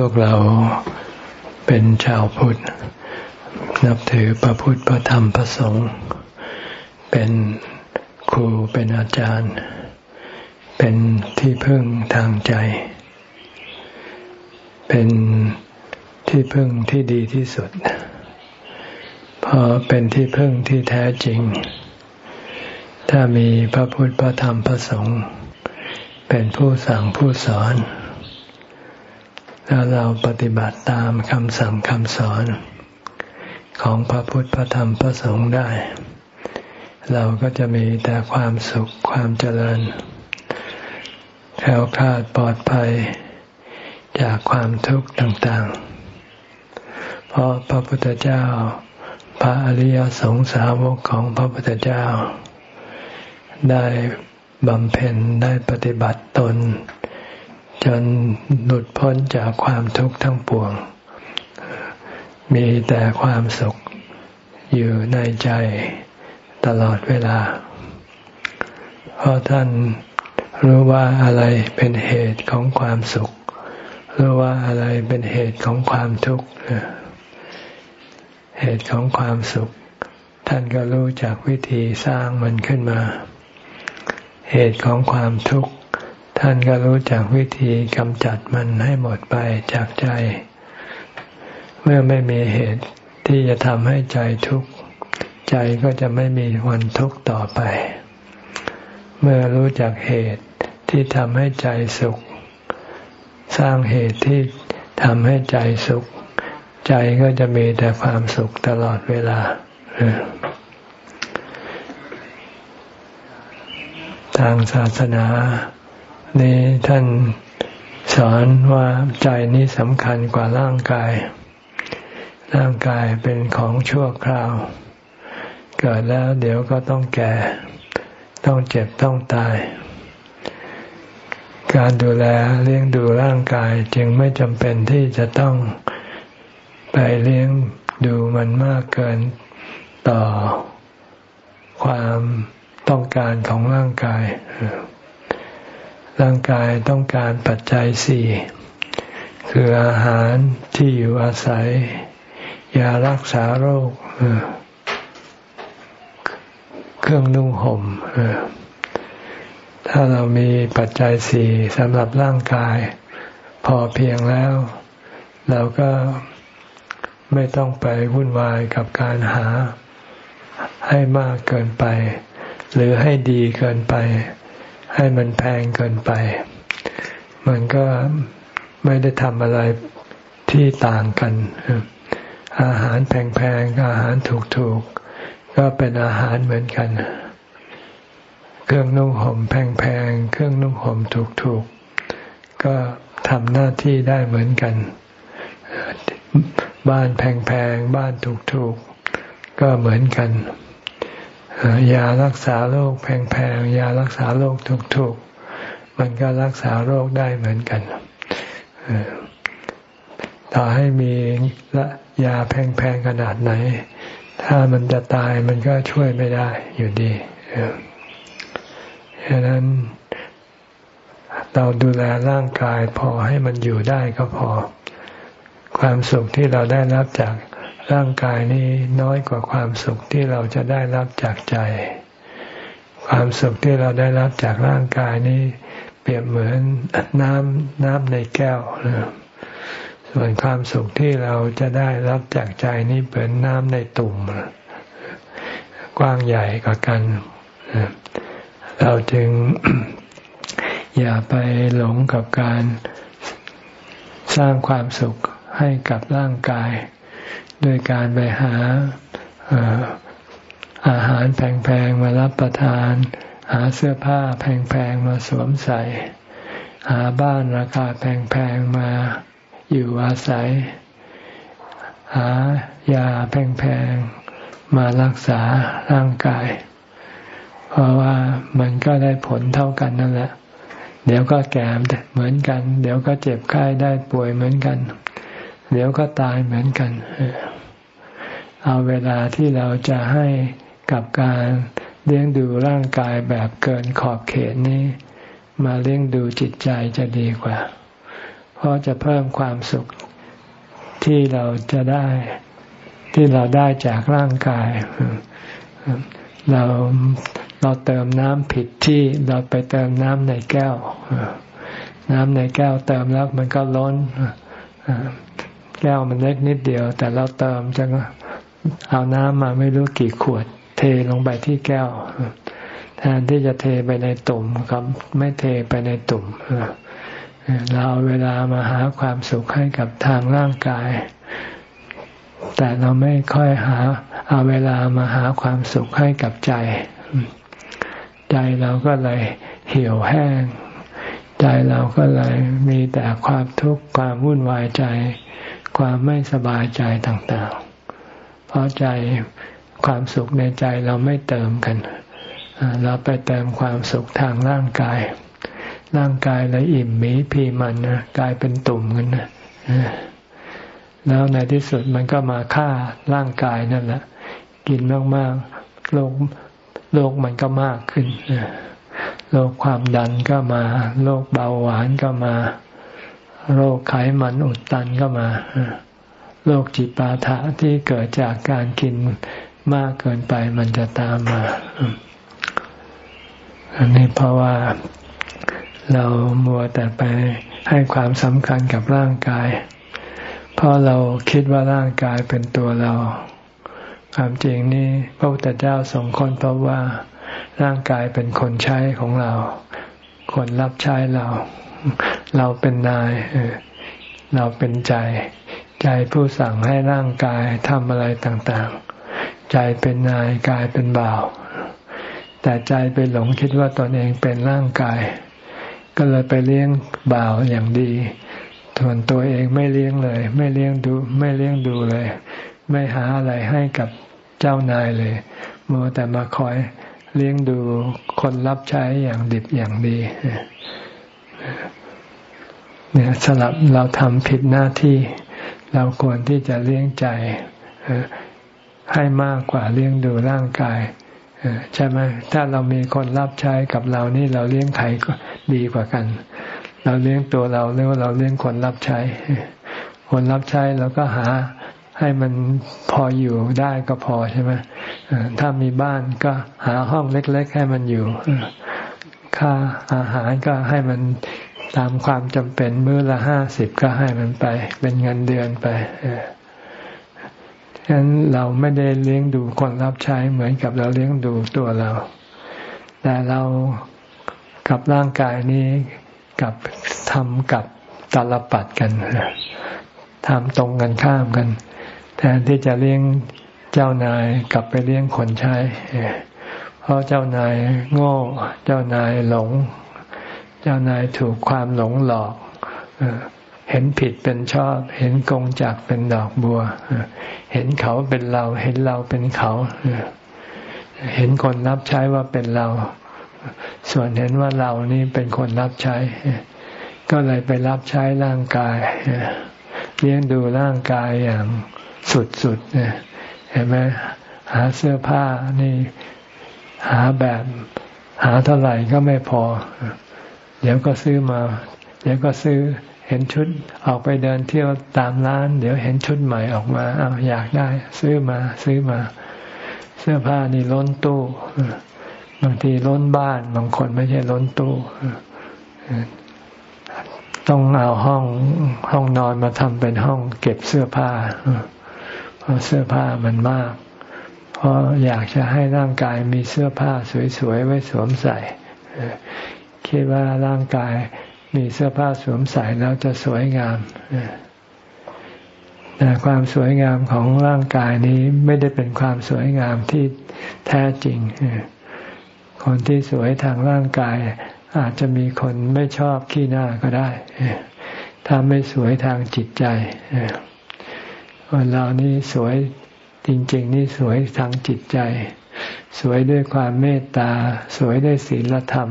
พวกเราเป็นชาวพุทธ นับถือพระพุทธพระธรรมพระสงฆ์เป็นครูเป็นอาจารย์ เป็นที่พึ่งทางใจ เป็นที่พึ่งที่ดีที่สุด เพราะเป็นที่พึ่งที่แท้จริง ถ้ามีพระพุทธพระธรรมพระสงฆ์เป็นผู้สั่งผู้สอน ถ้าเราปฏิบัติตามคำสั่งคำสอนของพระพุทธพระธรรมพระสงฆ์ได้ เราก็จะมีแต่ความสุขความเจริญแคล้วคลาดปลอดภัยจากความทุกข์ต่างๆ เพราะพระพุทธเจ้า พระอริยสงสาวกของพระพุทธเจ้า ได้บำเพ็ญได้ปฏิบัติตน จนหลุดพ้นจากความทุกข์ทั้งปวง มีแต่ความสุขอยู่ในใจตลอดเวลา เพราะท่านรู้ว่าอะไรเป็นเหตุของความสุข รู้ว่าอะไรเป็นเหตุของความทุกข์ เหตุของความสุข ท่านก็รู้จากวิธีสร้างมันขึ้นมา เหตุของความทุกข์ ท่านก็รู้จักวิธีกำจัดมันให้หมดไปจากใจ เมื่อไม่มีเหตุที่จะทำให้ใจทุกข์ ใจก็จะไม่มีวันทุกข์ต่อไป เมื่อรู้จักเหตุที่ทำให้ใจสุข สร้างเหตุที่ทำให้ใจสุข ใจก็จะมีแต่ความสุขตลอดเวลาทางศาสนา นี้ท่านสอนว่าใจนี้สำคัญกว่าร่างกาย ร่างกายเป็นของชั่วคราว เกิดแล้วเดี๋ยวก็ต้องแก่ ต้องเจ็บต้องตาย การดูแลเลี้ยงดูร่างกายจึงไม่จำเป็นที่จะต้องไปเลี้ยงดูมันมากเกินต่อความต้องการของร่างกาย ร่างกายต้องการปัจจัยสี่คืออาหารที่อยู่อาศัย ยารักษาโรค เครื่องนุ่งห่มถ้าเรามีปัจจัยสี่สำหรับร่างกาย พอเพียงแล้ว เราก็ไม่ต้องไปวุ่นวายกับการหาให้มากเกินไป หรือให้ดีเกินไป ให้มันแพงเกินไป มันก็ไม่ได้ทำอะไรที่ต่างกัน อาหารแพงๆ อาหารถูกๆ ก็เป็นอาหารเหมือนกัน เครื่องนุ่งห่มแพงๆ เครื่องนุ่งห่มถูกๆ ก็ทำหน้าที่ได้เหมือนกัน บ้านแพงๆ บ้านถูกๆ ก็เหมือนกัน ยารักษาโรคแพงๆยารักษาโรคถูกๆมันก็รักษาโรคได้เหมือนกันต่อให้มีละยาแพงๆขนาดไหน ถ้ามันจะตายมันก็ช่วยไม่ได้อยู่ดีฉะนั้นเราดูแลร่างกายพอให้มันอยู่ได้ก็พอ ความสุขที่เราได้รับจาก ร่างกายนี้น้อยกว่าความสุขที่เราจะได้รับจากใจ ความสุขที่เราได้รับจากร่างกายนี้ เปรียบเหมือนน้ำน้ำในแก้วส่วนความสุขที่เราจะได้รับจากใจนี้เป็นน้ำในตุ่มกว้างใหญ่กว่ากัน เราจึงอย่าไปหลงกับการสร้างความสุขให้กับร่างกาย ด้วยการไปหาอาหารแพงๆมารับประทาน หาเสื้อผ้าแพงๆมาสวมใส่ หาบ้านราคาแพงๆมาอยู่อาศัย หายาแพงๆมารักษาร่างกาย เพราะว่ามันก็ได้ผลเท่ากันนั่นแหละ เดี๋ยวก็แก่เหมือนกัน เดี๋ยวก็เจ็บไข้ได้ป่วยเหมือนกัน เดี๋ยวก็ตายเหมือนกันเเอาเวลาที่เราจะให้กับการเลี้ยงดูร่างกายแบบเกินขอบเขตนี้ มาเลี้ยงดูจิตใจจะดีกว่า เพราะจะเพิ่มความสุขที่เราจะได้ ที่เราได้จากร่างกาย เราเราเติมน้ำผิดที่เราไปเติมน้ำในแก้ว น้ำในแก้วเติมแล้วมันก็ล้นแก้วมันเล็กนิดเดียว แต่เราเติมจะ เอาน้ำมาไม่รู้กี่ขวด เทลงไปที่แก้ว แทนที่จะเทไปในตุ่มกับ ไม่เทไปในตุ่มเราเอาเวลามาหาความสุขให้กับทางร่างกาย แต่เราไม่ค่อยหา เอาเวลามาหาความสุขให้กับใจ ใจเราก็เลยเหี่ยวแห้ง ใจเราก็เลยมีแต่ความทุกข์ความวุ่นวายใจ ความไม่สบายใจต่างๆ เพราะใจความสุขในใจเราไม่เติมกัน เราไปเติมความสุขทางร่างกาย ร่างกายเลยอิ่มมีพีมันนะกลายเป็นตุ่มกันนะแล้วในที่สุดมันก็มาฆ่าร่างกายนั่นแหละ กินมากๆโรคโรคมันก็มากขึ้นโรคความดันก็มาโรคเบาหวานก็มาโรคไขมันอุดตันก็มา โรคจิปาถะที่เกิดจากการกินมากเกินไปมันจะตามมา อันนี้เพราะว่าเรามัวแต่ไปให้ความสำคัญกับร่างกาย เพราะเราคิดว่าร่างกายเป็นตัวเรา ความจริงนี่พระพุทธเจ้าสองคนพบว่าร่างกายเป็นคนใช้ของเรา คนรับใช้เรา เราเป็นนาย เราเป็นใจ ใจผู้สั่งให้ร่างกายทำอะไรต่างๆ ใจเป็นนายกายเป็นบ่าว แต่ใจไปหลงคิดว่าตนเองเป็นร่างกาย ก็เลยไปเลี้ยงบ่าวอย่างดีส่วนตัวเองไม่เลี้ยงเลย ไม่เลี้ยงดู ไม่เลี้ยงดูเลย ไม่หาอะไรให้กับเจ้านายเลยมัวแต่มาคอยเลี้ยงดูคนรับใช้อย่างดิบอย่างดีเนี่ยสลับเราทำผิดหน้าที่ เราควรที่จะเลี้ยงใจให้มากกว่าเลี้ยงดูร่างกายใช่ไหมถ้าเรามีคนรับใช้กับเรานี่เราเลี้ยงใครก็ดีกว่ากัน เราเลี้ยงตัวเราหรือว่าเราเลี้ยงคนรับใช้ คนรับใช้เราก็หาให้มันพออยู่ได้ก็พอใช่ไหมถ้ามีบ้านก็หาห้องเล็ก ๆ ให้มันอยู่ ค่าอาหารก็ให้มัน ตามความจำเป็นมื้อละห้าสิบก็ให้มันไป เป็นเงินเดือนไปฉะนั้นเราไม่ได้เลี้ยงดูคนรับใช้เหมือนกับเราเลี้ยงดูตัวเรา แต่เรากับร่างกายนี้กับทำกับตลปัดกันทำตรงกันข้ามกัน แทนที่จะเลี้ยงเจ้านายกลับไปเลี้ยงคนใช้เพราะเจ้านายโง่เจ้านายหลง เจ้านายถูกความหลงหลอกเห็นผิดเป็นชอบ เห็นกงจากเป็นดอกบัว เห็นเขาเป็นเรา เห็นเราเป็นเขา เห็นคนรับใช้ว่าเป็นเรา ส่วนเห็นว่าเรานี่เป็นคนรับใช้ ก็เลยไปรับใช้ร่างกาย เลี้ยงดูร่างกายอย่างสุดๆเห็นไหมหาเสื้อผ้านี่ หาแบบ หาเท่าไหร่ก็ไม่พอ เดี๋ยวก็ซื้อมา เดี๋ยวก็ซื้อเห็นชุดออกไปเดินเที่ยวตามร้าน เดี๋ยวเห็นชุดใหม่ออกมาเอาอยากได้ ซื้อมาซื้อมา เสื้อผ้านี่ล้นตู้บางทีล้นบ้านบางคนไม่ใช่ล้นตู้ต้องเอาห้องห้องนอนมาทำเป็นห้องเก็บเสื้อผ้าเพราะเสื้อผ้ามันมาก เพราะอยากจะให้ร่างกายมีเสื้อผ้าสวยๆไว้สวมใส่ คิดว่าร่างกายมีเสื้อผ้าสวมใส่แล้วจะสวยงามแต่ความสวยงามของร่างกายนี้ไม่ได้เป็นความสวยงามที่แท้จริง คนที่สวยทางร่างกาย อาจจะมีคนไม่ชอบขี้หน้าก็ได้ ถ้าไม่สวยทางจิตใจคนเรานี่สวยจริง ๆ นี่สวยทางจิตใจ สวยด้วยความเมตตา สวยด้วยศีลธรรม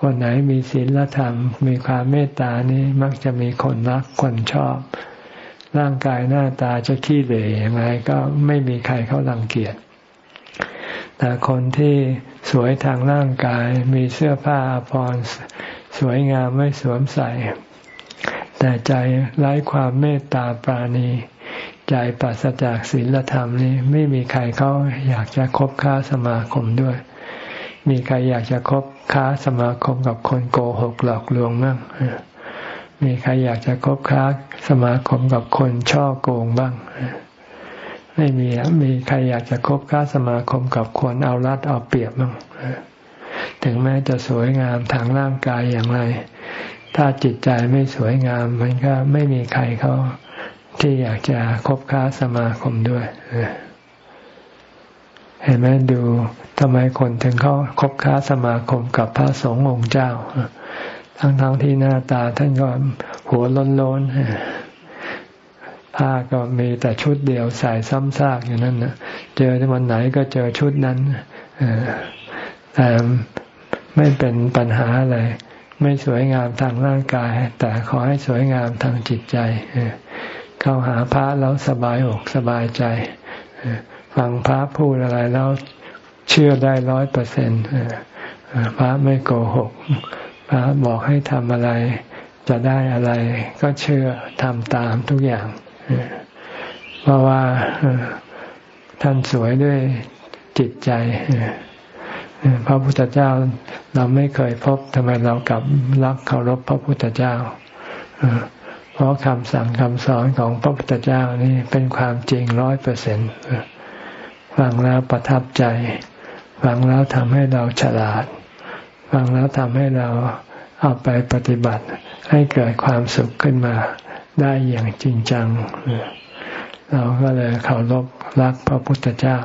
คนไหนมีศีลธรรม มีความเมตตานี้มักจะมีคนรักคนชอบ ร่างกายหน้าตาจะขี้เหร่ยังไงก็ไม่มีใครเขารังเกียจแต่คนที่สวยทางร่างกายมีเสื้อผ้าพรสวยงามไม่สวมใส่ แต่ใจไร้ความเมตตาปราณี ใจปราศจากศีลธรรมนี่ไม่มีใครเขาอยากจะคบค้าสมาคมด้วย มีใครอยากจะคบค้าสมาคมกับคนโกหกหลอกลวงบ้างมีใครอยากจะคบค้าสมาคมกับคนช่อโกงบ้าง ไม่มีมีใครอยากจะคบค้าสมาคมกับคนเอารัดเอาเปรียบบ้างถึงแม้จะสวยงามทางร่างกายอย่างไร ถ้าจิตใจไม่สวยงาม มันก็ไม่มีใครเขาที่อยากจะคบค้าสมาคมด้วยเห็นไหมดูทำไมคนถึงเขาคบค้าสมาคมกับพระสงฆ์องค์เจ้า ทั้งๆทที่หน้าตาท่านก็หัวล้นๆผ้าก็มีแต่ชุดเดียวใส่ซ้ำซากอยู่นั่นนะเจอวันไหนก็เจอชุดนั้นแต่ไม่เป็นปัญหาอะไรไม่สวยงามทางร่างกาย แต่ขอให้สวยงามทางจิตใจเข้าหาพระแล้วสบายอกสบายใจ ฟังพระพูดอะไรแล้วเชื่อได้ร้อยเปอร์เซ็นต์พระไม่โกหก พระบอกให้ทำอะไร จะได้อะไร ก็เชื่อทำตามทุกอย่าง เพราะว่าท่านสวยด้วยจิตใจพระพุทธเจ้าเราไม่เคยพบทำไมเรากลับรักเคารพพระพุทธเจ้าเพราะคำสั่งคำสอนของพระพุทธเจ้านี่เป็นความจริงร้อยเปอร์เซ็นต์ ฟังแล้วประทับใจ ฟังแล้วทำให้เราฉลาด ฟังแล้วทำให้เราเอาไปปฏิบัติ ให้เกิดความสุขขึ้นมาได้อย่างจริงจัง เราก็เลยเคารพรักพระพุทธเจ้า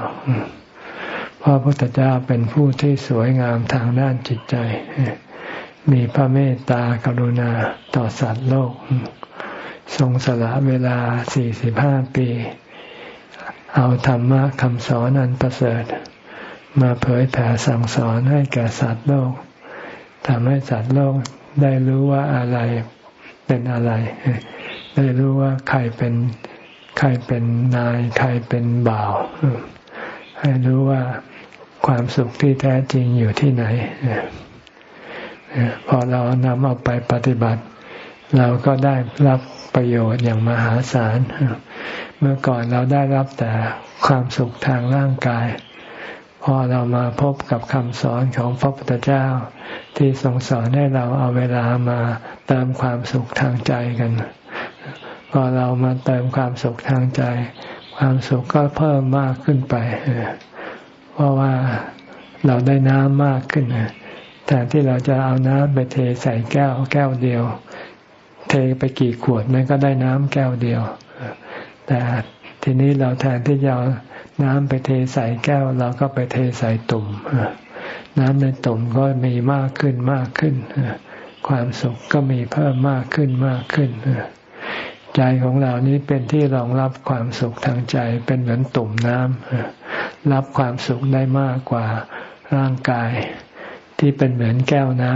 พระพุทธเจ้าเป็นผู้ที่สวยงามทางด้านจิตใจ มีพระเมตตากรุณาต่อสัตว์โลก ทรงสละเวลา 45 ปี เอาธรรมะคำสอนอันประเสริฐ มาเผยแผ่สั่งสอนให้แก่สัตว์โลกทำให้สัตว์โลกได้รู้ว่าอะไรเป็นอะไร ได้รู้ว่าใครเป็นใครเป็นนาย ใครเป็นบ่าว ให้รู้ว่าความสุขที่แท้จริงอยู่ที่ไหน พอเรานำเอาไปปฏิบัติ เราก็ได้รับประโยชน์อย่างมหาศาลเเมื่อก่อนเราได้รับแต่ความสุขทางร่างกาย พอเรามาพบกับคำสอนของพระพุทธเจ้า ที่ทรงสอนให้เราเอาเวลามาเติมความสุขทางใจกัน พอเรามาเติมความสุขทางใจ ความสุขก็เพิ่มมากขึ้นไป เพราะว่าเราได้น้ำมากขึ้นแทนที่เราจะเอาน้ำไปเทใส่แก้วแก้วเดียว เทไปกี่ขวดมันก็ได้น้ำแก้วเดียว แต่ทีนี้เราแทนที่จะเอาน้ำไปเทใส่แก้ว เราก็ไปเทใส่ตุ่มน้ำในตุ่มก็มีมากขึ้นมากขึ้น ความสุขก็มีเพิ่มมากขึ้นมากขึ้น ใจของเรานี้เป็นที่รองรับความสุขทางใจเป็นเหมือนตุ่มน้ำรับความสุขได้มากกว่าร่างกาย ที่เป็นเหมือนแก้วน้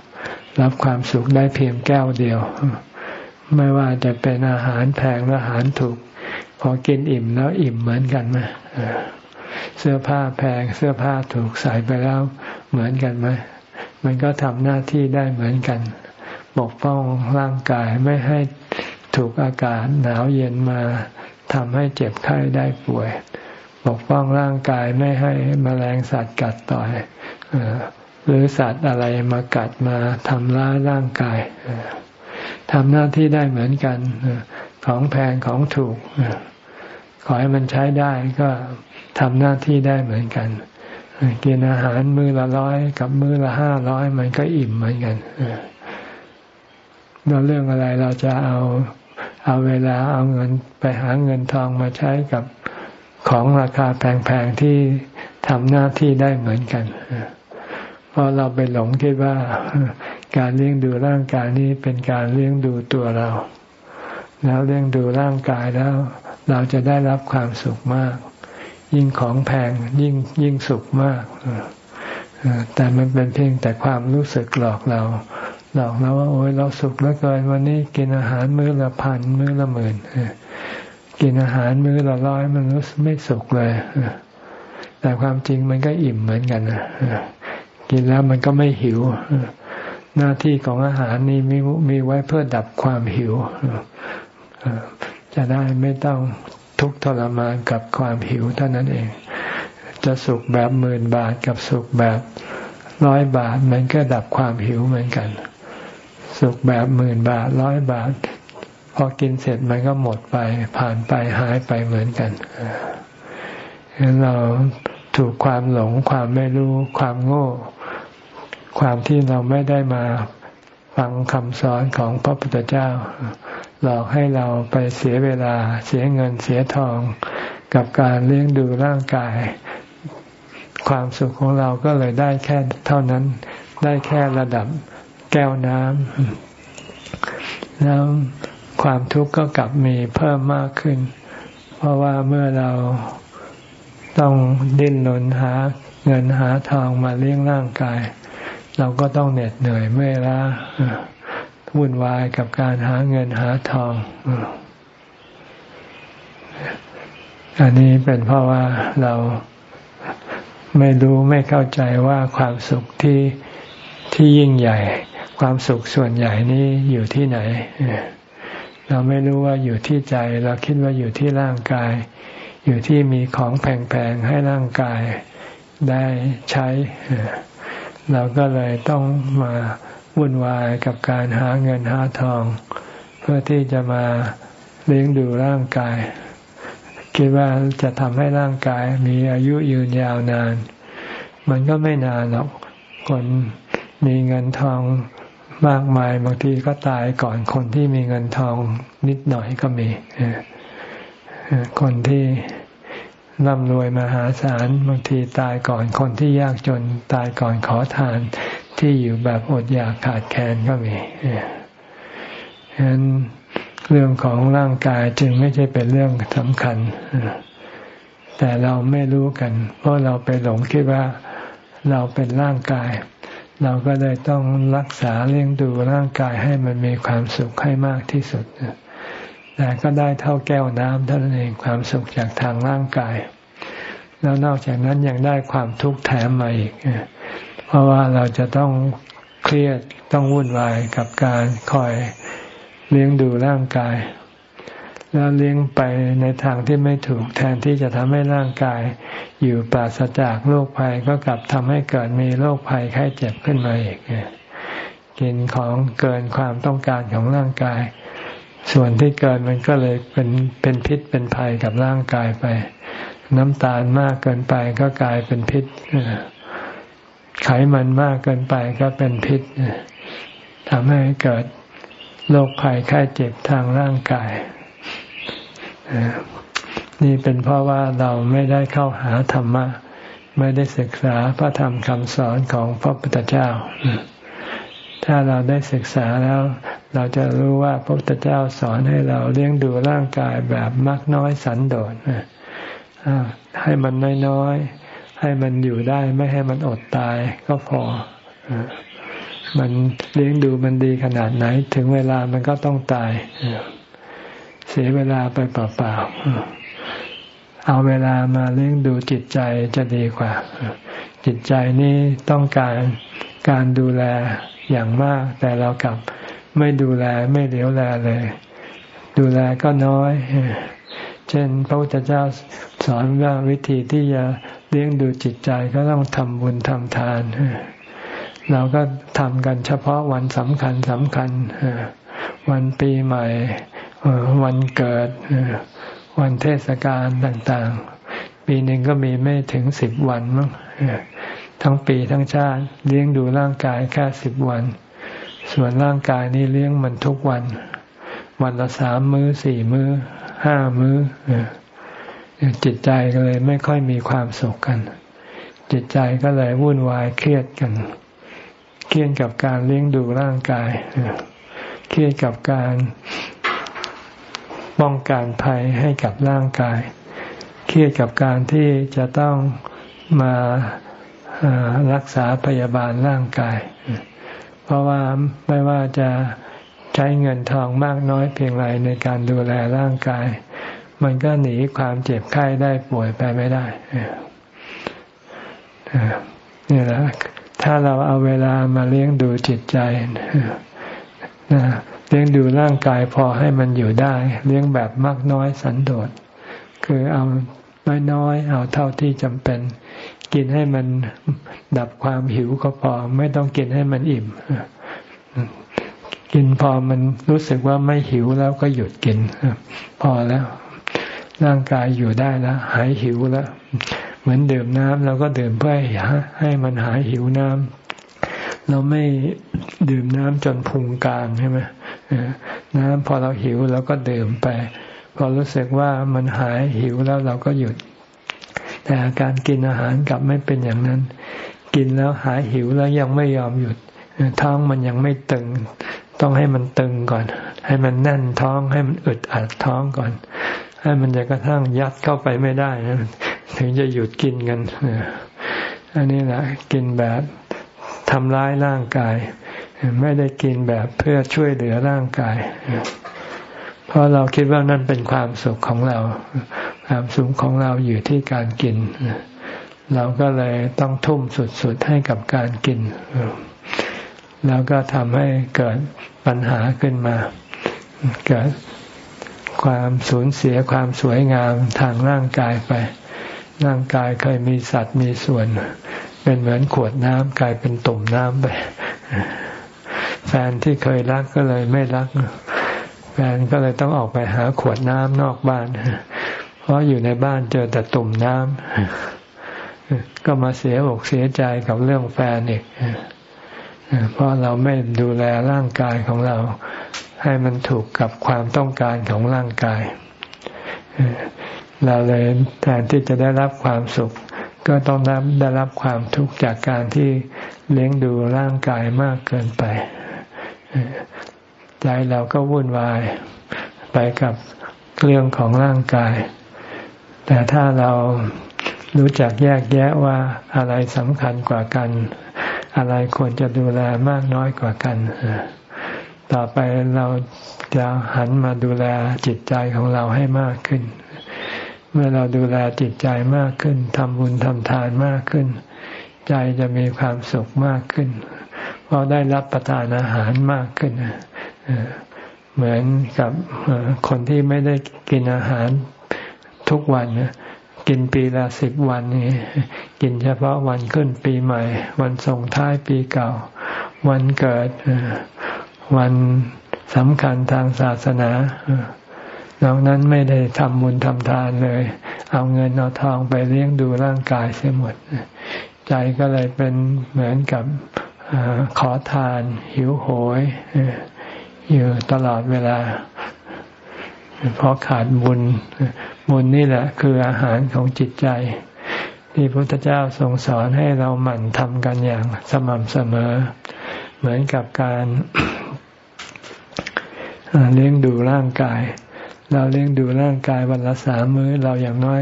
ำรับความสุขได้เพียงแก้วเดียว ไม่ว่าจะเป็นอาหารแพงหรืออาหารถูก พอกินอิ่มแล้วอิ่มเหมือนกันไหมเสื้อผ้าแพงเสื้อผ้าถูกใส่ไปแล้วเหมือนกันไหมมันก็ทำหน้าที่ได้เหมือนกันปกป้องร่างกายไม่ให้ถูกอากาศหนาวเย็นมาทำให้เจ็บไข้ได้ป่วย ปกป้องร่างกายไม่ให้มแมลงสัตว์กัดต่อยหรือสัตว์อะไรมากัดมาทำร้ายร่างกาย ทำหน้าที่ได้เหมือนกันของแพงของถูกขอให้มันใช้ได้ก็ทำหน้าที่ได้เหมือนกันกินอาหารมือละร้อยกับมือละห้าร้อยมันก็อิ่มเหมือนกันเราเรื่องอะไรเราจะเอาเอาเวลาเอาเงินไปหาเงินทองมาใช้กับของราคาแพงๆที่ทำหน้าที่ได้เหมือนกันเพราะเราไปหลงคิดว่า การเลี้ยงดูร่างกายนี้เป็นการเลี้ยงดูตัวเรา แล้วเลี้ยงดูร่างกายแล้ว เราจะได้รับความสุขมาก ยิ่งของแพงยิ่งยิ่งสุขมากแต่มันเป็นเพียงแต่ความรู้สึกหลอกเรา หลอกเราว่าโอ้ยเราสุขเหลือเกินวันนี้กินอาหารมื้อละพันมื้อละหมื่นกินอาหารมื้อละร้อยมันรู้ไม่สุขเลยแต่ความจริงมันก็อิ่มเหมือนกันนะกินแล้วมันก็ไม่หิว หน้าที่ของอาหารนี้มีมีไว้เพื่อดับความหิว จะได้ไม่ต้องทุกข์ทรมานกับความหิวเท่านั้นเอง จะสุขแบบหมื่นบาทกับสุขแบบร้อยบาท มันก็ดับความหิวเหมือนกัน สุขแบบหมื่นบาทร้อยบาท พอกินเสร็จมันก็หมดไป ผ่านไปหายไปเหมือนกันฉะนั้นเราถูกความหลงความไม่รู้ความโง่ ความที่เราไม่ได้มาฟังคำสอนของพระพุทธเจ้า หลอกให้เราไปเสียเวลาเสียเงินเสียทอง กับการเลี้ยงดูร่างกาย ความสุขของเราก็เลยได้แค่เท่านั้น ได้แค่ระดับแก้วน้ำแล้วความทุกข์ก็กลับมีเพิ่มมากขึ้น เพราะว่าเมื่อเราต้องดิ้นรนหาเงินหาทองมาเลี้ยงร่างกาย เราก็ต้องเหน็ดเหนื่อยเมื่อยล้าวุ่นวายกับการหาเงินหาทอง อันนี้เป็นเพราะว่าเราไม่รู้ไม่เข้าใจว่าความสุขที่ที่ยิ่งใหญ่ ความสุขส่วนใหญ่นี้อยู่ที่ไหน เราไม่รู้ว่าอยู่ที่ใจ เราคิดว่าอยู่ที่ร่างกาย อยู่ที่มีของแพงๆให้ร่างกายได้ใช้ เราก็เลยต้องมาวุ่นวายกับการหาเงินหาทอง เพื่อที่จะมาเลี้ยงดูร่างกาย คิดว่าจะทำให้ร่างกายมีอายุยืนยาวนาน มันก็ไม่นานหรอกคนมีเงินทองมากมายบางทีก็ตายก่อนคนที่มีเงินทองนิดหน่อยก็มีคนที่ ร่ำรวยมหาศาลบางทีตายก่อนคนที่ยากจนตายก่อนขอทานที่อยู่แบบอดอยากขาดแคลนก็มีฉะนั้นเรื่องของร่างกายจึงไม่ใช่เป็นเรื่องสำคัญ แต่เราไม่รู้กัน เพราะเราไปหลงคิดว่าเราเป็นร่างกาย เราก็เลยต้องรักษาเลี้ยงดูร่างกายให้มันมีความสุขให้มากที่สุด แต่ก็ได้เท่าแก้วน้ำเท่านั้นเองความสุขจากทางร่างกาย แล้วนอกจากนั้นยังได้ความทุกข์แถมมาอีก เพราะว่าเราจะต้องเครียดต้องวุ่นวายกับการคอยเลี้ยงดูร่างกาย แล้วเลี้ยงไปในทางที่ไม่ถูกแทนที่จะทำให้ร่างกาย อยู่ปราศจากโรคภัยก็กลับทำให้เกิดมีโรคภัยไข้เจ็บขึ้นมาอีกกินของเกินความต้องการของร่างกาย ส่วนที่เกินมันก็เลยเป็นเป็นพิษเป็นภัยกับร่างกายไป น้ำตาลมากเกินไปก็กลายเป็นพิษไขมันมากเกินไปก็เป็นพิษทำให้เกิดโรคภัยไข้เจ็บทางร่างกาย นี่เป็นเพราะว่าเราไม่ได้เข้าหาธรรมะ ไม่ได้ศึกษาพระธรรมคำสอนของพระพุทธเจ้า ถ้าเราได้ศึกษาแล้ว เราจะรู้ว่าพระพุทธเจ้าสอนให้เราเลี้ยงดูร่างกายแบบมักน้อยสันโดษให้มันน้อยๆ ให้มันอยู่ได้ไม่ให้มันอดตายก็พอ มันเลี้ยงดูมันดีขนาดไหน ถึงเวลามันก็ต้องตาย เสียเวลาไปเปล่าๆ เอาเวลามาเลี้ยงดูจิตใจจะดีกว่า จิตใจนี้ต้องการการดูแลอย่างมาก แต่เรากลับ ไม่ดูแลไม่เหลียวแลเลย ดูแลก็น้อย เช่นพระพุทธเจ้าสอนว่าวิธีที่จะเลี้ยงดูจิตใจก็ต้องทำบุญทำทาน เราก็ทำกันเฉพาะวันสำคัญสำคัญ วันปีใหม่ วันเกิด วันเทศกาลต่างๆ ปีหนึ่งก็มีไม่ถึงสิบวันมั้งทั้งปีทั้งชาติเลี้ยงดูร่างกายแค่สิบวัน ส่วนร่างกายนี้เลี้ยงมันทุกวัน วันละสามมือ้อสี่มือ้อห้ามือ้อจิตใจก็เลยไม่ค่อยมีความสุขกัน จิตใจก็เลยวุ่นวายเครียดกัน เครียดกับการเลี้ยงดูร่างกาย เครียดกับการป้องกันภัยให้กับร่างกาย เครียดกับการที่จะต้องมารักษาพยาบาลร่างกาย เพราะว่าไม่ว่าจะใช้เงินทองมากน้อยเพียงไรในการดูแลร่างกาย มันก็หนีความเจ็บไข้ได้ป่วยไปไม่ได้นี่แหละถ้าเราเอาเวลามาเลี้ยงดูจิตใจนะเลี้ยงดูร่างกายพอให้มันอยู่ได้ เลี้ยงแบบมากน้อยสันโดษคือเอาน้อยๆเอาเท่าที่จำเป็น กินให้มันดับความหิวก็พอ ไม่ต้องกินให้มันอิ่ม กินพอมันรู้สึกว่าไม่หิวแล้วก็หยุดกิน พอแล้ว ร่างกายอยู่ได้แล้วหายหิวแล้ว เหมือนดื่มน้ำเราก็ดื่มเพื่อให้มันหายหิวน้ำเราไม่ดื่มน้ำจนพุงกลางใช่ไหมน้ำพอเราหิวเราก็ดื่มไป พอรู้สึกว่ามันหายหิวแล้วเราก็หยุด แต่การกินอาหารกลับไม่เป็นอย่างนั้น กินแล้วหายหิวแล้วยังไม่ยอมหยุด ท้องมันยังไม่ตึง ต้องให้มันตึงก่อน ให้มันแน่นท้องให้มันอึดอัดท้องก่อน ให้มันจะกระทั่งยัดเข้าไปไม่ได้นะถึงจะหยุดกินกันอันนี้แหละกินแบบทำร้ายร่างกาย ไม่ได้กินแบบเพื่อช่วยเหลือร่างกาย เพราะเราคิดว่านั่นเป็นความสุขของเรา ความสุขของเราอยู่ที่การกิน เราก็เลยต้องทุ่มสุดๆให้กับการกิน แล้วก็ทำให้เกิดปัญหาขึ้นมา เกิดความสูญเสียความสวยงามทางร่างกายไป ร่างกายเคยมีสัตว์มีส่วน เป็นเหมือนขวดน้ำกลายเป็นตุ่มน้ำไป แฟนที่เคยรักก็เลยไม่รัก ฟนก็เลยต้องออกไปหาขวดน้ำนอกบ้าน เพราะอยู่ในบ้านเจอแต่ตุ่มน้ำก็มาเสียอกเสียใจกับเรื่องแฟนอีกเพราะเราไม่ดูแลร่างกายของเรา ให้มันถูกกับความต้องการของร่างกาย เราเลยแทนที่จะได้รับความสุข ก็ต้องได้ได้รับความทุกข์จากการที่เลี้ยงดูร่างกายมากเกินไป ใจเราก็วุ่นวายไปกับเรื่องของร่างกาย แต่ถ้าเรารู้จักแยกแยะว่าอะไรสำคัญกว่ากัน อะไรควรจะดูแลมากน้อยกว่ากัน ต่อไปเราจะหันมาดูแลจิตใจของเราให้มากขึ้น เมื่อเราดูแลจิตใจมากขึ้นทำบุญทำทานมากขึ้น ใจจะมีความสุขมากขึ้น เพราะได้รับประทานอาหารมากขึ้น เหมือนกับคนที่ไม่ได้กินอาหารทุกวันกินปีละสิบวันนี้กินเฉพาะวันขึ้นปีใหม่ วันส่งท้ายปีเก่า วันเกิดวันสำคัญทางศาสนานอกนั้นไม่ได้ทำบุญทำทานเลย เอาเงินเอาทองไปเลี้ยงดูร่างกายเสียหมด ใจก็เลยเป็นเหมือนกับอขอทาน หิวโหย อยู่ตลอดเวลา เพราะขาดบุญ บุญนี่แหละ คืออาหารของจิตใจ ที่พระพุทธเจ้าทรงสอนให้เราหมั่นทำกันอย่างสม่ำเสมอ เหมือนกับการเลี้ยงดูร่างกาย เราเลี้ยงดูร่างกายวันละสามมื้อ เราอย่างน้อย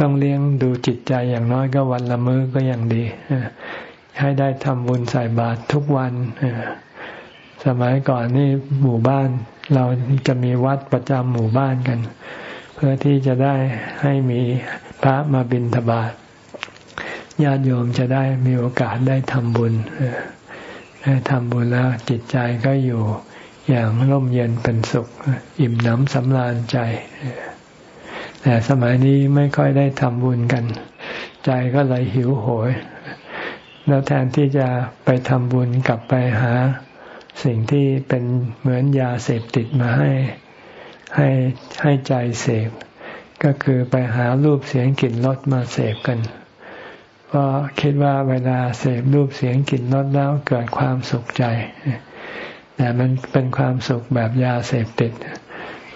ต้องเลี้ยงดูจิตใจอย่างน้อยก็วันละมื้อก็ยังดี ให้ได้ทำบุญใส่บาตรทุกวัน สมัยก่อนนี่หมู่บ้าน เราจะมีวัดประจำหมู่บ้านกัน เพื่อที่จะได้ให้มีพระมาบิณฑบาตญาติโยมจะได้มีโอกาสได้ทำบุญได้ทำบุญแล้วจิตใจก็อยู่อย่างร่มเย็นเป็นสุข อิ่มหนำสำราญใจ แต่สมัยนี้ไม่ค่อยได้ทำบุญกัน ใจก็เลยหิวโหย แล้วแทนที่จะไปทำบุญกลับไปหา สิ่งที่เป็นเหมือนยาเสพติดมาให้ให้ให้ใจเสพ ก็คือไปหารูปเสียงกลิ่นรสมาเสพกันเพราะคิดว่าเวลาเสพรูปเสียงกลิ่นรสแล้วเกิดความสุขใจ แต่มันเป็นความสุขแบบยาเสพติด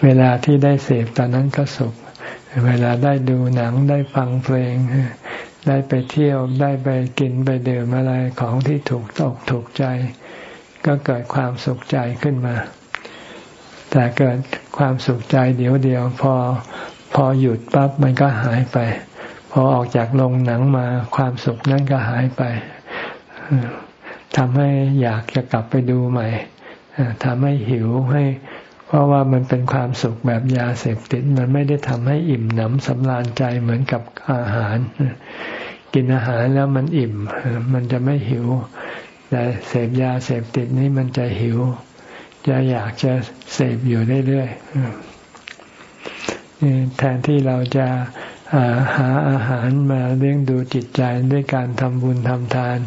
เวลาที่ได้เสพตอนนั้นก็สุข เวลาได้ดูหนังได้ฟังเพลง ได้ไปเที่ยวได้ไปกินไปดื่มอะไรของที่ถูกตกถูกใจ ก็เกิดความสุขใจขึ้นมา แต่เกิดความสุขใจเดียวเดียวพอพอหยุดปั๊บมันก็หายไป พอออกจากโรงหนังมาความสุขนั้นก็หายไปทำให้อยากจะกลับไปดูใหม่ทำให้หิวให้ เพราะว่ามันเป็นความสุขแบบยาเสพติด มันไม่ได้ทำให้อิ่มหนำสำราญใจเหมือนกับอาหาร กินอาหารแล้วมันอิ่ม มันจะไม่หิว แต่เสพยาเสพติดนี้มันจะหิว จะอยากจะเสพอยู่เรื่อยๆแทนที่เราจะหาอาหารมาเลี้ยงดูจิตใจด้วยการทำบุญทำทาน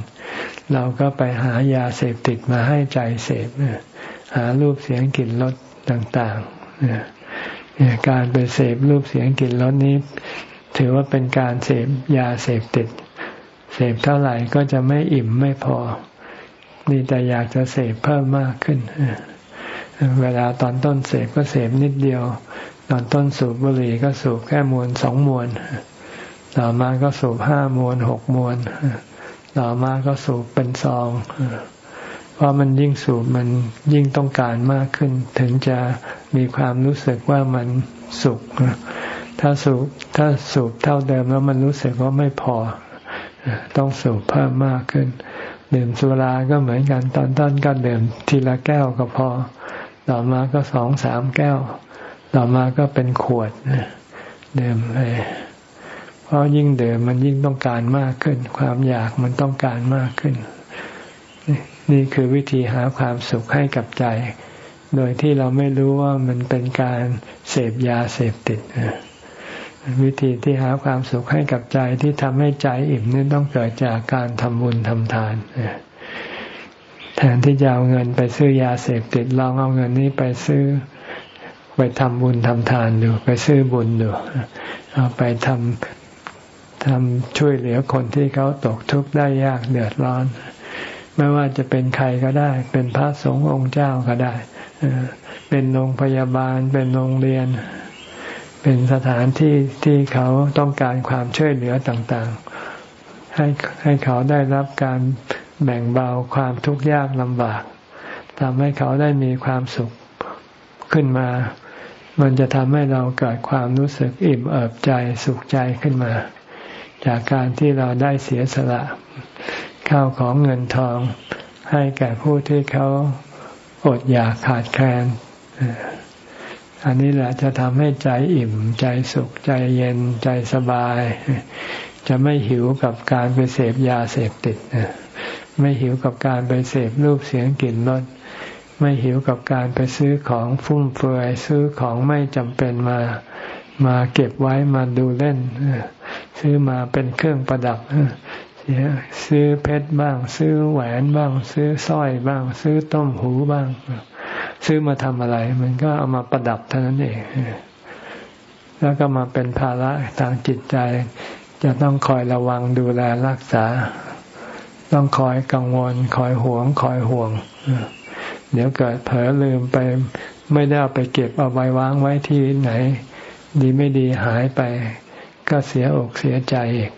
เราก็ไปหายาเสพติดมาให้ใจเสพหารูปเสียงกลิ่นรสต่างๆการไปเสพรูปเสียงกลิ่นรสนี้ ถือว่าเป็นการเสพยาเสพติด เสพเท่าไหร่ก็จะไม่อิ่มไม่พอ นี่แต่อยากจะเสพเพิ่มมากขึ้น เวลาตอนต้นเสพก็เสพนิดเดียว ตอนต้นสูบบุหรี่ก็สูบแค่มวนสองมวน ต่อมาก็สูบห้ามวนหกมวน ต่อมาก็สูบเป็นซอง เพราะมันยิ่งสูบมันยิ่งต้องการมากขึ้น ถึงจะมีความรู้สึกว่ามันสุข ถ้าสูบถ้าสูบเท่าเดิมแล้วมันรู้สึกว่าไม่พอ ต้องสูบเพิ่มมากขึ้น ดื่มสุราก็เหมือนกันตอนต้นก็ดื่มทีละแก้วก็พอ ต่อมาก็สองสามแก้ว ต่อมาก็เป็นขวดดื่มไปเพราะยิ่งเดื่มมันยิ่งต้องการมากขึ้น ความอยากมันต้องการมากขึ้น นี่คือวิธีหาความสุขให้กับใจ โดยที่เราไม่รู้ว่ามันเป็นการเสพยาเสพติด วิธีที่หาความสุขให้กับใจที่ทำให้ใจอิ่มนี่ต้องเกิดจากการทำบุญทำทานแทนที่จะเอาเงินไปซื้อยาเสพติดลองเอาเงินนี้ไปซื้อไปทำบุญทำทานดู ไปซื้อบุญดูเอาไปทำทำช่วยเหลือคนที่เขาตกทุกข์ได้ยากเดือดร้อน ไม่ว่าจะเป็นใครก็ได้ เป็นพระสงฆ์องค์เจ้าก็ได้เป็นโรงพยาบาลเป็นโรงเรียน เป็นสถานที่ที่เขาต้องการความช่วยเหลือต่างๆ ให้ให้เขาได้รับการแบ่งเบาความทุกข์ยากลำบากทำให้เขาได้มีความสุขขึ้นมา มันจะทำให้เราเกิดความรู้สึกอิ่มเอิบใจสุขใจขึ้นมา จากการที่เราได้เสียสละข้าวของเงินทองให้แก่ผู้ที่เขาอดอยากขาดแคลน อันนี้แหละจะทำให้ใจอิ่ม ใจสุขใจเย็นใจสบาย จะไม่หิวกับการไปเสพยาเสพติดไม่หิวกับการไปเสพรูปเสียงกลิ่นรสไม่หิวกับการไปซื้อของฟุ่มเฟือยซื้อของไม่จำเป็นมามาเก็บไว้มาดูเล่นซื้อมาเป็นเครื่องประดับซื้อเพชรบ้าง ซื้อแหวนบ้าง ซื้อสร้อยบ้าง ซื้อต้มหูบ้าง ซื้อมาทำอะไร มันก็เอามาประดับเท่านั้นเอง แล้วก็มาเป็นภาระทางจิตใจ จะต้องคอยระวังดูแลรักษา ต้องคอยกังวล คอยห่วง คอยห่วง เดี๋ยวเกิดเผลอลืมไป ไม่ได้เอาไปเก็บเอาไว้วางไว้ที่ไหน ดีไม่ดีหายไป ก็เสียอกเสียใจอีก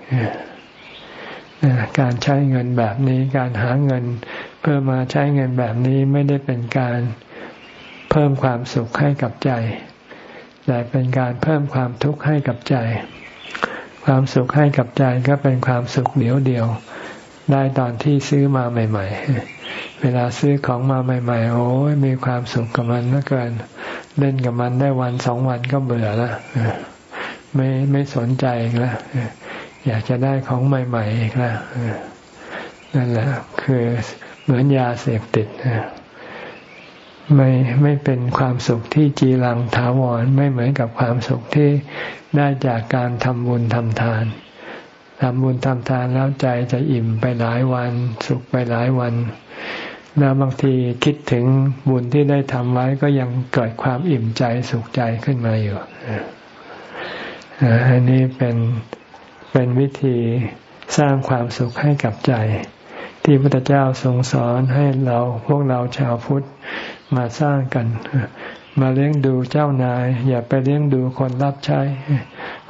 การใช้เงินแบบนี้การหาเงินเพื่อมาใช้เงินแบบนี้ไม่ได้เป็นการ เพิ่มความสุขให้กับใจ แต่เป็นการเพิ่มความทุกข์ให้กับใจ ความสุขให้กับใจก็เป็นความสุขเดียวเดียว ได้ตอนที่ซื้อมาใหม่ ๆ เวลาซื้อของมาใหม่ ๆ โอ้ยมีความสุขกับมันเหลือเกิน เล่นกับมันได้วันสองวันก็เบื่อแล้วไม่ไม่สนใจอีกแล้วอยากจะได้ของใหม่ ๆ อีกแล้วนั่นแหละ คือเหมือนยาเสพติดนะ ไม่ไม่เป็นความสุขที่จีรังถาวรไม่เหมือนกับความสุขที่ได้จากการทำบุญทำทานทำบุญทำทานแล้วใจจะอิ่มไปหลายวัน สุขไปหลายวัน แล้วบางทีคิดถึงบุญที่ได้ทำไว้ก็ยังเกิดความอิ่มใจสุขใจขึ้นมาอยู่อันนี้เป็นเป็นวิธีสร้างความสุขให้กับใจ ที่พระพุทธเจ้าทรงสอนให้เราพวกเราชาวพุทธ มาสร้างกัน มาเลี้ยงดูเจ้านาย อย่าไปเลี้ยงดูคนรับใช้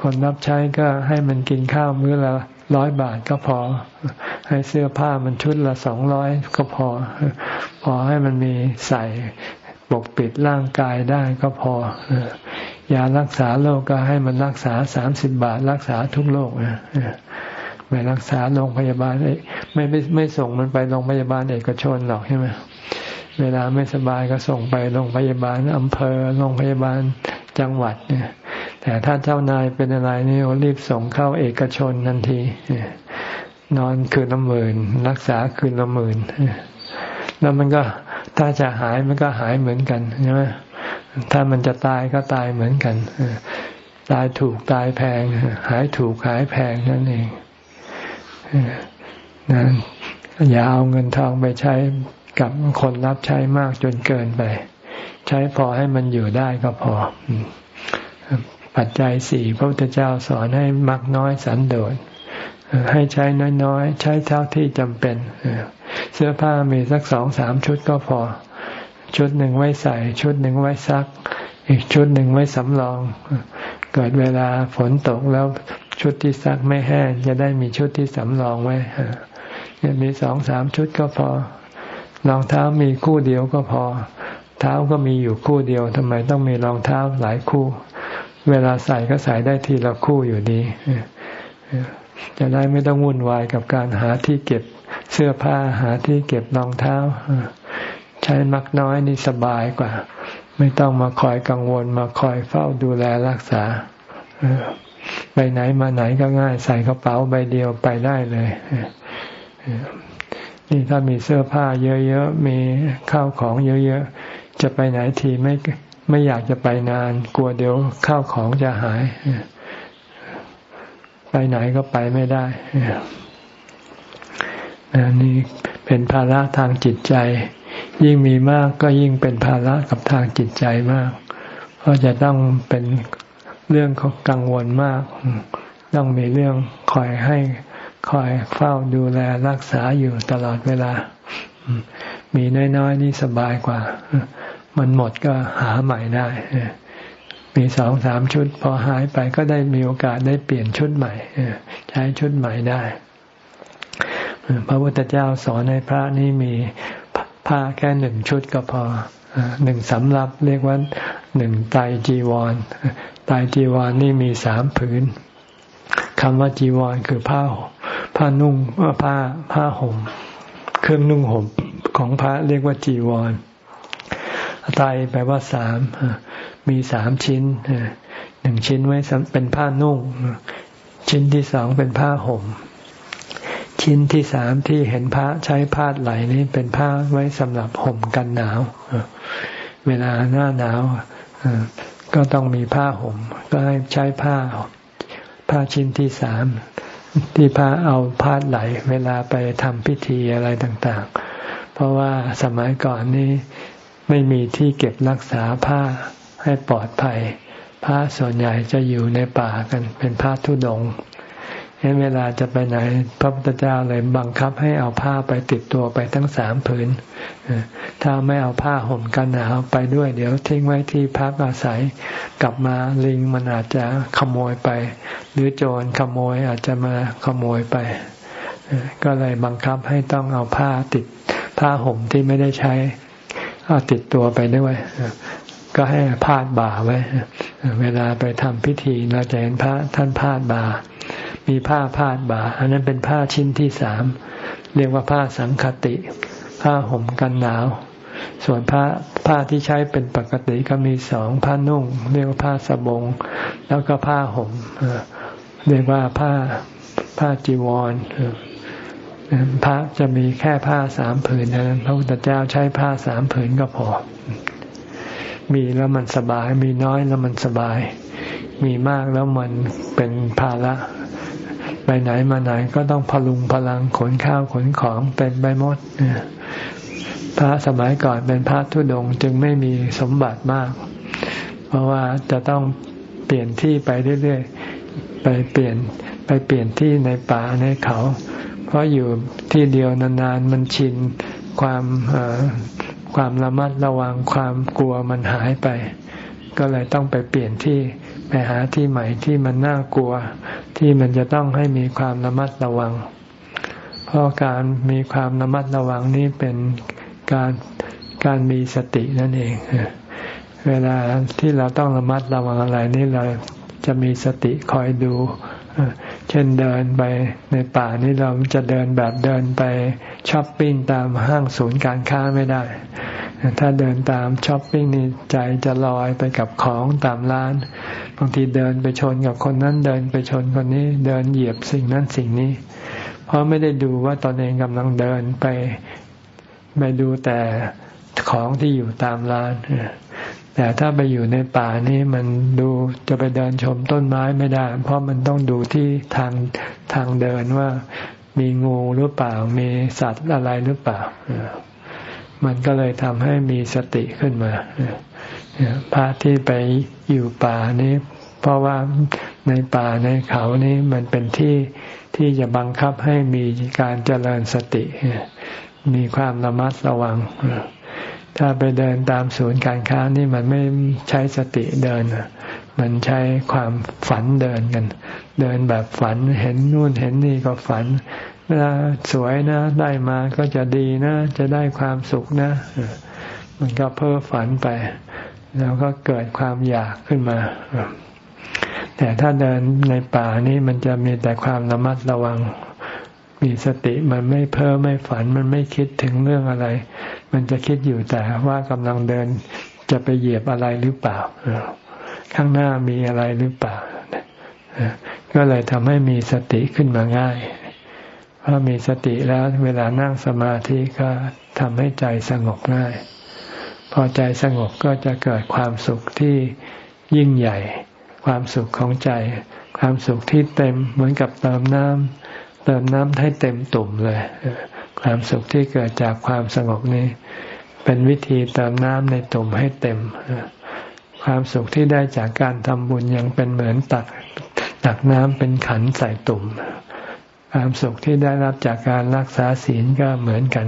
คนรับใช้ก็ให้มันกินข้าวมื้อละร้อยบาทก็พอ ให้เสื้อผ้ามันชุดละสองร้อยก็พอ พอให้มันมีใส่ปกปิดร่างกายได้ก็พอยารักษาโรคก็ให้มันรักษาสามสิบบาท รักษาทุกโรคไม่รักษาโรงพยาบาลไม่ไม่ไม่ส่งมันไปโรงพยาบาลเอกชนหรอกใช่ไหม เวลาไม่สบายก็ส่งไปโรงพยาบาลอำเภอโรงพยาบาลจังหวัดเนี่ย แต่ถ้าเจ้านายเป็นอะไรนี่รีบส่งเข้าเอกชนทันทีนอนคืนละหมื่นรักษาคืนละหมื่นแล้วมันก็ถ้าจะหายมันก็หายเหมือนกันใช่ไหมถ้ามันจะตายก็ตายเหมือนกันตายถูกตายแพง หายถูกหายแพงนั่นเองนะอย่าเอาเงินทองไปใช้ กับคนรับใช้มากจนเกินไป ใช้พอให้มันอยู่ได้ก็พอ ปัจจัยสี่พระพุทธเจ้าสอนให้มักน้อยสันโดษให้ใช้น้อยๆ ใช้เท่าที่จำเป็น เสื้อผ้ามีสักสองสามชุดก็พอ ชุดหนึ่งไว้ใส่ ชุดหนึ่งไว้ซัก อีกชุดหนึ่งไว้สำรอง เกิดเวลาฝนตกแล้วชุดที่ซักไม่แห้งจะได้มีชุดที่สำรองไว้มีสองสามชุดก็พอ รองเท้ามีคู่เดียวก็พอ เท้าก็มีอยู่คู่เดียวทำไมต้องมีรองเท้าหลายคู่ เวลาใส่ก็ใส่ได้ทีละคู่อยู่ดีจะได้ไม่ต้องวุ่นวายกับการหาที่เก็บเสื้อผ้าหาที่เก็บรองเท้า ใช้มักน้อยนี่สบายกว่า ไม่ต้องมาคอยกังวลมาคอยเฝ้าดูแลรักษาไปไหนมาไหนก็ง่ายใส่กระเป๋าใบเดียวไปได้เลย นี่ถ้ามีเสื้อผ้าเยอะๆ มีข้าวของเยอะๆ จะไปไหนทีไม่ไม่อยากจะไปนาน กลัวเดี๋ยวข้าวของจะหาย ไปไหนก็ไปไม่ได้นี่เป็นภาระทางจิตใจ ยิ่งมีมากก็ยิ่งเป็นภาระกับทางจิตใจมาก เพราะจะต้องเป็นเรื่องของกังวลมาก ต้องมีเรื่องคอยให้ คอยเฝ้าดูแลรักษาอยู่ตลอดเวลา มีน้อยๆนี่สบายกว่า มันหมดก็หาใหม่ได้ มีสองสามชุด พอหายไปก็ได้มีโอกาสได้เปลี่ยนชุดใหม่ใช้ชุดใหม่ได้พระพุทธเจ้าสอนให้พระนี่มีผ้าแค่หนึ่งชุดก็พอหนึ่งสำรับเรียกว่าหนึ่งไตจีวรไตจีวรนี่มีสามผืน คำว่าจีวรคือผ้าผ้านุ่งผ้าผ้าห่ม เครื่องนุ่งห่มของพระเรียกว่าจีวรไตแปลว่าสามมีสามชิ้นหนึ่งชิ้นไว้เป็นผ้านุ่ง ชิ้นที่สองเป็นผ้าห่ม ชิ้นที่สามที่เห็นผ้าใช้ผ้าไหลนี้เป็นผ้าไว้สำหรับห่มกันหนาว เวลาหน้าหนาวก็ต้องมีผ้าห่ม ก็ให้ใช้ผ้า ผ้าชิ้นที่สามที่พระเอาพาดไหลเวลาไปทำพิธีอะไรต่างๆ เพราะว่าสมัยก่อนนี้ไม่มีที่เก็บรักษาผ้าให้ปลอดภัยพระส่วนใหญ่จะอยู่ในป่ากันเป็นพระทุดง เห็นเวลาจะไปไหน พระพุทธเจ้าเลยบังคับให้เอาผ้าไปติดตัวไปทั้งสามผืน ถ้าไม่เอาผ้าห่มกันหนาวไปด้วย เดี๋ยวทิ้งไว้ที่พักอาศัย กลับมาลิงมันอาจจะขโมยไป หรือโจรขโมยอาจจะมาขโมยไป ก็เลยบังคับให้ต้องเอาผ้าติดผ้าห่มที่ไม่ได้ใช้เอาติดตัวไปด้วยก็ให้พาดบ่าไว้ เวลาไปทำพิธีเราจะเห็นพระท่านพาดบ่า มีผ้าพาดบ่า อันนั้นเป็นผ้าชิ้นที่สามเรียกว่าผ้าสังคติ ผ้าห่มกันหนาว ส่วนผ้าผ้าที่ใช้เป็นปกติก็มีสองผ้านุ่ง เรียกว่าผ้าสบง แล้วก็ผ้าห่มเรียกว่าผ้าผ้าจีวรพระจะมีแค่ผ้าสามผืนนั้นพระพุทธเจ้าใช้ผ้าสามผืนก็พอ มีแล้วมันสบาย มีน้อยแล้วมันสบาย มีมากแล้วมันเป็นภาระ ไปไหนมาไหนก็ต้องพลุงพลังขนข้าวขนของเป็นใบมดพระสมัยก่อนเป็นพระทุดงจึงไม่มีสมบัติมาก เพราะว่าจะต้องเปลี่ยนที่ไปเรื่อยๆไปเปลี่ยนไปเปลี่ยนที่ในป่าในเขา เพราะอยู่ที่เดียวนานๆมันชินความความระมัดระวังความกลัวมันหายไป ก็เลยต้องไปเปลี่ยนที่ ไปหาที่ใหม่ที่มันน่ากลัว ที่มันจะต้องให้มีความระมัดระวัง เพราะการมีความระมัดระวังนี้เป็นการการมีสตินั่นเอง เวลาที่เราต้องระมัดระวังอะไรนี่เราจะมีสติคอยดู เช่นเดินไปในป่านี่เราจะเดินแบบเดินไปช้อปปิ้งตามห้างศูนย์การค้าไม่ได้ ถ้าเดินตามช้อปปิ้งนี่ใจจะลอยไปกับของตามร้าน บางทีเดินไปชนกับคนนั้นเดินไปชนคนนี้ เดินเหยียบสิ่งนั้นสิ่งนี้ เพราะไม่ได้ดูว่าตอนเองกำลังเดินไปไปดูแต่ของที่อยู่ตามร้าน แต่ถ้าไปอยู่ในป่านี้มันดูจะไปเดินชมต้นไม้ไม่ได้ เพราะมันต้องดูที่ทางทางเดินว่ามีงูหรือเปล่า มีสัตว์อะไรหรือเปล่า มันก็เลยทำให้มีสติขึ้นมาพระที่ไปอยู่ป่านี้ เพราะว่าในป่าในเขานี้มันเป็นที่ที่จะบังคับให้มีการเจริญสติ มีความระมัดระวัง ถ้าไปเดินตามศูนย์การค้านี่มันไม่ใช้สติเดิน มันใช้ความฝันเดินกัน เดินแบบฝันเห็นนู่นเห็นนี่ก็ฝัน นะสวยนะ ได้มาก็จะดีนะ จะได้ความสุขนะ มันก็เพ้อฝันไป แล้วก็เกิดความอยากขึ้นมา แต่ถ้าเดินในป่านี้มันจะมีแต่ความระมัดระวัง มีสติมันไม่เพ้อไม่ฝันมันไม่คิดถึงเรื่องอะไร มันจะคิดอยู่แต่ว่ากำลังเดินจะไปเหยียบอะไรหรือเปล่า ข้างหน้ามีอะไรหรือเปล่า ก็เลยทำให้มีสติขึ้นมาง่าย พอมีสติแล้วเวลานั่งสมาธิก็ทำให้ใจสงบง่าย พอใจสงบก็จะเกิดความสุขที่ยิ่งใหญ่ ความสุขของใจ ความสุขที่เต็มเหมือนกับเติมน้ำเติมน้ำให้เต็มตุ่มเลย ความสุขที่เกิดจากความสงบนี้ เป็นวิธีเติมน้ำในตุ่มให้เต็ม ความสุขที่ได้จากการทำบุญยังเป็นเหมือนตักตักน้ำเป็นขันใส่ตุ่ม ความสุขที่ได้รับจากการรักษาศีลก็เหมือนกัน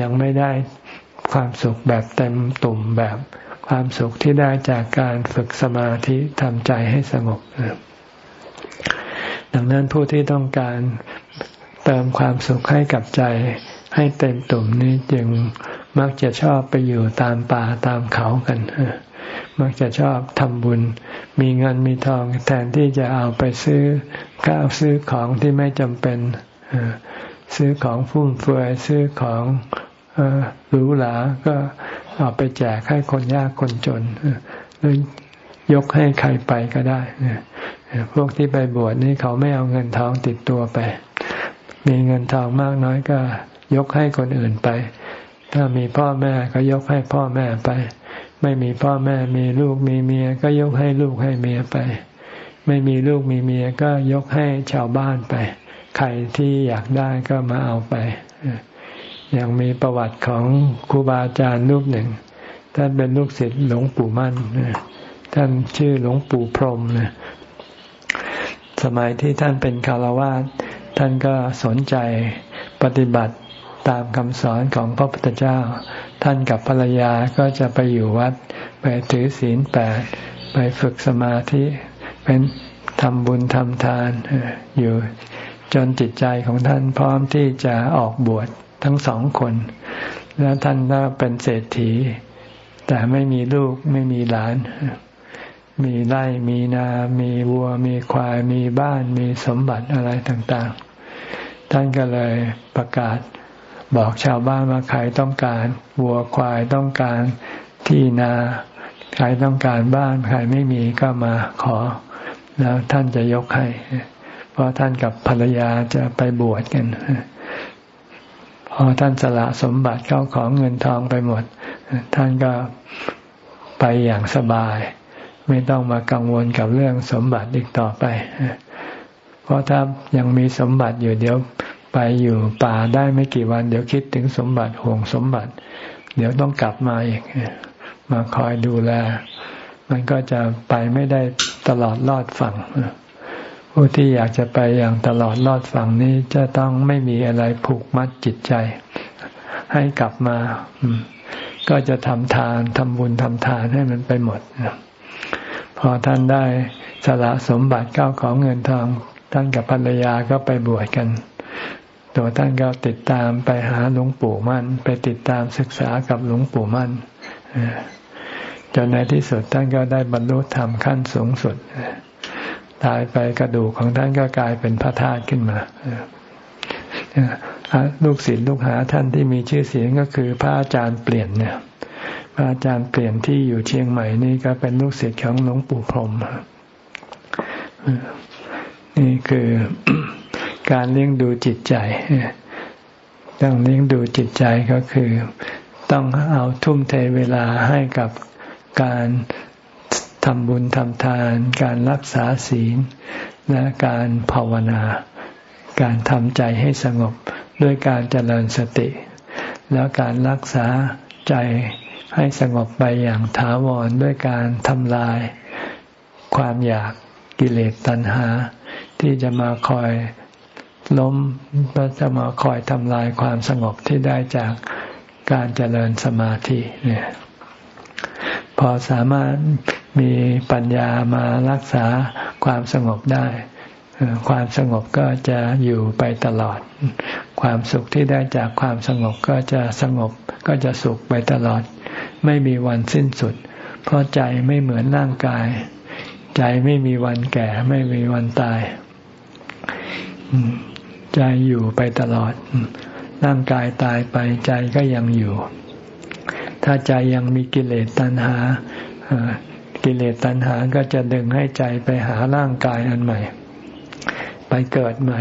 ยังไม่ได้ความสุขแบบเต็มตุ่มแบบความสุขที่ได้จากการฝึกสมาธิทำใจให้สงบ ดังนั้นผู้ที่ต้องการเติมความสุขให้กับใจให้เต็มตุ่มนี้จึงมักจะชอบไปอยู่ตามป่าตามเขากัน มักจะชอบทำบุญ มีเงินมีทองแทนที่จะเอาไปซื้อข้าวซื้อของที่ไม่จำเป็นซื้อของฟุ่มเฟือยซื้อของหรูหราก็เอาไปแจกให้คนยากคนจนหรือยกให้ใครไปก็ได้พวกที่ไปบวชนี่เขาไม่เอาเงินทองติดตัวไป มีเงินทองมากน้อยก็ยกให้คนอื่นไป ถ้ามีพ่อแม่ก็ยกให้พ่อแม่ไป ไม่มีพ่อแม่มีลูกมีเมีย ก็ยกให้ลูกให้เมียไป ไม่มีลูกมีเมียก็ยกให้ชาวบ้านไป ใครที่อยากได้ก็มาเอาไปอย่างมีประวัติของครูบาอาจารย์รูปหนึ่ง ท่านเป็นลูกศิษย์หลวงปู่มั่นท่านชื่อหลวงปู่พรมนะสมัยที่ท่านเป็นคารวาสท่านก็สนใจปฏิบัติตามคำสอนของพระพุทธเจ้า ท่านกับภรรยาก็จะไปอยู่วัด ไปถือศีลแปดไปฝึกสมาธิเป็นทำบุญทำทานอยู่จนจิตใจของท่านพร้อมที่จะออกบวชทั้งสองคน แล้วท่านก็เป็นเศรษฐี แต่ไม่มีลูกไม่มีหลาน มีไร่มีนา มีวัว มีควาย มีบ้าน มีสมบัติอะไรต่างๆ ท่านก็เลยประกาศ บอกชาวบ้านว่าใครต้องการวัวควายต้องการที่นาใครต้องการบ้านใครไม่มีก็มาขอ แล้วท่านจะยกให้ เพราะท่านกับภรรยาจะไปบวชกันพอท่านสละสมบัติเข้าของเงินทองไปหมด ท่านก็ไปอย่างสบาย ไม่ต้องมากังวลกับเรื่องสมบัติอีกต่อไป เพราะถ้ายังมีสมบัติอยู่เดี๋ยว ไปอยู่ป่าได้ไม่กี่วัน เดี๋ยวคิดถึงสมบัติห่วงสมบัติ เดี๋ยวต้องกลับมาอีก มาคอยดูแล มันก็จะไปไม่ได้ตลอดรอดฝั่งผู้ที่อยากจะไปอย่างตลอดรอดฝั่งนี้จะต้องไม่มีอะไรผูกมัดจิตใจ ให้กลับมา ก็จะทำทานทำบุญทำทานให้มันไปหมดพอท่านได้สละสมบัติเก้าของเงินทองท่านกับภรรยาก็ไปบวชกัน ตัวท่านก็ติดตามไปหาหลวงปู่มั่น ไปติดตามศึกษากับหลวงปู่มั่นจนในที่สุดท่านก็ได้บรรลุธรรมขั้นสูงสุดตายไปกระดูกของท่านก็กลายเป็นพระธาตุขึ้นมาลูกศิษย์ลูกหาท่านที่มีชื่อเสียงก็คือพระอาจารย์เปลี่ยนเนี่ยพระอาจารย์เปลี่ยนที่อยู่เชียงใหม่นี่ก็เป็นลูกศิษย์ของหลวงปู่พรหมนี่คือ การเลี้ยงดูจิตใจต้องเลี้ยงดูจิตใจก็คือ ต้องเอาทุ่มเทเวลาให้กับการทำบุญทำทาน การรักษาศีล และการภาวนา การทำใจให้สงบด้วยการเจริญสติ แล้วการรักษาใจให้สงบไปอย่างถาวรด้วยการทำลาย ความอยากกิเลสตัณหา ที่จะมาคอย ล้มก็จะมาคอยทำลายความสงบที่ได้จากการเจริญสมาธิเนี่ยพอสามารถมีปัญญามารักษาความสงบได้ ความสงบก็จะอยู่ไปตลอด ความสุขที่ได้จากความสงบก็จะสงบก็จะสุขไปตลอด ไม่มีวันสิ้นสุด เพราะใจไม่เหมือนร่างกาย ใจไม่มีวันแก่ ไม่มีวันตาย ใจอยู่ไปตลอด ร่างกายตายไปใจก็ยังอยู่ ถ้าใจยังมีกิเลสตัณหากิเลสตัณหาก็จะดึงให้ใจไปหาร่างกายอันใหม่ ไปเกิดใหม่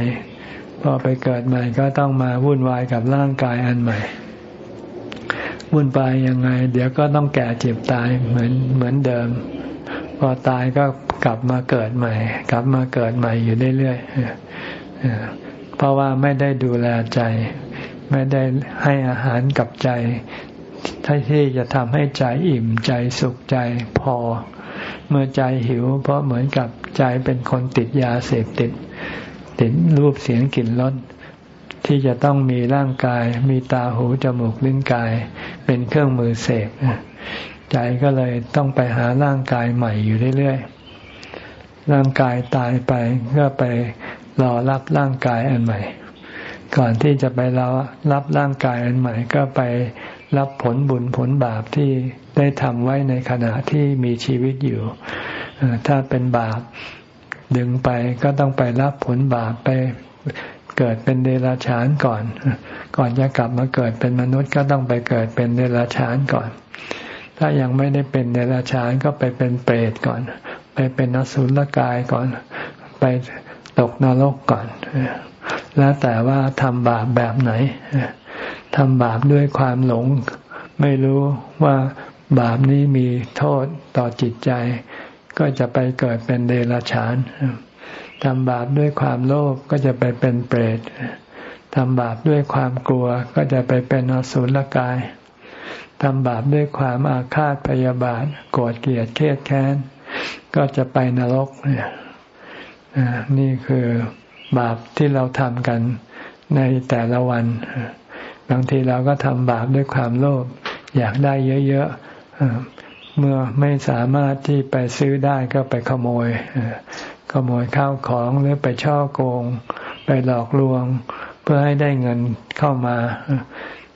พอไปเกิดใหม่ก็ต้องมาวุ่นวายกับร่างกายอันใหม่ วุ่นวายยังไง เดี๋ยวก็ต้องแก่เจ็บตายเหมือนเหมือนเดิม พอตายก็กลับมาเกิดใหม่ กลับมาเกิดใหม่อยู่เรื่อยๆ ราะว่าไม่ได้ดูแลใจ ไม่ได้ให้อาหารกับใจที่จะทำให้ใจอิ่มใจสุขใจพอ เมื่อใจหิว เพราะเหมือนกับใจเป็นคนติดยาเสพติด ติดรูปเสียงกลิ่นรสที่จะต้องมีร่างกาย มีตาหูจมูกลิ้นกาย เป็นเครื่องมือเสพใจก็เลยต้องไปหาร่างกายใหม่อยู่เรื่อยๆร่างกายตายไปก็ไป รอรับร่างกายอันใหม่ ก่อนที่จะไปรอรับร่างกายอันใหม่ ก็ไปรับผลบุญผลบาปที่ได้ทำไว้ในขณะที่มีชีวิตอยู่ ถ้าเป็นบาปดึงไปก็ต้องไปรับผลบาปไปเกิดเป็นเดรัจฉานก่อน ก่อนจะกลับมาเกิดเป็นมนุษย์ก็ต้องไปเกิดเป็นเดรัจฉานก่อน ถ้ายังไม่ได้เป็นเดรัจฉานก็ไปเป็นเปรตก่อน ไปเป็นนสุลกายก่อน ไป ตกนรกก่อน แล้วแต่ว่าทำบาปแบบไหนทำบาปด้วยความหลง ไม่รู้ว่าบาปนี้มีโทษต่อจิตใจ ก็จะไปเกิดเป็นเดรัจฉานทำบาปด้วยความโลภก็จะไปเป็นเปรตทำบาปด้วยความกลัวก็จะไปเป็นอสุรกายทำบาปด้วยความอาฆาตพยาบาทโกรธเกลียดเครียดแค้น ก็จะไปนรกเนี่ย นี่คือบาปที่เราทำกันในแต่ละวัน บางทีเราก็ทำบาปด้วยความโลภอยากได้เยอะๆเมื่อไม่สามารถที่ไปซื้อได้ก็ไปขโมยขโมยข้าวของหรือไปช่อโกง ไปหลอกลวง เพื่อให้ได้เงินเข้ามา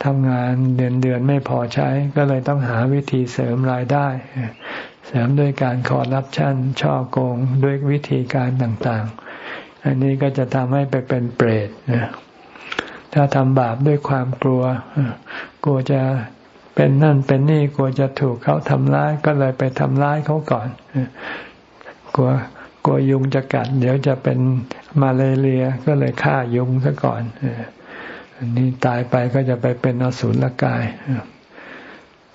ทำงานเดือนเดือนไม่พอใช้ ก็เลยต้องหาวิธีเสริมรายได้ เสริมด้วยการขอรับชั่นช่อโกงด้วยวิธีการต่างๆ อันนี้ก็จะทำให้ไปเป็นเปรตนะถ้าทำบาปด้วยความกลัว กลัวจะเป็นนั่นเป็นนี่กลัวจะถูกเขาทำร้ายก็เลยไปทำร้ายเขาก่อนกลัวกลัวยุงจะกัด เดี๋ยวจะเป็นมาเลเรียก็เลยฆ่ายุงซะก่อนอันนี้ตายไปก็จะไปเป็นอสุรกาย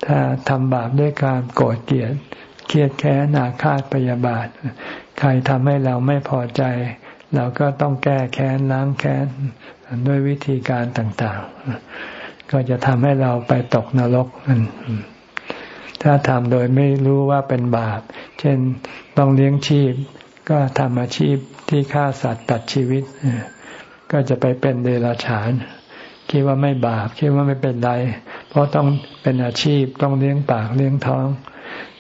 ถ้าทำบาปด้วยการโกรธเกลียด เครียดแค้นอาฆาตพยาบาท ใครทำให้เราไม่พอใจ เราก็ต้องแก้แค้นล้างแค้นด้วยวิธีการต่างๆ ก็จะทำให้เราไปตกนรกนั่นถ้าทำโดยไม่รู้ว่าเป็นบาป เช่นต้องเลี้ยงชีพ ก็ทำอาชีพที่ฆ่าสัตว์ตัดชีวิต ก็จะไปเป็นเดรัจฉาน คิดว่าไม่บาป คิดว่าไม่เป็นไร เพราะต้องเป็นอาชีพต้องเลี้ยงปากเลี้ยงท้อง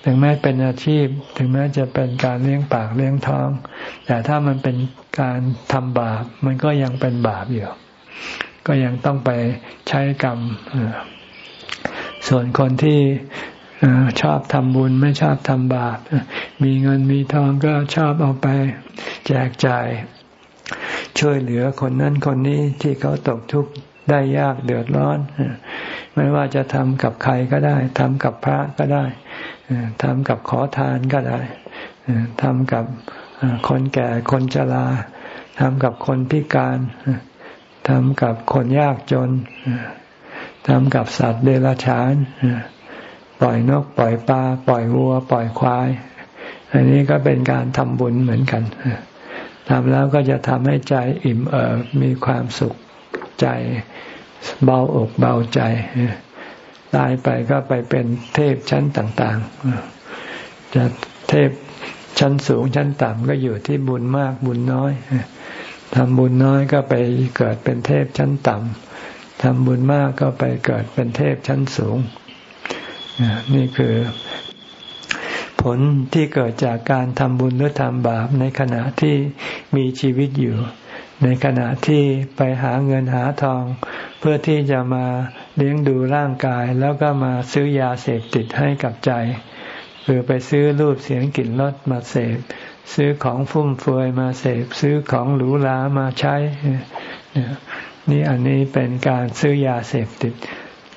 ถึงแม้เป็นอาชีพ ถึงแม้จะเป็นการเลี้ยงปากเลี้ยงท้อง แต่ถ้ามันเป็นการทำบาป มันก็ยังเป็นบาปอยู่ ก็ยังต้องไปใช้กรรม ส่วนคนที่ชอบทำบุญไม่ชอบทำบาป มีเงินมีทองก็ชอบเอาไป แจกจ่าย ช่วยเหลือคนนั้นคนนี้ที่เขาตกทุกข์ได้ยากเดือดร้อน ไม่ว่าจะทำกับใครก็ได้ทำกับพระก็ได้ ทำกับขอทานก็ได้ทำกับคนแก่คนชราทำกับคนพิการทำกับคนยากจนทำกับสัตว์เดรัจฉานปล่อยนกปล่อยปลาปล่อยวัว ปล่อยควาย อันนี้ก็เป็นการทำบุญเหมือนกันทำแล้วก็จะทำให้ใจอิ่มเอิบมีความสุขใจเบาอกเบาใจ ตายไปก็ไปเป็นเทพชั้นต่างๆ จะเทพชั้นสูงชั้นต่ำก็อยู่ที่บุญมากบุญน้อยทำบุญน้อยก็ไปเกิดเป็นเทพชั้นต่ำทำบุญมากก็ไปเกิดเป็นเทพชั้นสูง นี่คือผลที่เกิดจากการทำบุญหรือทำบาปในขณะที่มีชีวิตอยู่ ในขณะที่ไปหาเงินหาทอง เพื่อที่จะมา เลี้ยงดูร่างกายแล้วก็มาซื้อยาเสพติดให้กับใจ คือไปซื้อรูปเสียงกลิ่นรสมาเสพ ซื้อของฟุ่มเฟือยมาเสพ ซื้อของหรูหรามาใช้ นี่อันนี้เป็นการซื้อยาเสพติด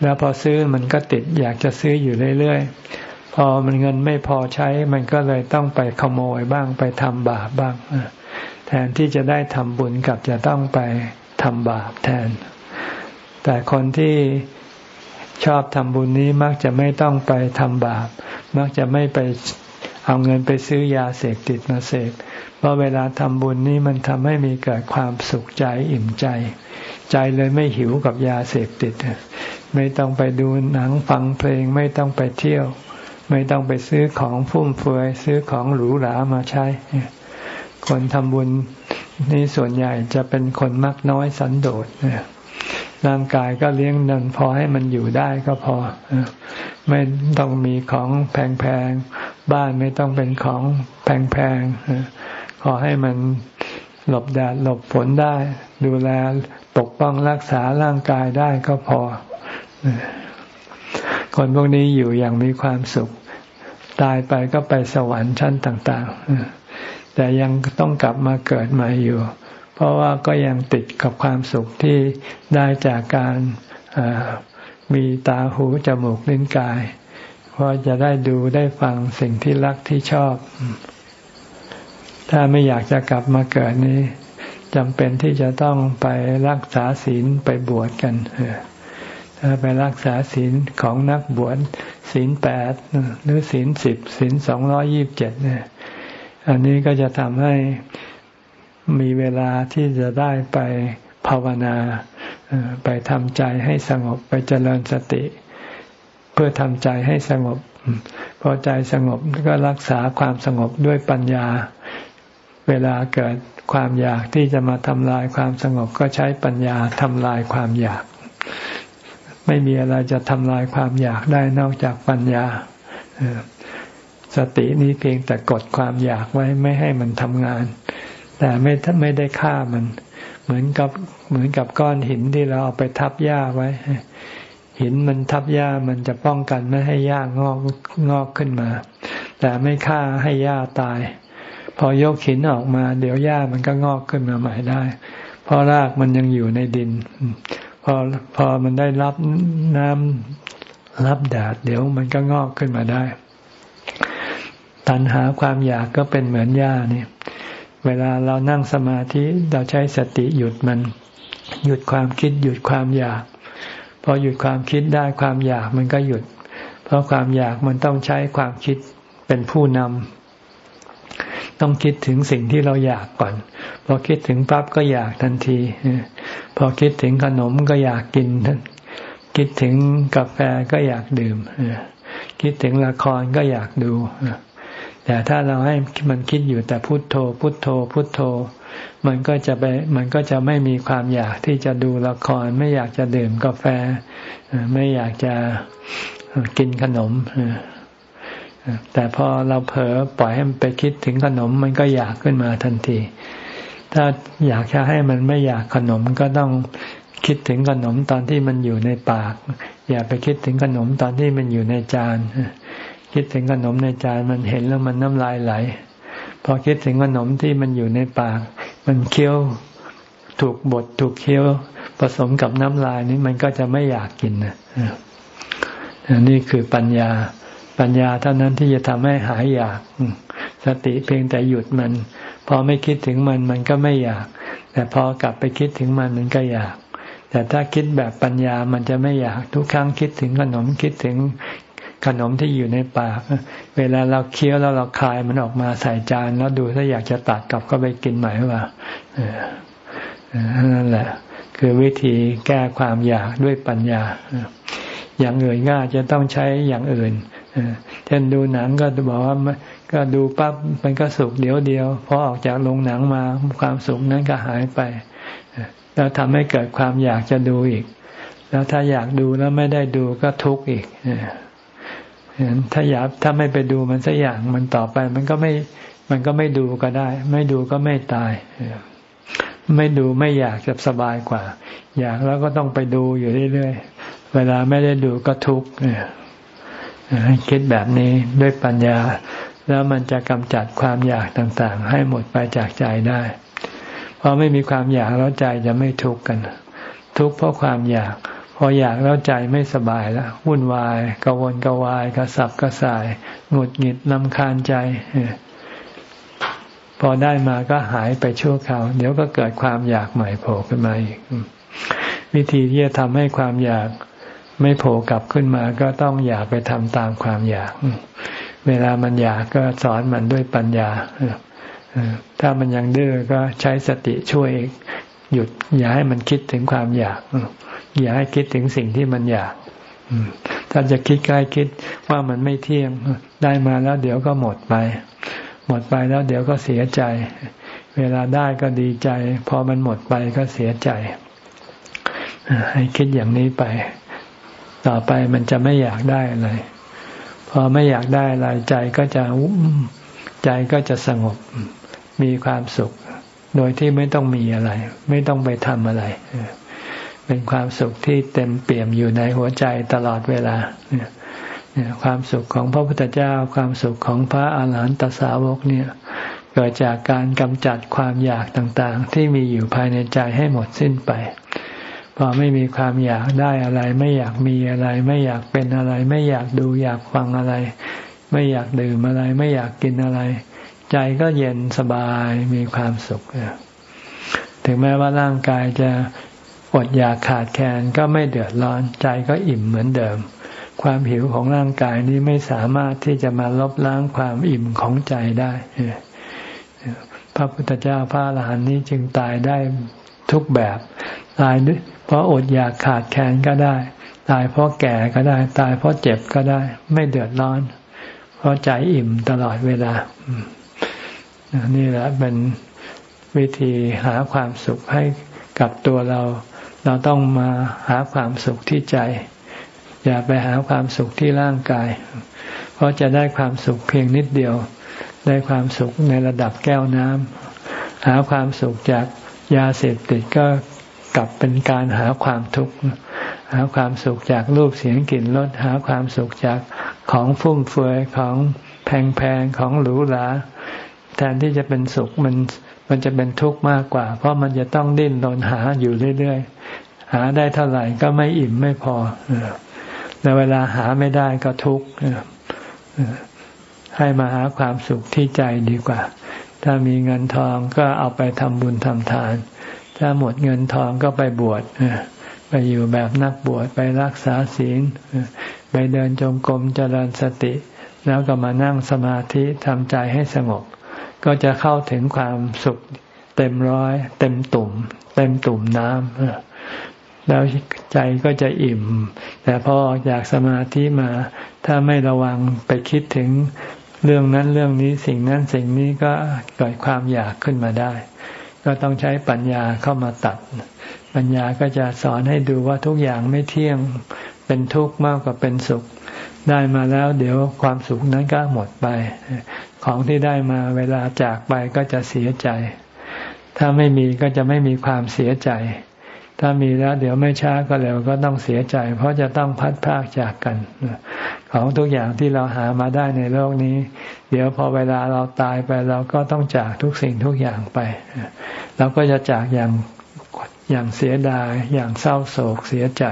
แล้วพอซื้อมันก็ติดอยากจะซื้ออยู่เรื่อยๆ พอมันเงินไม่พอใช้ มันก็เลยต้องไปขโมยบ้างไปทำบาปบ้าง แทนที่จะได้ทำบุญกับจะต้องไปทำบาปแทน แต่คนที่ชอบทำบุญนี้มักจะไม่ต้องไปทำบาป มักจะไม่ไปเอาเงินไปซื้อยาเสพติดมาเสพ เพราะเวลาทำบุญนี้มันทำให้มีเกิดความสุขใจอิ่มใจ ใจเลยไม่หิวกับยาเสพติด ไม่ต้องไปดูหนังฟังเพลงไม่ต้องไปเที่ยว ไม่ต้องไปซื้อของฟุ่มเฟือยซื้อของหรูหรามาใช้ คนทำบุญนี่ส่วนใหญ่จะเป็นคนมักน้อยสันโดษ ร่างกายก็เลี้ยงนันพอให้มันอยู่ได้ก็พอ ไม่ต้องมีของแพงๆ บ้านไม่ต้องเป็นของแพงๆ ขอให้มันหลบแดดหลบฝนได้ ดูแลปกป้องรักษาร่างกายได้ก็พอ คนพวกนี้อยู่อย่างมีความสุข ตายไปก็ไปสวรรค์ชั้นต่าง ๆ แต่ยังต้องกลับมาเกิดใหม่อยู่ เพราะว่าก็ยังติดกับความสุขที่ได้จากการมีตาหูจมูกลิ้นกายพราะจะได้ดูได้ฟังสิ่งที่รักที่ชอบ ถ้าไม่อยากจะกลับมาเกิดนี้จำเป็นที่จะต้องไปรักษาศีลไปบวชกันถ้าไปรักษาศีลของนักบวชศีลแปดหรือศีลสิบศีลสองร้อยี่บเจ็ดเนี่ยอันนี้ก็จะทำให้ มีเวลาที่จะได้ไปภาวนาไปทำใจให้สงบไปเจริญสติ เพื่อทำใจให้สงบ พอใจสงบก็รักษาความสงบด้วยปัญญา เวลาเกิดความอยากที่จะมาทำลายความสงบก็ใช้ปัญญาทำลายความอยาก ไม่มีอะไรจะทำลายความอยากได้นอกจากปัญญาสตินี้เพียงแต่กดความอยากไว้ไม่ให้มันทำงาน แต่ไม่ไม่ได้ฆ่ามัน เหมือนกับเหมือนกับก้อนหินที่เราเอาไปทับหญ้าไว้ หินมันทับหญ้ามันจะป้องกันไม่ให้หญ้างอกงอกขึ้นมา แต่ไม่ฆ่าให้หญ้าตาย พอยกหินออกมา เดี๋ยวหญ้ามันก็งอกขึ้นมาใหม่ได้ เพราะรากมันยังอยู่ในดิน พอพอมันได้รับน้ำรับแดดเดี๋ยวมันก็งอกขึ้นมาได้ ตัณหาความอยากก็เป็นเหมือนหญ้านี่ เวลาเรานั่งสมาธิเราใช้สติหยุดมัน หยุดความคิดหยุดความอยาก พอหยุดความคิดได้ความอยากมันก็หยุด เพราะความอยากมันต้องใช้ความคิดเป็นผู้นำต้องคิดถึงสิ่งที่เราอยากก่อน พอคิดถึงปั๊บก็อยากทันที พอคิดถึงขนมก็อยากกิน คิดถึงกาแฟก็อยากดื่ม คิดถึงละครก็อยากดู แต่ถ้าเราให้มันคิดอยู่แต่พุโทโธ พุโทโธ พุโทโธ มันก็จะไปมันก็จะไม่มีความอยากที่จะดูละคร ไม่อยากจะดื่มกาแฟ ไม่อยากจะกินขนมแต่พอเราเผลอปล่อยให้มันไปคิดถึงขนมมันก็อยากขึ้นมาทันที ถ้าอยากจะให้มันไม่อยากขนมก็ต้องคิดถึงขนมตอนที่มันอยู่ในปาก อย่าไปคิดถึงขนมตอนที่มันอยู่ในจาน คิดถึงขนมในจานมันเห็นแล้วมันน้ำลายไหล พอคิดถึงขนมที่มันอยู่ในปาก มันเคี้ยวถูกบดถูกเคี้ยวผสมกับน้ำลายนี้มันก็จะไม่อยากกินนะนี่คือปัญญา ปัญญาเท่านั้นที่จะทำให้หายอยาก สติเพียงแต่หยุดมัน พอไม่คิดถึงมันมันก็ไม่อยาก แต่พอกลับไปคิดถึงมันมันก็อยาก แต่ถ้าคิดแบบปัญญามันจะไม่อยาก ทุกครั้งคิดถึงขนมคิดถึง ขนมที่อยู่ในปากเวลาเราเคี้ยวแล้วเราคายมันออกมาใส่จานแล้วดูถ้าอยากจะตัดกลับก็ไปกินใหม่ว่านั่นแหละ คือวิธีแก้ความอยากด้วยปัญญา อย่างอื่นก็จะต้องใช้อย่างอื่นเช่นดูหนังก็บอกว่าก็ดูปั๊บมันก็สุขเดียวเดียวพอออกจากโรงหนังมาความสุขนั้นก็หายไปแล้วทำให้เกิดความอยากจะดูอีก แล้วถ้าอยากดูแล้วไม่ได้ดูก็ทุกข์อีก ถ้าอยากถ้าไม่ไปดูมันสักอย่างมันต่อไป มันก็ไม่มันก็ไม่ดูก็ได้ ไม่ดูก็ไม่ตาย ไม่ดูไม่อยากจะสบายกว่า อยากแล้วก็ต้องไปดูอยู่เรื่อยๆเวลาไม่ได้ดูก็ทุกข์คิดแบบนี้ด้วยปัญญา แล้วมันจะกำจัดความอยากต่างๆ ให้หมดไปจากใจได้พราะไม่มีความอยากแล้วใจจะไม่ทุกข์กัน ทุกข์เพราะความอยาก พออยากแล้วใจไม่สบายแล้ววุ่นวายกวนกวายกระสับกระส่ายหงุดหงิดลำคาญใจ พอได้มาก็หายไปชั่วคราวเดี๋ยวก็เกิดความอยากใหม่โผล่ขึ้นมาอีก วิธีที่จะทำให้ความอยากไม่โผล่กลับขึ้นมา ก็ต้องอย่าไปทำตามความอยาก เวลามันอยากก็สอนมันด้วยปัญญาถ้ามันยังดื้อก็ใช้สติช่วยหยุดอย่าให้มันคิดถึงความอยาก อย่าให้คิดถึงสิ่งที่มันอยากถ้าจะคิดใกล้คิดว่ามันไม่เที่ยงได้มาแล้วเดี๋ยวก็หมดไป หมดไปแล้วเดี๋ยวก็เสียใจ เวลาได้ก็ดีใจ พอมันหมดไปก็เสียใจ ให้คิดอย่างนี้ไป ต่อไปมันจะไม่อยากได้อะไร พอไม่อยากได้อะไรใจก็จะใจก็จะสงบมีความสุข โดยที่ไม่ต้องมีอะไร ไม่ต้องไปทำอะไร เป็นความสุขที่เต็มเปี่ยมอยู่ในหัวใจตลอดเวลาเนี่ยความสุขของพระพุทธเจ้า ความสุขของพระอาหารหันตสาวกเนี่ยเกิดจากการกำจัดความอยากต่างๆ ที่มีอยู่ภายในใจให้หมดสิ้นไป พอไม่มีความอยากได้อะไร ไม่อยากมีอะไร ไม่อยากเป็นอะไร ไม่อยากดูอยากฟังอะไร ไม่อยากดื่มอะไร ไม่อยากกินอะไร ใจก็เย็นสบายมีความสุข ถึงแม้ว่าร่างกายจะ อดอยากขาดแคลนก็ไม่เดือดร้อนใจก็อิ่มเหมือนเดิม ความหิวของร่างกายนี้ไม่สามารถที่จะมาลบล้างความอิ่มของใจได้ พระพุทธเจ้าพระอรหันต์นี้จึงตายได้ทุกแบบตายด้วยเพราะอดอยากขาดแคลนก็ได้ ตายเพราะแก่ก็ได้ ตายเพราะเจ็บก็ได้ ไม่เดือดร้อน เพราะใจอิ่มตลอดเวลา นี่แหละเป็นวิธีหาความสุขให้กับตัวเรา เราต้องมาหาความสุขที่ใจ อย่าไปหาความสุขที่ร่างกาย เพราะจะได้ความสุขเพียงนิดเดียว ได้ความสุขในระดับแก้วน้ำหาความสุขจากยาเสพติดก็กลับเป็นการหาความทุกข์หาความสุขจากรูปเสียงกลิ่นรสหาความสุขจากของฟุ่มเฟือยของแพงๆของหรูหราแทนที่จะเป็นสุขมัน มันจะเป็นทุกข์มากกว่า เพราะมันจะต้องดิ้นรนหาอยู่เรื่อยๆ หาได้เท่าไหร่ก็ไม่อิ่มไม่พอแล้วเวลาหาไม่ได้ก็ทุกข์ให้มาหาความสุขที่ใจดีกว่า ถ้ามีเงินทองก็เอาไปทำบุญทำทาน ถ้าหมดเงินทองก็ไปบวชไปอยู่แบบนักบวชไปรักษาศีลไปเดินจงกรมเจริญสติ แล้วก็มานั่งสมาธิทำใจให้สงบ ก็จะเข้าถึงความสุขเต็มร้อย เต็มตุ่ม เต็มตุ่มน้ำแล้วใจก็จะอิ่ม แต่พอออกจากสมาธิมา ถ้าไม่ระวังไปคิดถึงเรื่องนั้นเรื่องนี้สิ่งนั้นสิ่งนี้ก็เกิดความอยากขึ้นมาได้ ก็ต้องใช้ปัญญาเข้ามาตัด ปัญญาก็จะสอนให้ดูว่าทุกอย่างไม่เที่ยงเป็นทุกข์มากกว่าเป็นสุข ได้มาแล้ว เดี๋ยวความสุขนั้นก็หมดไป ของที่ได้มาเวลาจากไปก็จะเสียใจ ถ้าไม่มีก็จะไม่มีความเสียใจ ถ้ามีแล้วเดี๋ยวไม่ช้าก็เร็วก็ต้องเสียใจ เพราะจะต้องพัดพากจากกัน ของทุกอย่างที่เราหามาได้ในโลกนี้ เดี๋ยวพอเวลาเราตายไปเราก็ต้องจากทุกสิ่งทุกอย่างไป เราก็จะจากอย่างอย่างเสียดาย อย่างเศร้าโศกเสียใจ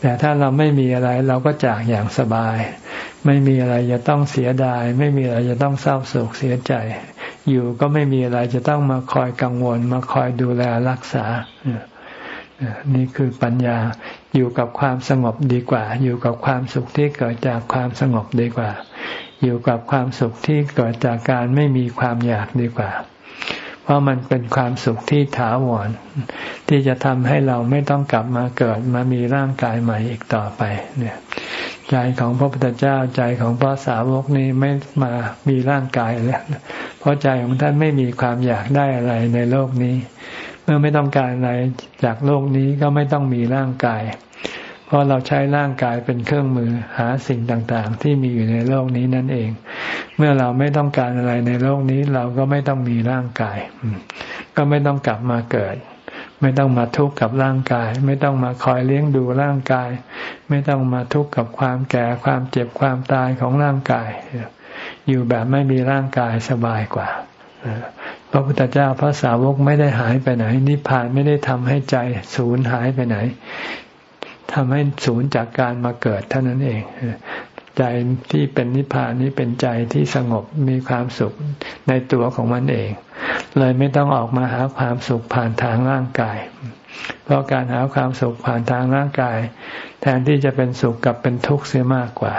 แต่ถ้าเราไม่มีอะไรเราก็จากอย่างสบาย ไม่มีอะไรจะต้องเสียดาย ไม่มีอะไรจะต้องเศร้าโศกเสียใจ อยู่ก็ไม่มีอะไรจะต้องมาคอยกังวล มาคอยดูแลรักษา นี่คือปัญญาอยู่กับความสงบดีกว่า อยู่กับความสุขที่เกิดจากความสงบดีกว่า อยู่กับความสุขที่เกิดจากการไม่มีความอยากดีกว่า เพราะมันเป็นความสุขที่ถาวร ที่จะทำให้เราไม่ต้องกลับมาเกิดมามีร่างกายใหม่อีกต่อไป เนี่ย ใจของพระพุทธเจ้าใจของพระสาวกนี้ไม่มามีร่างกายแล้วเพราะใจของท่านไม่มีความอยากได้อะไรในโลกนี้ เมื่อไม่ต้องการอะไรจากโลกนี้ก็ไม่ต้องมีร่างกาย เพราะเราใช้ร่างกายเป็นเครื่องมือหาสิ่งต่างๆ ที่มีอยู่ในโลกนี้นั่นเอง เมื่อเราไม่ต้องการอะไรในโลกนี้ เราก็ไม่ต้องมีร่างกาย ก็ไม่ต้องกลับมาเกิด ไม่ต้องมาทุกข์กับร่างกาย ไม่ต้องมาคอยเลี้ยงดูร่างกาย ไม่ต้องมาทุกข์กับความแก่ความเจ็บความตายของร่างกาย อยู่แบบไม่มีร่างกายสบายกว่าพระพุทธเจ้าพระสาวกไม่ได้หายไปไหน นิพพานไม่ได้ทำให้ใจศูนย์หายไปไหนทำให้ศูนย์จากการมาเกิดเท่านั้นเอง ใจที่เป็นนิพพานนี้เป็นใจที่สงบมีความสุขในตัวของมันเอง เลยไม่ต้องออกมาหาความสุขผ่านทางร่างกาย เพราะการหาความสุขผ่านทางร่างกาย แทนที่จะเป็นสุขกับเป็นทุกข์เสียมากกว่า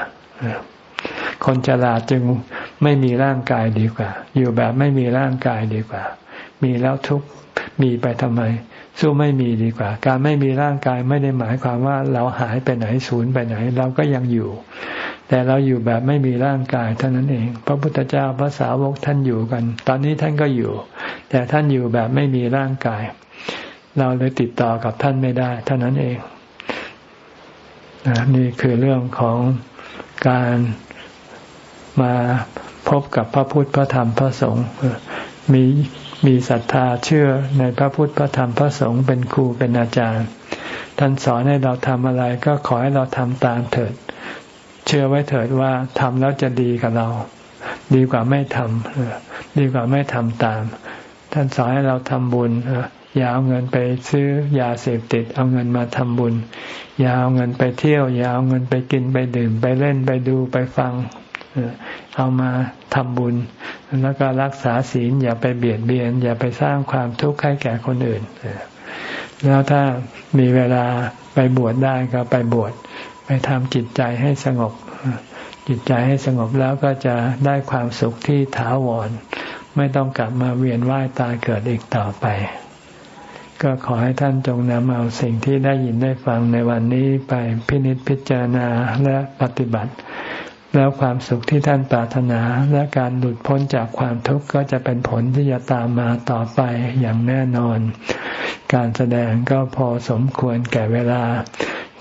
คนฉลาดจึงไม่มีร่างกายดีกว่า อยู่แบบไม่มีร่างกายดีกว่า มีแล้วทุกมีไปทำไมสู้ไม่มีดีกว่า การไม่มีร่างกายไม่ได้หมายความว่าเราหายไปไหนศูนย์ไปไหน เราก็ยังอยู่ แต่เราอยู่แบบไม่มีร่างกายเท่านั้นเอง พระพุทธเจ้าพระสาวกท่านอยู่กัน ตอนนี้ท่านก็อยู่ แต่ท่านอยู่แบบไม่มีร่างกาย เราเลยติดต่อกับท่านไม่ได้เท่านั้นเองนี่คือเรื่องของการมาพบกับพระพุทธพระธรรมพระสงฆ์มีมีศรัทธาเชื่อในพระพุทธพระธรรมพระสงฆ์เป็นครูเป็นอาจารย์ ท่านสอนให้เราทำอะไรก็ขอให้เราทำตามเถิด เชื่อไว้เถิดว่าทำแล้วจะดีกับเรา ดีกว่าไม่ทำดีกว่าไม่ทำตาม ท่านสอนให้เราทำบุญอย่าเอาเงินไปซื้อยาเสพติด เอาเงินมาทำบุญ อย่าเอาเงินไปเที่ยว อย่าเอาเงินไปกินไปดื่ม ไปเล่นไปดูไปฟัง เอามาทำบุญ แล้วก็รักษาศีลอย่าไปเบียดเบียน อย่าไปสร้างความทุกข์ให้แก่คนอื่น แล้วถ้ามีเวลาไปบวชได้ก็ไปบวช ไปทำจิตใจให้สงบ จิตใจให้สงบแล้วก็จะได้ความสุขที่ถาวร ไม่ต้องกลับมาเวียนว่ายตายเกิดอีกต่อไป ก็ขอให้ท่านจงนำเอาสิ่งที่ได้ยินได้ฟังในวันนี้ไปพินิจพิจารณาและปฏิบัติ แล้วความสุขที่ท่านปรารถนาและการหลุดพ้นจากความทุกข์ก็จะเป็นผลที่จะตามมาต่อไปอย่างแน่นอน การแสดงก็พอสมควรแก่เวลา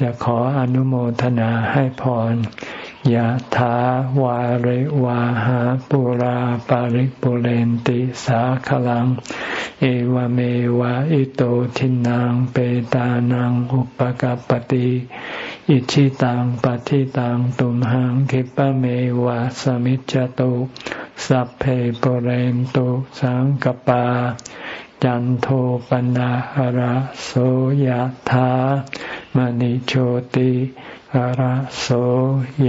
จะขออนุโมทนาให้พรยะถาวาริวาหาปุราปาริปุเรนติสาขลัง เอวเมวะอิโตทินังเปตานังอุปกัปติอิชิตังปฏิตังตุมหังคิปะเมวะสมิจจตุสัพเพปเรนตุสังกปา จันโทปนะหระโสยธา มณิโชติหระโส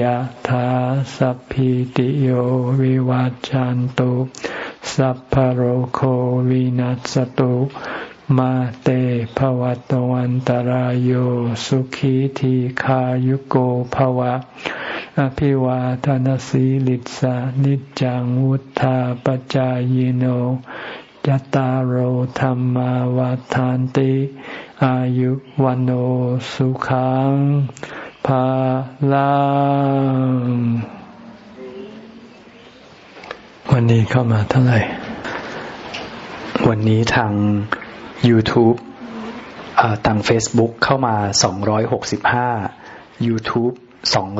ยธาสัพพิติโยวิวัจจันตุสัพพโรโควินัสตุมาเตภวัตวันตารโยสุขีทีขายุโกภวะ อภิวาทานสีลิสานิจังวุธาปจายโน ยตาโหธรรมวาทานติ อายุวันโอสุขังภาลังวันนี้เข้ามาเท่าไหร่ วันนี้ทาง YouTube ทาง Facebook เข้ามา 265 YouTube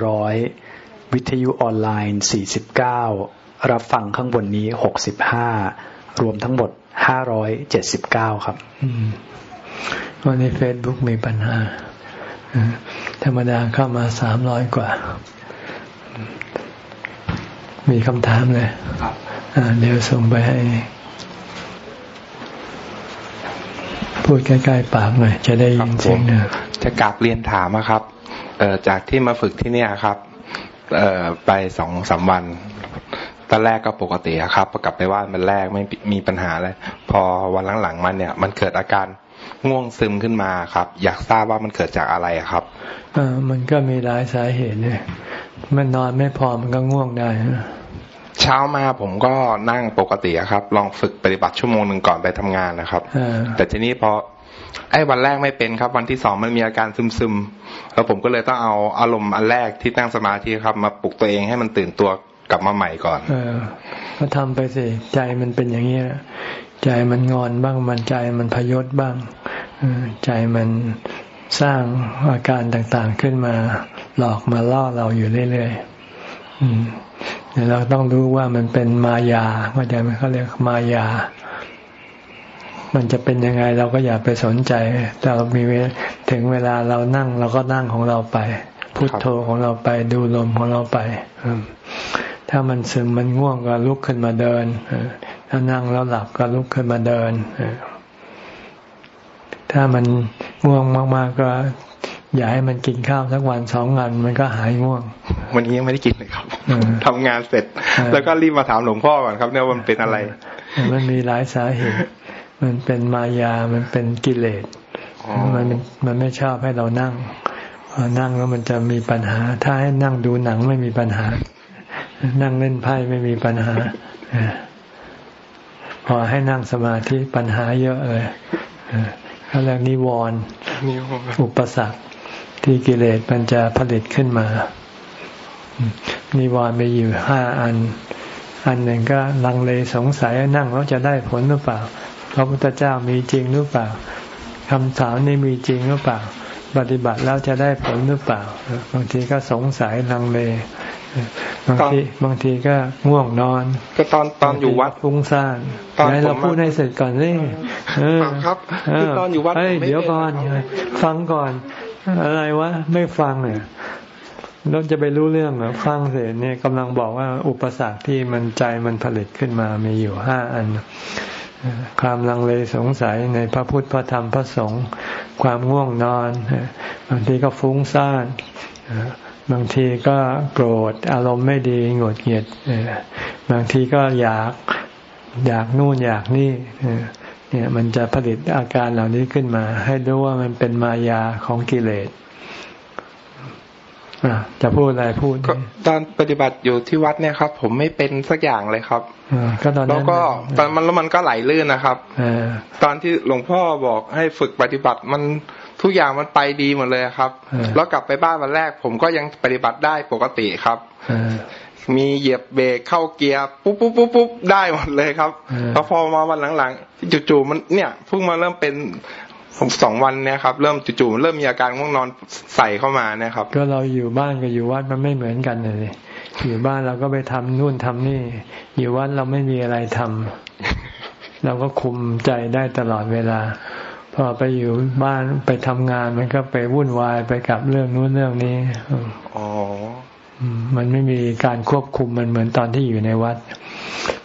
200 วิทยุออนไลน์ 49 รับฟังข้างบนนี้ 65 รวมทั้งหมด579ครับวันนี้ Facebook มีปัญหา ธรรมดาเข้ามา300กว่า มีคำถามเลยเดี๋ยวส่งไปให้ พูดใกล้ๆปากหน่อย จะได้ยินเสียงเนอะจะกลับเรียนถามครับเออจากที่มาฝึกที่เนี่ยครับเออไปสองสาวัน ตอนแรกก็ปกติครับพอกลับไปว่ามันแรกไม่มีปัญหาเลยพอวันหลังๆมันเนี่ย มันเกิดอาการง่วงซึมขึ้นมาครับ อยากทราบว่ามันเกิดจากอะไรครับอ่ามันก็มีหลายสาเหตุเนี่ยมันนอนไม่พอมันก็ง่วงได้เช้ามาผมก็นั่งปกติครับ ลองฝึกปฏิบัติชั่วโมงหนึ่งก่อนไปทำงานนะครับแต่ทีนี้พอไอ้วันแรกไม่เป็นครับ วันที่สองมันมีอาการซึมๆแล้วผมก็เลยต้องเอาอารมณ์อันแรกที่นั่งสมาธิครับ มาปลุกตัวเองให้มันตื่นตัว กลับมาใหม่ก่อน เออก็ทำไปสิใจมันเป็นอย่างนี้ใจมันงอนบ้างมันใจมันพยศบ้างใจมันสร้างอาการต่างๆขึ้นมา หลอกมาล่อเราอยู่เรื่อยๆเราต้องรู้ว่ามันเป็นมายาเข้าใจไหมเขาเรียกมายา มันจะเป็นยังไงเราก็อย่าไปสนใจ แต่เรามีถึงเวลาเรานั่งเราก็นั่งของเราไป พุโทโธของเราไปดูลมของเราไป ถ้ามันซึมมันง่วงก็ลุกขึ้นมาเดิน ถ้านั่งแล้วหลับก็ลุกขึ้นมาเดิน ถ้ามันง่วงมาก ๆ ก็อย่าให้มันกินข้าวสักวันสองวันมันก็หายง่วง วันนี้ยังไม่ได้กินเลยครับทำงานเสร็จ แล้วก็รีบมาถามหลวงพ่อก่อนครับเนี่ยมันเป็นอะไร มันมีหลายสาเหตุ มันเป็นมายามันเป็นกิเลสมันมันไม่ชอบให้เรานั่งพอนั่งแล้วมันจะมีปัญหา ถ้าให้นั่งดูหนังไม่มีปัญหา นั่งเล่นไพ่ไม่มีปัญหาพอให้นั่งสมาธิปัญหาเยอะเลยเขาเรียกนิวรณ์อุปสรรคที่กิเลสมันจะผลิตขึ้นมา นิวรณ์มีอยู่ห้าอัน อันหนึ่งก็ลังเลสงสัยนั่งแล้วจะได้ผลหรือเปล่า พระพุทธเจ้ามีจริงหรือเปล่าคำสอนนี่มีจริงหรือเปล่า ปฏิบัติแล้วจะได้ผลหรือเปล่า บางทีก็สงสัยลังเล บางทีบางทีก็ง่วงนอน ก็ตอนตอนอยู่วัดฟุ้งซ่านไหนเราพูดให้เสร็จก่อนสิครับคือตอนอยู่วัดเดี๋ยวก่อนฟังก่อน อะไรวะไม่ฟังเนี่ยเราจะไปรู้เรื่องเหรอฟังเสร็จเนี่ยกำลังบอกว่าอุปสรรคที่มันใจมันผลิตขึ้นมามีอยู่ห้าอันความลังเลสงสัยในพระพุทธพระธรรมพระสงฆ์ความง่วงนอนบางทีก็ฟุ้งซ่าน บางทีก็โกรธอารมณ์ไม่ดีหงุดหงิดบางทีก็อยากอยากนู่นอยากนี่เนี่ยมันจะผลิตอาการเหล่านี้ขึ้นมา ให้รู้ว่ามันเป็นมายาของกิเลสจะพูดอะไรพูดตอนปฏิบัติอยู่ที่วัดเนี่ยครับ ผมไม่เป็นสักอย่างเลยครับแล้วก็ตอนมันแล้วมันก็ไหลลื่นนะครับตอนที่หลวงพ่อบอกให้ฝึกปฏิบัติมัน ทุกอย่างมันไปดีหมดเลยครับ แล้วกลับไปบ้านวันแรก ผมก็ยังปฏิบัติได้ปกติครับมีเหยียบเบรกเข้าเกียร์ปุ๊บปุ๊บปุ๊บปุ๊บได้หมดเลยครับแล้วพอมาวันหลังๆจู่ๆมันเนี่ยเพิ่งมาเริ่มเป็นสองวันเนี่ยครับ เริ่มจู่ๆเริ่มมีอาการง่วงนอนใส่เข้ามาเนี่ยครับ ก็เราอยู่บ้านกับอยู่วัดมันไม่เหมือนกันเลยอยู่บ้านเราก็ไปทำนู่นทำนี่ อยู่วัดเราไม่มีอะไรทำเราก็คุมใจได้ตลอดเวลา พอไปอยู่บ้านไปทำงานมันก็ไปวุ่นวายไปกับเรื่องนู้นเรื่องนี้อ๋อมันไม่มีการควบคุมมันเหมือนตอนที่อยู่ในวัด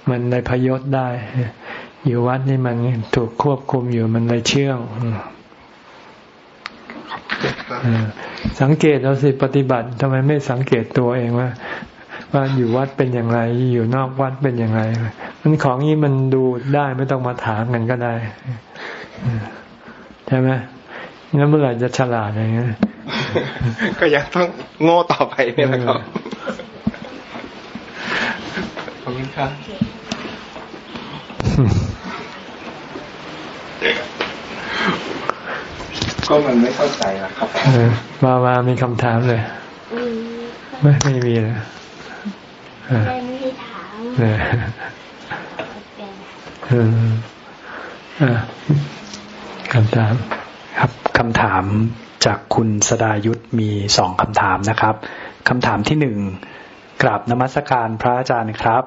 มันในพยศได้ อยู่วัดนี่มันถูกควบคุมอยู่มันเลยเชื่องสังเกตเราสิปฏิบัติทำไมไม่สังเกตตัวเองว่าว่าอยู่วัดเป็นอย่างไร อยู่นอกวัดเป็นอย่างไร มันของนี้มันดูได้ไม่ต้องมาถามกันก็ได้ ใช่ไหมงั้นเมื่อไหร่จะฉลาดอย่างเงี้ยก็ยังต้องโง่ต่อไปเนี่ยแหละครับขอบคุณครับก็มันไม่เข้าใจละครับมามามีคำถามเลยไม่ไม่มีเลยไม่ได้ถามเนี่ย คำถามครับคำถามจากคุณสดายุทธมีสองคำถามนะครับคำถามที่หนึ่งกราบนมัสการพระอาจารย์ครับ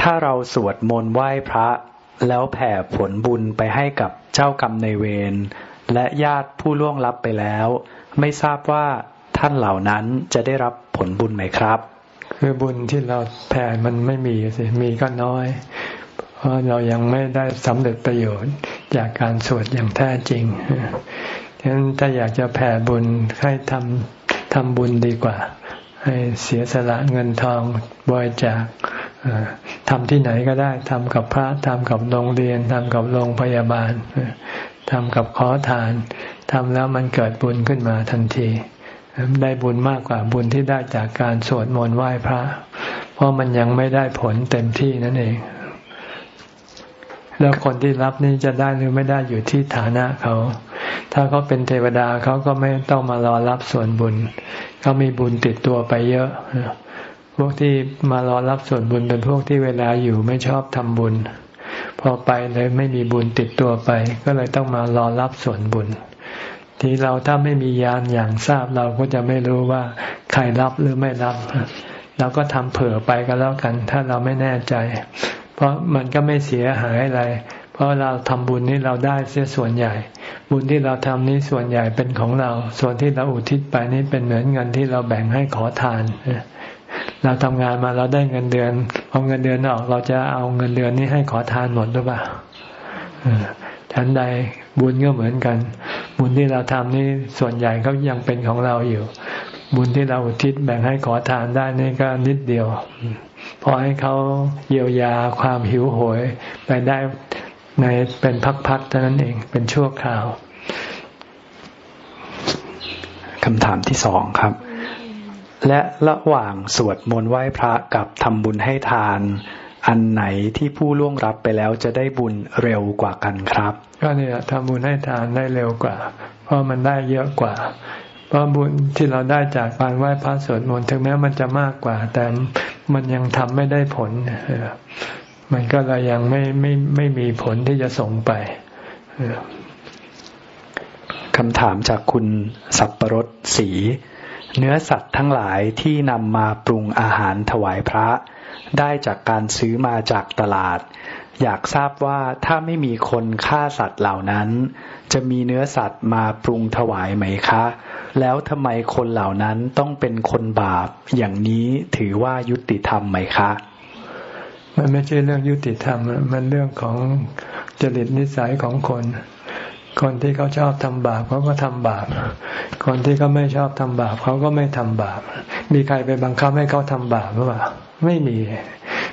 ถ้าเราสวดมนต์ไหว้พระ แล้วแผ่ผลบุญไปให้กับเจ้ากรรมในเวรและญาติผู้ล่วงลับไปแล้ว ไม่ทราบว่าท่านเหล่านั้นจะได้รับผลบุญไหมครับ คือบุญที่เราแผ่มันไม่มีสิมีก็น้อย เพราะเรายังไม่ได้สำเร็จประโยชน์ จากการสวดอย่างแท้จริงฉะนั้นถ้าอยากจะแผ่บุญให้ทำทำบุญดีกว่า ให้เสียสละเงินทองบริจาคทำที่ไหนก็ได้ทำกับพระทำกับโรงเรียนทำกับโรงพยาบาลทำกับขอทานทำแล้วมันเกิดบุญขึ้นมาทันที ได้บุญมากกว่าบุญที่ได้จากการสวดมนต์ไหว้พระ เพราะมันยังไม่ได้ผลเต็มที่นั่นเอง แล้วคนที่รับนี่จะได้หรือไม่ได้อยู่ที่ฐานะเขา ถ้าเขาเป็นเทวดาเขาก็ไม่ต้องมารอรับส่วนบุญ เขามีบุญติดตัวไปเยอะ พวกที่มารอรับส่วนบุญเป็นพวกที่เวลาอยู่ไม่ชอบทำบุญ พอไปเลยไม่มีบุญติดตัวไป ก็เลยต้องมารอรับส่วนบุญ ที่เราถ้าไม่มียานอย่างทราบเราก็จะไม่รู้ว่าใครรับหรือไม่รับเราก็ทำเผื่อไปก็แล้วกัน ถ้าเราไม่แน่ใจ เพราะมันก็ไม่เสียหายอะไร เพราะเราทำบุญนี้เราได้เสียส่วนใหญ่ บุญที่เราทำนี้ส่วนใหญ่เป็นของเรา ส่วนที่เราอุทิศไปนี้เป็นเหมือนเงินที่เราแบ่งให้ขอทานเราทำงานมาเราได้เงินเดือนพอเงินเดือนออก เราจะเอาเงินเดือนนี้ให้ขอทานหมดหรือเปล่าฉันใดบุญก็เหมือนกัน บุญที่เราทำนี่ส่วนใหญ่ก็ยังเป็นของเราอยู่ บุญที่เราอุทิศแบ่งให้ขอทานได้นี่ก็นิดเดียว พอให้เขาเยียวยาความหิวโหยไปได้ในเป็นพักๆเท่านั้นเองเป็นชั่วคราวคำถามที่สองครับ และระหว่างสวดมนต์ไหว้พระกับทำบุญให้ทาน อันไหนที่ผู้ล่วงรับไปแล้วจะได้บุญเร็วกว่ากันครับ ก็เนี่ยทำบุญให้ทานได้เร็วกว่า เพราะมันได้เยอะกว่า เพราะบุญที่เราได้จากการไหว้พระสวดมนต์ถึงแม้มันจะมากกว่า แต่มันยังทำไม่ได้ผล มันก็เลยยังไม่ไม่ไม่มีผลที่จะส่งไปคำถามจากคุณสับปรดสี เนื้อสัตว์ทั้งหลายที่นำมาปรุงอาหารถวายพระ ได้จากการซื้อมาจากตลาด อยากทราบว่าถ้าไม่มีคนฆ่าสัตว์เหล่านั้น จะมีเนื้อสัตว์มาปรุงถวายไหมคะ แล้วทำไมคนเหล่านั้นต้องเป็นคนบาป อย่างนี้ถือว่ายุติธรรมไหมคะ มันไม่ใช่เรื่องยุติธรรม มันเรื่องของจริตนิสัยของคน คนที่เขาชอบทำบาปเขาก็ทำบาป คนที่เขาไม่ชอบทำบาปเขาก็ไม่ทำบาป มีใครไปบังคับให้เขาทำบาปหรือเปล่า ไม่มี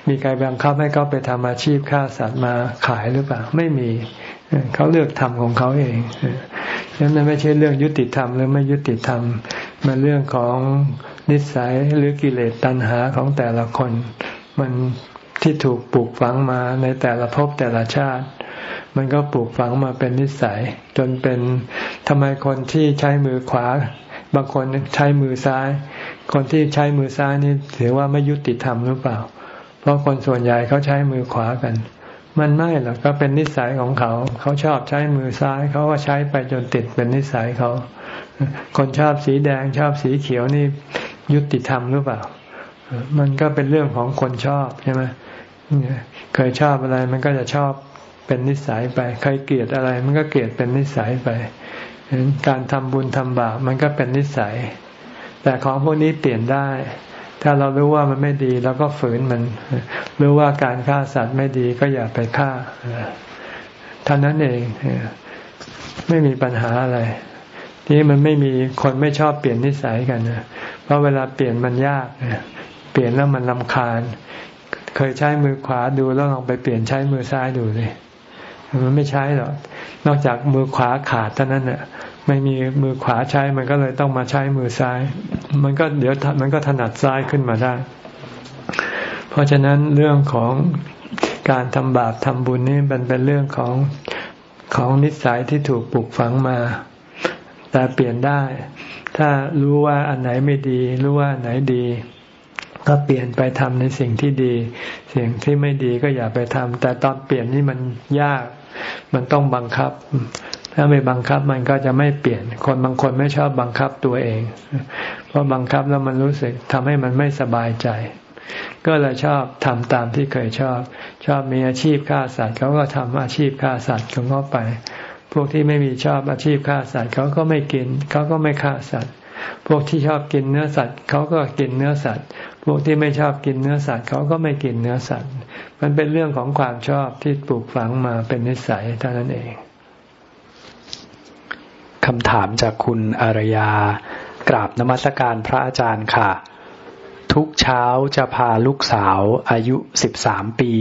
มีใครบังคับให้เขาไปทำอาชีพฆ่าสัตว์มาขายหรือเปล่า ไม่มี เขาเลือกทำของเขาเองนั้นมันไม่ใช่เรื่องยุติธรรมหรือไม่ยุติธรรม มันเรื่องของนิสัยหรือกิเลสตัณหาของแต่ละคน มันที่ถูกปลูกฝังมาในแต่ละภพแต่ละชาติ มันก็ปลูกฝังมาเป็นนิสัย จนเป็นทำไมคนที่ใช้มือขวา บางคนใช้มือซ้าย คนที่ใช้มือซ้ายนี่ถือว่าไม่ยุติธรรมหรือเปล่า เพราะคนส่วนใหญ่เขาใช้มือขวากัน มันไม่หรอกก็เป็นนิสัยของเขา เขาชอบใช้มือซ้าย เขาก็ใช้ไปจนติดเป็นนิสัยเขา คนชอบสีแดงชอบสีเขียวนี่ยุติธรรมหรือเปล่า มันก็เป็นเรื่องของคนชอบใช่ไหมเคยชอบอะไรมันก็จะชอบเป็นนิสัยไปใครเกลียดอะไรมันก็เกลียดเป็นนิสัยไป การทำบุญทำบาปมันก็เป็นนิสัย แต่ของพวกนี้เปลี่ยนได้ ถ้าเรารู้ว่ามันไม่ดีเราก็ฝืนมัน รู้ว่าการฆ่าสัตว์ไม่ดีก็อย่าไปฆ่าท่านั้นเองไม่มีปัญหาอะไร ที่มันไม่มีคนไม่ชอบเปลี่ยนนิสัยกันนะเพราะเวลาเปลี่ยนมันยากเปลี่ยนแล้วมันลำคาญ เคยใช้มือขวาดูแล้วลองไปเปลี่ยนใช้มือซ้ายดูเลยมันไม่ใช้หรอก นอกจากมือขวาขาดเท่านั้นเนี่ยไม่มีมือขวาใช้มันก็เลยต้องมาใช้มือซ้าย มันก็เดี๋ยวมันก็ถนัดซ้ายขึ้นมาได้ เพราะฉะนั้นเรื่องของการทำบาปทำบุญนี่มันเป็นเรื่องของของนิสัยที่ถูกปลูกฝังมา แต่เปลี่ยนได้ ถ้ารู้ว่าอันไหนไม่ดี รู้ว่าอันไหนดี ก็เปลี่ยนไปทำในสิ่งที่ดี สิ่งที่ไม่ดีก็อย่าไปทำแต่ตอนเปลี่ยนนี่มันยาก มันต้องบังคับ ถ้าไม่บังคับมันก็จะไม่เปลี่ยน คนบางคนไม่ชอบบังคับตัวเอง เพราะบังคับแล้วมันรู้สึกทำให้มันไม่สบายใจ ก็เลยชอบทำตามที่เคยชอบ ชอบมีอาชีพฆ่าสัตว์เขาก็ทำอาชีพฆ่าสัตว์ของเขาไป พวกที่ไม่มีชอบอาชีพฆ่าสัตว์เขาก็ไม่กินเขาก็ไม่ฆ่าสัตว์พวกที่ชอบกินเนื้อสัตว์เขาก็กินเนื้อสัตว์ พวกที่ไม่ชอบกินเนื้อสัตว์เขาก็ไม่กินเนื้อสัตว์ มันเป็นเรื่องของความชอบที่ปลูกฝังมาเป็นนิสัยเท่านั้นเองคำถามจากคุณอารยา กราบนมัสการพระอาจารย์ค่ะ ทุกเช้าจะพาลูกสาวอายุสิบสามปี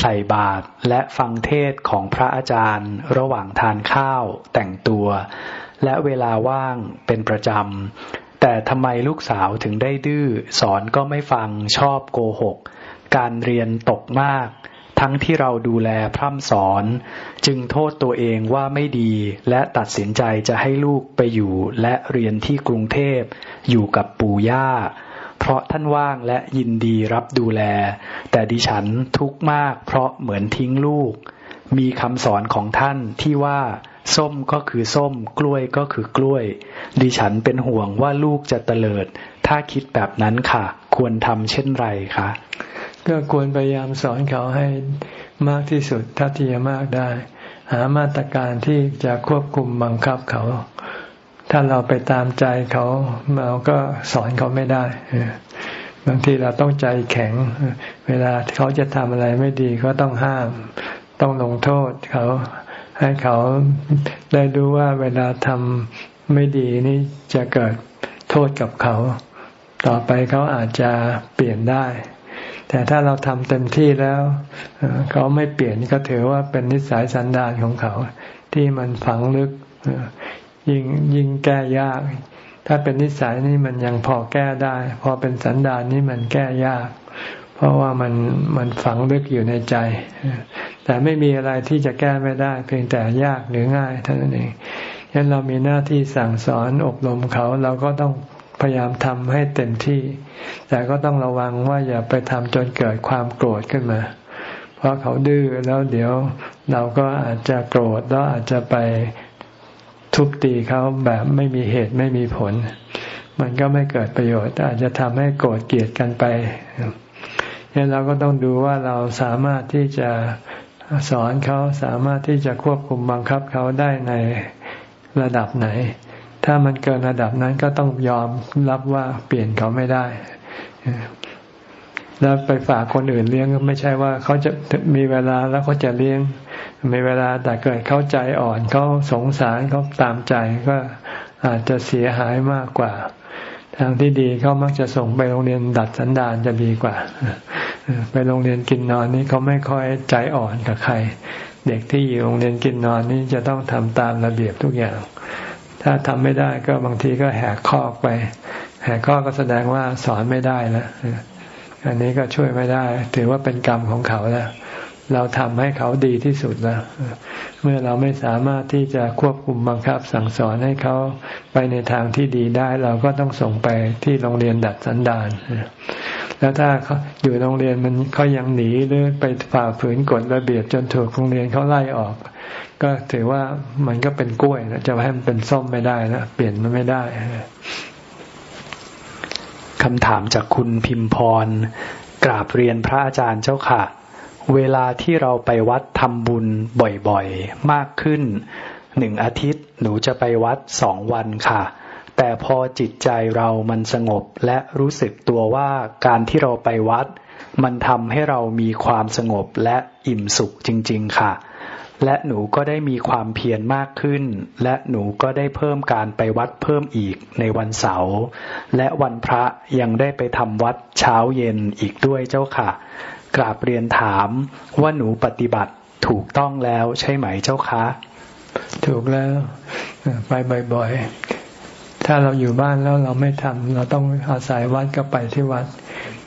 ใส่บาตรและฟังเทศของพระอาจารย์ ระหว่างทานข้าว แต่งตัว และเวลาว่างเป็นประจำแต่ทำไมลูกสาวถึงได้ดื้อ สอนก็ไม่ฟังชอบโกหก การเรียนตกมาก ทั้งที่เราดูแลพร่ำสอน จึงโทษตัวเองว่าไม่ดี และตัดสินใจจะให้ลูกไปอยู่ และเรียนที่กรุงเทพ อยู่กับปู่ย่า เพราะท่านว่างและยินดีรับดูแล แต่ดิฉันทุกข์มากเพราะเหมือนทิ้งลูก มีคำสอนของท่านที่ว่าส้มก็คือส้ม กล้วยก็คือกล้วย ดิฉันเป็นห่วงว่าลูกจะเตลิด ถ้าคิดแบบนั้นค่ะ ควรทำเช่นไรคะ ก็ควรพยายามสอนเขาให้มากที่สุดถ้าที่จะมากได้ หามาตรการที่จะควบคุมบังคับเขา ถ้าเราไปตามใจเขาเราก็สอนเขาไม่ได้บางทีเราต้องใจแข็ง เวลาเขาจะทำอะไรไม่ดีก็ต้องห้าม ต้องลงโทษเขาให้เขาได้รู้ว่าเวลาทำไม่ดีนี่จะเกิดโทษกับเขา ต่อไปเขาอาจจะเปลี่ยนได้ แต่ถ้าเราทำเต็มที่แล้วเขาไม่เปลี่ยนก็ถือว่าเป็นนิสัยสันดานของเขา ที่มันฝังลึกยิ่งยิ่งแก้ยาก ถ้าเป็นนิสัยนี่มันยังพอแก้ได้ พอเป็นสันดานนี่มันแก้ยาก เพราะว่ามันมันฝังลึกอยู่ในใจ แต่ไม่มีอะไรที่จะแก้ไม่ได้ เพียงแต่ยากหรือง่ายเท่านั้นเองฉะนั้นเรามีหน้าที่สั่งสอนอบรมเขาเราก็ต้อง พยายามทำให้เต็มที่ แต่ก็ต้องระวังว่าอย่าไปทำจนเกิดความโกรธขึ้นมา เพราะเขาดื้อแล้วเดี๋ยวเราก็อาจจะโกรธแล้วอาจจะไปทุบตีเขาแบบไม่มีเหตุไม่มีผล มันก็ไม่เกิดประโยชน์ อาจจะทำให้โกรธเกลียดกันไปเนี่ยเราก็ต้องดูว่าเราสามารถที่จะสอนเขาสามารถที่จะควบคุมบังคับเขาได้ในระดับไหน ถ้ามันเกินระดับนั้นก็ต้องยอมรับว่าเปลี่ยนเขาไม่ได้ แล้วไปฝากคนอื่นเลี้ยงไม่ใช่ว่าเขาจะมีเวลาแล้วเขาจะเลี้ยง มีเวลาแต่เกิดเขาใจอ่อนเขาสงสารเขาตามใจก็อาจจะเสียหายมากกว่า ทางที่ดีเขามักจะส่งไปโรงเรียนดัดสันดานจะดีกว่า ไปโรงเรียนกินนอนนี่เขาไม่ค่อยใจอ่อนกับใคร เด็กที่อยู่โรงเรียนกินนอนนี่จะต้องทำตามระเบียบทุกอย่าง ถ้าทำไม่ได้ก็บางทีก็แหกข้อไป แหกข้อก็แสดงว่าสอนไม่ได้แล้วอันนี้ก็ช่วยไม่ได้ ถือว่าเป็นกรรมของเขาแล้วเราทำให้เขาดีที่สุดแล้ว เมื่อเราไม่สามารถที่จะควบคุมบังคับสั่งสอนให้เขาไปในทางที่ดีได้ เราก็ต้องส่งไปที่โรงเรียนดัดสันดานแล้วถ้าเขาอยู่โรงเรียนมันเขายังหนีหรือไปฝ่าฝืนกฎระเบียบจนถูกโรงเรียนเขาไล่ออก ก็ถือว่ามันก็เป็นกล้วยนะจะให้มันเป็นส้มไม่ได้นะเปลี่ยนมันไม่ได้คำถามจากคุณพิมพร กราบเรียนพระอาจารย์เจ้าค่ะ เวลาที่เราไปวัดทำบุญบ่อยๆ มากขึ้นหนึ่งอาทิตย์หนูจะไปวัดสองวันค่ะ แต่พอจิตใจเรามันสงบและรู้สึกตัวว่าการที่เราไปวัด มันทำให้เรามีความสงบและอิ่มสุขจริง ๆ ค่ะ และหนูก็ได้มีความเพียรมากขึ้น และหนูก็ได้เพิ่มการไปวัดเพิ่มอีกในวันเสาร์และวันพระยังได้ไปทำวัดเช้าเย็นอีกด้วยเจ้าค่ะ กราบเรียนถามว่าหนูปฏิบัติถูกต้องแล้วใช่ไหมเจ้าคะ ถูกแล้ว ไปบ่อยๆ ถ้าเราอยู่บ้านแล้วเราไม่ทำเราต้องอาศัยวัดก็ไปที่วัด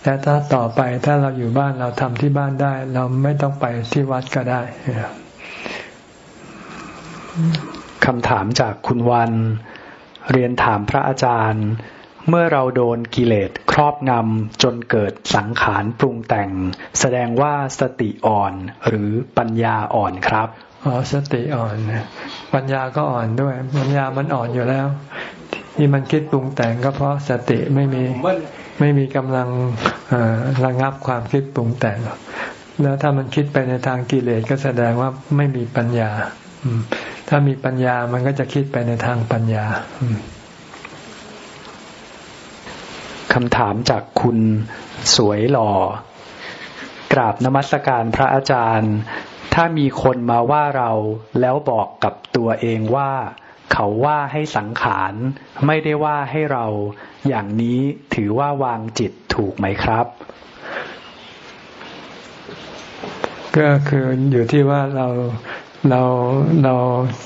แต่ถ้าต่อไปถ้าเราอยู่บ้านเราทำที่บ้านได้ เราไม่ต้องไปที่วัดก็ได้ คำถามจากคุณวัน เรียนถามพระอาจารย์ เมื่อเราโดนกิเลสครอบงำจนเกิดสังขารปรุงแต่ง แสดงว่าสติอ่อนหรือปัญญาอ่อนครับอ๋อสติอ่อนปัญญาก็อ่อนด้วย ปัญญามันอ่อนอยู่แล้ว ที่มันคิดปรุงแต่งก็เพราะสติไม่มีไม่มีกำลังระงับความคิดปรุงแต่งแล้วถ้ามันคิดไปในทางกิเลสก็แสดงว่าไม่มีปัญญา ถ้ามีปัญญามันก็จะคิดไปในทางปัญญาคำถามจากคุณสวยหล่อ กราบนมัสการพระอาจารย์ ถ้ามีคนมาว่าเราแล้วบอกกับตัวเองว่า เขาว่าให้สังขารไม่ได้ว่าให้เรา อย่างนี้ถือว่าวางจิตถูกไหมครับ ก็คืออยู่ที่ว่าเรา เราเรา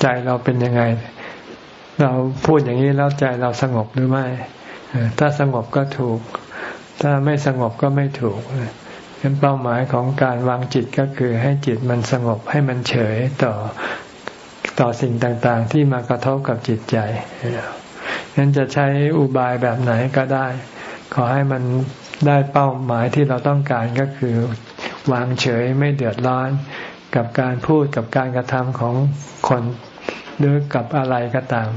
ใจเราเป็นยังไง เราพูดอย่างนี้แล้วใจเราสงบหรือไม่ ถ้าสงบก็ถูก ถ้าไม่สงบก็ไม่ถูกเป็นเป้าหมายของการวางจิตก็คือให้จิตมันสงบให้มันเฉยต่อต่อสิ่งต่างๆ ที่มากระทบกับจิตใจนั้นจะใช้อุบายแบบไหนก็ได้ ขอให้มันได้เป้าหมายที่เราต้องการก็คือ วางเฉยไม่เดือดร้อน กับการพูดกับการกระทำของคนหรือกับอะไรก็ตาม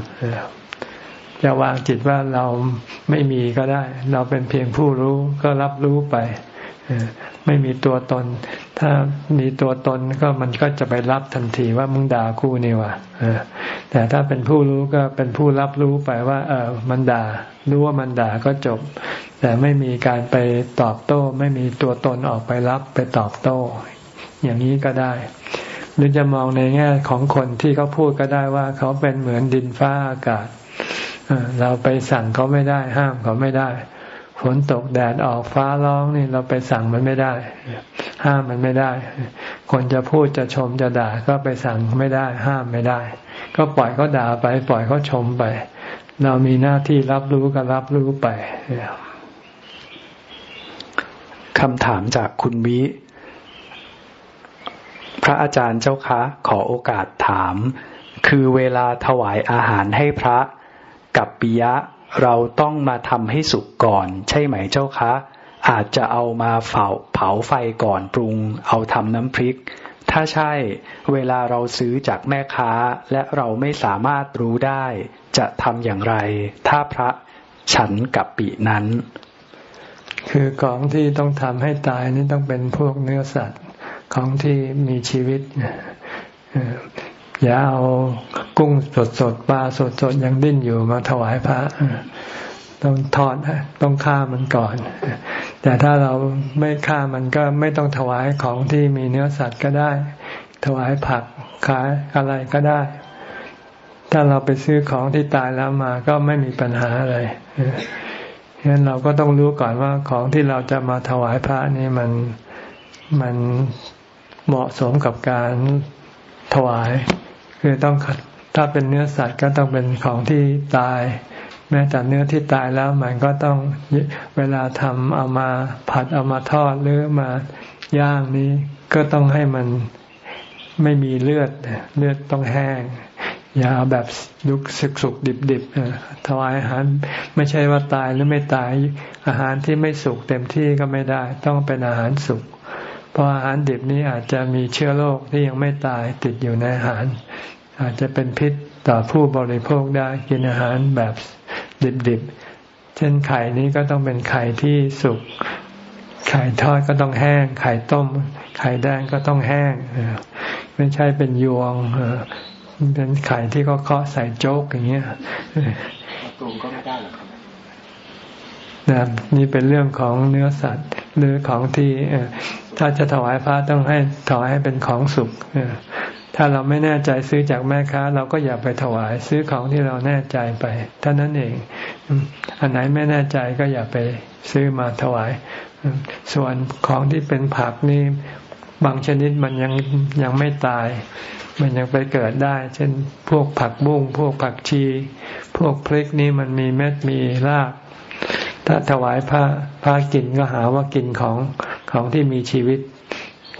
จะวางจิตว่าเราไม่มีก็ได้ เราเป็นเพียงผู้รู้ก็รับรู้ไปไม่มีตัวตน ถ้ามีตัวตนก็มันก็จะไปรับทันทีว่ามึงด่ากูนี่ว่ะแต่ถ้าเป็นผู้รู้ก็เป็นผู้รับรู้ไปว่า เออมันด่า รู้ว่ามันด่าก็จบ แต่ไม่มีการไปตอบโต้ ไม่มีตัวตนออกไปรับไปตอบโต้ อย่างนี้ก็ได้ หรือจะมองในแง่ของคนที่เขาพูดก็ได้ว่า เขาเป็นเหมือนดินฟ้าอากาศเราไปสั่งเขาไม่ได้ ห้ามเขาไม่ได้ฝนตกแดดออกฟ้าร้องนี่เราไปสั่งมันไม่ได้ ห้ามมันไม่ได้ คนจะพูดจะชมจะด่าก็ไปสั่งไม่ได้ ห้ามไม่ได้ ก็ปล่อยเขาด่าไป ปล่อยเขาชมไป เรามีหน้าที่รับรู้ก็รับรู้ไปคำถามจากคุณวิ พระอาจารย์เจ้าคะขอโอกาสถาม คือเวลาถวายอาหารให้พระกับปิยะเราต้องมาทำให้สุกก่อน ใช่ไหมเจ้าคะ อาจจะเอามาเผาเผาไฟก่อนปรุง เอาทำน้ำพริก ถ้าใช่เวลาเราซื้อจากแม่ค้า และเราไม่สามารถรู้ได้ จะทำอย่างไร ถ้าพระฉันกับปีนั้น คือของที่ต้องทำให้ตายนี่ต้องเป็นพวกเนื้อสัตว์ ของที่มีชีวิตอย่าเอากุ้งสดสดปลาสดสดยังดิ้นอยู่มาถวายพระต้องทอดต้องฆ่ามันก่อน แต่ถ้าเราไม่ฆ่ามันก็ไม่ต้องถวายของที่มีเนื้อสัตว์ก็ได้ ถวายผักขายอะไรก็ได้ ถ้าเราไปซื้อของที่ตายแล้วมาก็ไม่มีปัญหาอะไรฉะนั้นเราก็ต้องรู้ก่อนว่าของที่เราจะมาถวายพระนี่มันมัน เหมาะสมกับการถวาย คือต้องถ้าเป็นเนื้อสัตว์ก็ต้องเป็นของที่ตาย แม้แต่เนื้อที่ตายแล้วมันก็ต้องเวลาทำเอามาผัดเอามาทอดหรือมาย่างนี้ ก็ต้องให้มันไม่มีเลือดเลือดต้องแห้งอย่าเอาแบบลุกสุกสุกดิบดิบถวายอาหารไม่ใช่ว่าตายหรือไม่ตายอาหารที่ไม่สุกเต็มที่ก็ไม่ได้ ต้องเป็นอาหารสุก เพราะอาหารดิบนี้อาจจะมีเชื้อโรคที่ยังไม่ตายติดอยู่ในอาหาร อาจจะเป็นพิษต่อผู้บริโภคได้กินอาหารแบบดิบๆ เช่นไข่นี้ก็ต้องเป็นไข่ที่สุก ไข่ทอดก็ต้องแห้ง ไข่ต้ม ไข่แดงก็ต้องแห้ง ไม่ใช่เป็นยวง เป็นไข่ที่เขาเคาะใส่โจ๊กอย่างเงี้ยปรุงก็ไม่ได้หรอก นะนี่เป็นเรื่องของเนื้อสัตว์ หรือของที่ถ้าจะถวายพระต้องให้ถวายให้เป็นของสุกถ้าเราไม่แน่ใจซื้อจากแม่ค้า เราก็อย่าไปถวายซื้อของที่เราแน่ใจไปเท่านั้นเอง อันไหนไม่แน่ใจก็อย่าไปซื้อมาถวาย ส่วนของที่เป็นผักนี่บางชนิดมันยังยังไม่ตาย มันยังไปเกิดได้ เช่นพวกผักบุ้งพวกผักชี พวกพริกนี่มันมีเม็ดมีราก ถ้าถวายพระพระกินก็หาว่ากินของของที่มีชีวิต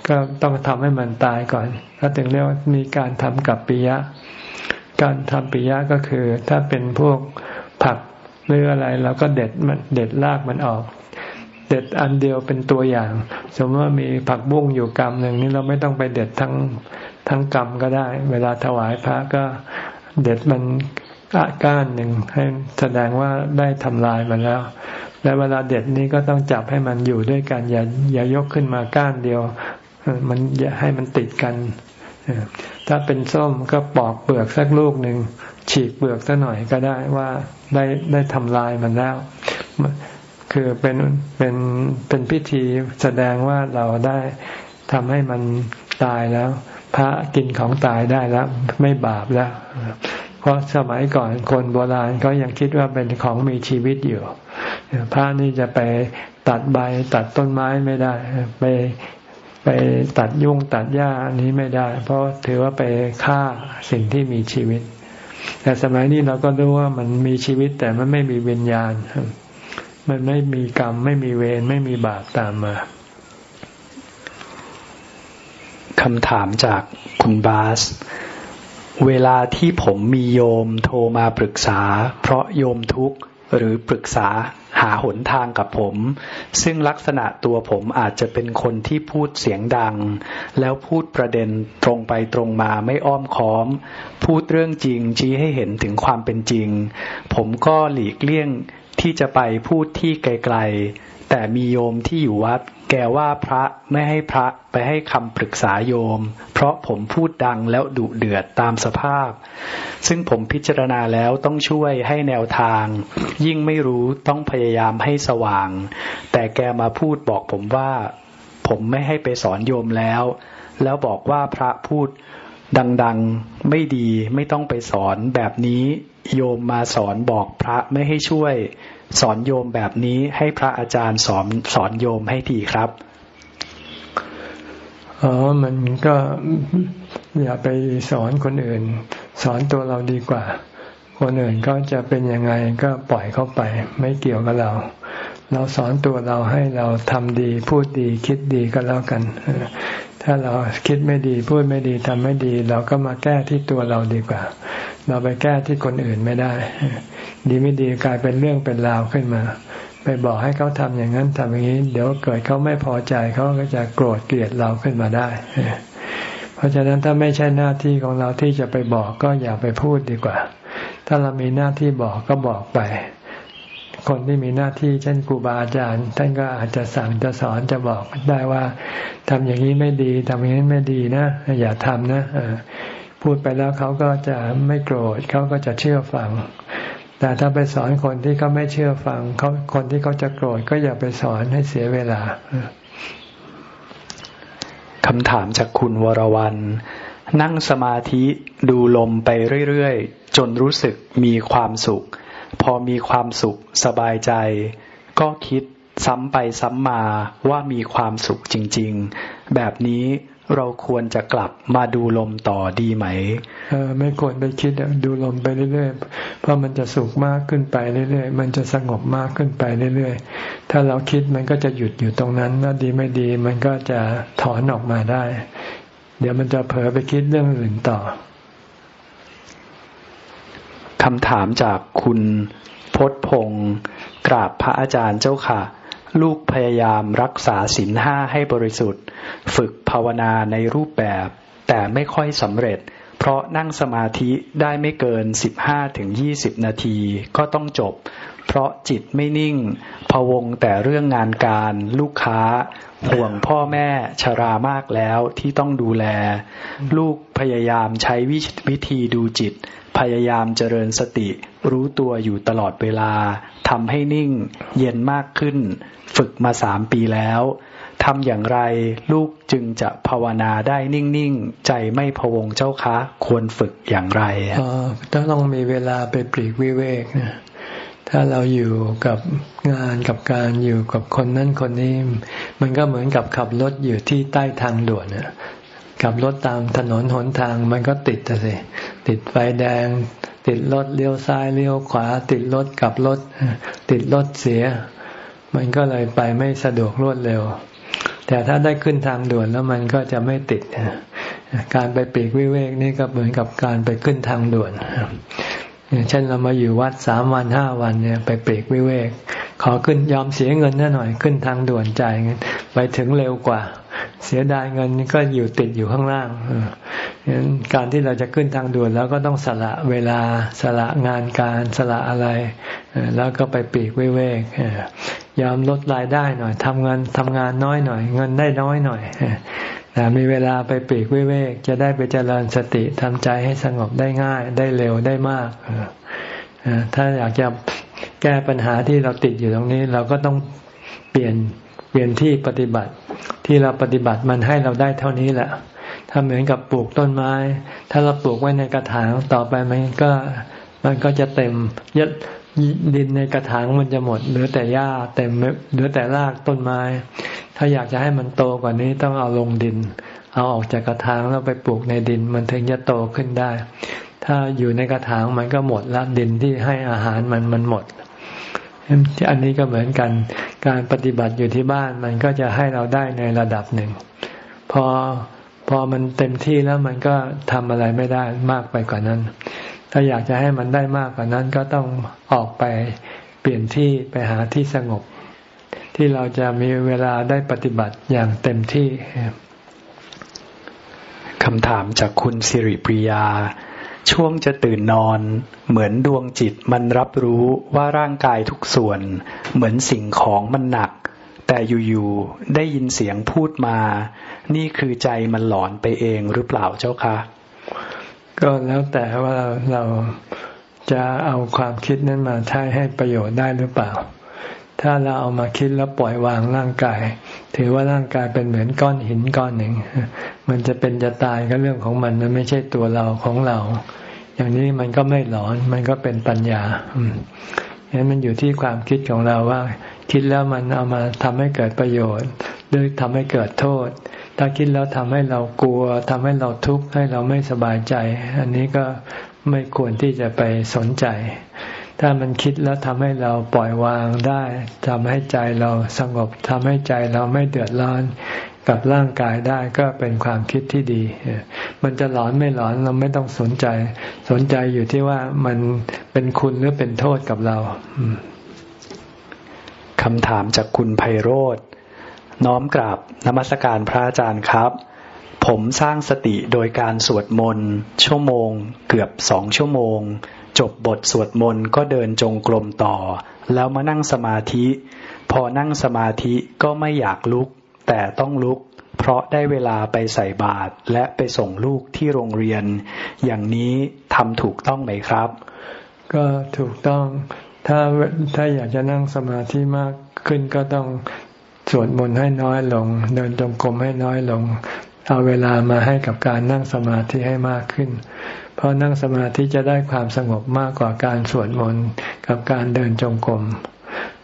ก็ต้องทำให้มันตายก่อนก็ถึงเรียกว่ามีการทำกับปิยะ การทำปิยะก็คือ ถ้าเป็นพวกผักหรืออะไรเราก็เด็ดมันเด็ดรากมันออกเด็ดอันเดียวเป็นตัวอย่าง สมมติว่ามีผักบุ้งอยู่กำหนึ่งนี่เราไม่ต้องไปเด็ดทั้งทั้งกำก็ได้ เวลาถวายพระก็เด็ดมัน ก้านหนึ่งให้แสดงว่าได้ทำลายมันแล้ว และเวลาเด็ดนี้ก็ต้องจับให้มันอยู่ด้วยกัน อย่าอย่ายกขึ้นมาก้านเดียว มันอย่าให้มันติดกัน ถ้าเป็นส้มก็ปอกเปลือกสักลูกหนึ่งฉีกเปลือกสักหน่อยก็ได้ว่าได้ได้ทำลายมันแล้ว คือเป็นเป็นเป็นพิธีแสดงว่าเราได้ทำให้มันตายแล้ว พระกินของตายได้แล้ว ไม่บาปแล้ว เพราะสมัยก่อนคนโบราณเขายังคิดว่าเป็นของมีชีวิตอยู่พระนี่จะไปตัดใบตัดต้นไม้ไม่ได้ ไปไปตัดยุ่งตัดหญ้านี้ไม่ได้ เพราะถือว่าไปฆ่าสิ่งที่มีชีวิต แต่สมัยนี้เราก็รู้ว่ามันมีชีวิตแต่มันไม่มีวิญญาณ มันไม่มีกรรม ไม่มีเวรไม่มีบาปตามมาคำถามจากคุณบาส เวลาที่ผมมีโยมโทรมาปรึกษา เพราะโยมทุกข์หรือปรึกษาหาหนทางกับผม ซึ่งลักษณะตัวผมอาจจะเป็นคนที่พูดเสียงดัง แล้วพูดประเด็นตรงไปตรงมาไม่อ้อมค้อม พูดเรื่องจริงชี้ให้เห็นถึงความเป็นจริง ผมก็หลีกเลี่ยงที่จะไปพูดที่ไกล แต่มีโยมที่อยู่วัด แกว่าพระไม่ให้พระไปให้คำปรึกษาโยม เพราะผมพูดดังแล้วดุเดือดตามสภาพ ซึ่งผมพิจารณาแล้วต้องช่วยให้แนวทาง ยิ่งไม่รู้ต้องพยายามให้สว่าง แต่แกมาพูดบอกผมว่า ผมไม่ให้ไปสอนโยมแล้ว แล้วบอกว่าพระพูดดังๆ ไม่ดีไม่ต้องไปสอนแบบนี้ โยมมาสอนบอกพระไม่ให้ช่วย สอนโยมแบบนี้ให้พระอาจารย์สอนสอนโยมให้ทีครับอ๋อมันก็อย่าไปสอนคนอื่น สอนตัวเราดีกว่า คนอื่นก็จะเป็นยังไงก็ปล่อยเขาไป ไม่เกี่ยวกับเรา เราสอนตัวเราให้เราทำดีพูดดีคิดดีก็แล้วกัน ถ้าเราคิดไม่ดีพูดไม่ดีทำไม่ดี เราก็มาแก้ที่ตัวเราดีกว่า เราไปแก้ที่คนอื่นไม่ได้ ดีไม่ดีกลายเป็นเรื่องเป็นราวขึ้นมา ไปบอกให้เขาทำอย่างนั้นทำอย่างนี้ เดี๋ยวเกิดเขาไม่พอใจเขาก็จะโกรธเกลียดเราขึ้นมาได้ เพราะฉะนั้นถ้าไม่ใช่หน้าที่ของเราที่จะไปบอกก็อย่าไปพูดดีกว่า ถ้าเรามีหน้าที่บอกก็บอกไป คนที่มีหน้าที่เช่นครูบาอาจารย์ ท่านก็อาจจะสั่งจะสอนจะบอกได้ว่าทำอย่างนี้ไม่ดีทำอย่างนี้ไม่ดีนะอย่าทำนะ พูดไปแล้วเขาก็จะไม่โกรธเขาก็จะเชื่อฟัง แต่ถ้าไปสอนคนที่เขาไม่เชื่อฟังเขาคนที่เขาจะโกรธก็อย่าไปสอนให้เสียเวลาคำถามจากคุณวรวรรณนั่งสมาธิดูลมไปเรื่อยๆ จนรู้สึกมีความสุข พอมีความสุขสบายใจ ก็คิดซ้ำไปซ้ำมาว่ามีความสุขจริง ๆ แบบนี้ เราควรจะกลับมาดูลมต่อดีไหมเออไม่ควรไปคิดดูลมไปเรื่อยๆ เพราะมันจะสุขมากขึ้นไปเรื่อยๆ มันจะสงบมากขึ้นไปเรื่อยๆ ถ้าเราคิดมันก็จะหยุดอยู่ตรงนั้นถ้าดีไม่ดี มันก็จะถอนออกมาได้ เดี๋ยวมันจะเผลอไปคิดเรื่องอื่นต่อคำถามจากคุณพศพงศ์กราบพระอาจารย์เจ้าค่ะ ลูกพยายามรักษาศีลห้าให้บริสุทธิ์ ฝึกภาวนาในรูปแบบ แต่ไม่ค่อยสำเร็จ เพราะนั่งสมาธิได้ไม่เกินสิบห้าถึงยี่สิบนาทีก็ต้องจบ เพราะจิตไม่นิ่งพวงแต่เรื่องงานการลูกค้า ห่วงพ่อแม่ชรามากแล้วที่ต้องดูแล ลูกพยายามใช้วิธีดูจิต พยายามเจริญสติ รู้ตัวอยู่ตลอดเวลาทำให้นิ่ง เย็นมากขึ้น ฝึกมาสามปีแล้วทำอย่างไรลูกจึงจะภาวนาได้นิ่ง ๆ ใจไม่พวงเจ้าคะควรฝึกอย่างไรอ๋อต้องมีเวลาไปปลีกวิเวกนะถ้าเราอยู่กับงานกับการอยู่กับคนนั้นคนนี้ มันก็เหมือนกับขับรถอยู่ที่ใต้ทางด่วนนะ ขับรถตามถนนหนทางมันก็ติดสิติดไฟแดง ติดรถเลี้ยวซ้ายเลี้ยวขวา ติดรถกับรถ ติดรถเสีย มันก็เลยไปไม่สะดวกรวดเร็ว แต่ถ้าได้ขึ้นทางด่วนแล้วมันก็จะไม่ติดการไปปีกวิเวกนี่ก็เหมือนกับการไปขึ้นทางด่วนเช่นเรามาอยู่วัดสามวันห้าวันเนี่ยไปปีกวิเวก ขอขึ้นยอมเสียเงินหน่อยขึ้นทางด่วนจ่ายเงินไปถึงเร็วกว่า เสียดายเงินก็อยู่ติดอยู่ข้างล่างการที่เราจะขึ้นทางด่วนแล้วก็ต้องสละเวลาสละงานการสละอะไร แล้วก็ไปปีกวิเวกยอมลดรายได้หน่อยทำงานทำงานน้อยหน่อย เงินได้น้อยหน่อยแต่มีเวลาไปปีกวิเวกจะได้ไปเจริญสติทำใจให้สงบได้ง่าย ได้เร็วได้มากถ้าอยากจะแก้ปัญหาที่เราติดอยู่ตรงนี้ เราก็ต้องเปลี่ยน เปลี่ยนที่ปฏิบัติ ที่เราปฏิบัติมันให้เราได้เท่านี้แหละ ถ้าเหมือนกับปลูกต้นไม้ ถ้าเราปลูกไว้ในกระถางต่อไปมันก็มันก็จะเต็มยัดดินในกระถางมันจะหมดเหลือแต่หญ้าเต็มเหลือแต่รากต้นไม้ ถ้าอยากจะให้มันโตกว่านี้ต้องเอาลงดิน เอาออกจากกระถางแล้วไปปลูกในดิน มันถึงจะโตขึ้นได้ ถ้าอยู่ในกระถางมันก็หมดละดินที่ให้อาหารมันมันหมด อันนี้ก็เหมือนกัน การปฏิบัติอยู่ที่บ้านมันก็จะให้เราได้ในระดับหนึ่ง พอพอมันเต็มที่แล้วมันก็ทำอะไรไม่ได้มากไปกว่านั้น ถ้าอยากจะให้มันได้มากกว่านั้นก็ต้องออกไปเปลี่ยนที่ไปหาที่สงบ ที่เราจะมีเวลาได้ปฏิบัติอย่างเต็มที่คำถามจากคุณสิริปริยา ช่วงจะตื่นนอน เหมือนดวงจิตมันรับรู้ว่าร่างกายทุกส่วน เหมือนสิ่งของมันหนัก แต่อยู่ๆได้ยินเสียงพูดมา นี่คือใจมันหลอนไปเองหรือเปล่าเจ้าคะก็แล้วแต่ว่าเราจะเอาความคิดนั้นมาใช้ให้ประโยชน์ได้หรือเปล่า ถ้าเราเอามาคิดแล้วปล่อยวางร่างกาย ถือว่าร่างกายเป็นเหมือนก้อนหินก้อนหนึ่ง มันจะเป็นจะตายก็เรื่องของมันมันไม่ใช่ตัวเราของเรา อย่างนี้มันก็ไม่หลอนมันก็เป็นปัญญาอืมงั้นมันอยู่ที่ความคิดของเราว่า คิดแล้วมันเอามาทำให้เกิดประโยชน์ หรือทำให้เกิดโทษ ถ้าคิดแล้วทำให้เรากลัวทำให้เราทุกข์ให้เราไม่สบายใจ อันนี้ก็ไม่ควรที่จะไปสนใจ ถ้ามันคิดแล้วทำให้เราปล่อยวางได้ทำให้ใจเราสงบทำให้ใจเราไม่เดือดร้อนกับร่างกายได้ก็เป็นความคิดที่ดี มันจะหลอนไม่หลอนเราไม่ต้องสนใจ สนใจอยู่ที่ว่ามันเป็นคุณหรือเป็นโทษกับเราคำถามจากคุณไพโรธน้อมกราบนมัสการพระอาจารย์ครับ ผมสร้างสติโดยการสวดมนต์ชั่วโมง เกือบสองชั่วโมง จบบทสวดมนต์ก็เดินจงกรมต่อ แล้วมานั่งสมาธิ พอนั่งสมาธิก็ไม่อยากลุก แต่ต้องลุก เพราะได้เวลาไปใส่บาตรและไปส่งลูกที่โรงเรียน อย่างนี้ทำถูกต้องไหมครับ ก็ถูกต้องถ้าถ้าอยากจะนั่งสมาธิมากขึ้นก็ต้องสวดมนต์ให้น้อยลง เดินจงกรมให้น้อยลง เอาเวลามาให้กับการนั่งสมาธิให้มากขึ้น เพราะนั่งสมาธิจะได้ความสงบมากกว่าการสวดมนต์กับการเดินจงกรม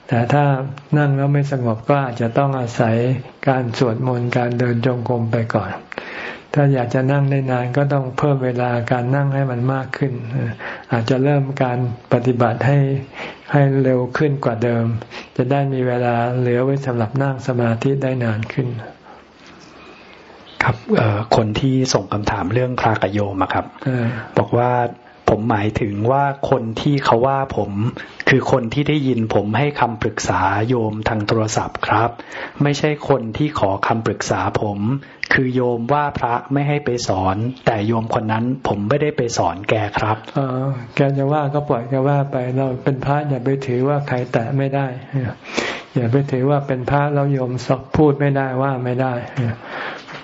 แต่ถ้านั่งแล้วไม่สงบก็อาจจะต้องอาศัยการสวดมนต์การเดินจงกรมไปก่อน ถ้าอยากจะนั่งได้นานก็ต้องเพิ่มเวลาการนั่งให้มันมากขึ้น อาจจะเริ่มการปฏิบัติให้ให้เร็วขึ้นกว่าเดิม จะได้มีเวลาเหลือไว้สำหรับนั่งสมาธิได้นานขึ้น ครับคนที่ส่งคำถามเรื่องครากโยมครับบอกว่าผมหมายถึงว่าคนที่เขาว่าผมคือคนที่ได้ยินผมให้คำปรึกษาโยมทางโทรศัพท์ครับ ไม่ใช่คนที่ขอคำปรึกษาผม คือโยมว่าพระไม่ให้ไปสอน แต่โยมคนนั้นผมไม่ได้ไปสอนแกครับเออแกจะว่าก็ปล่อยแกว่าไปเราเป็นพระอย่าไปถือว่าใครแตะไม่ได้อย่าไปถือว่าเป็นพระเราโยมสอบพูดไม่ได้ว่าไม่ได้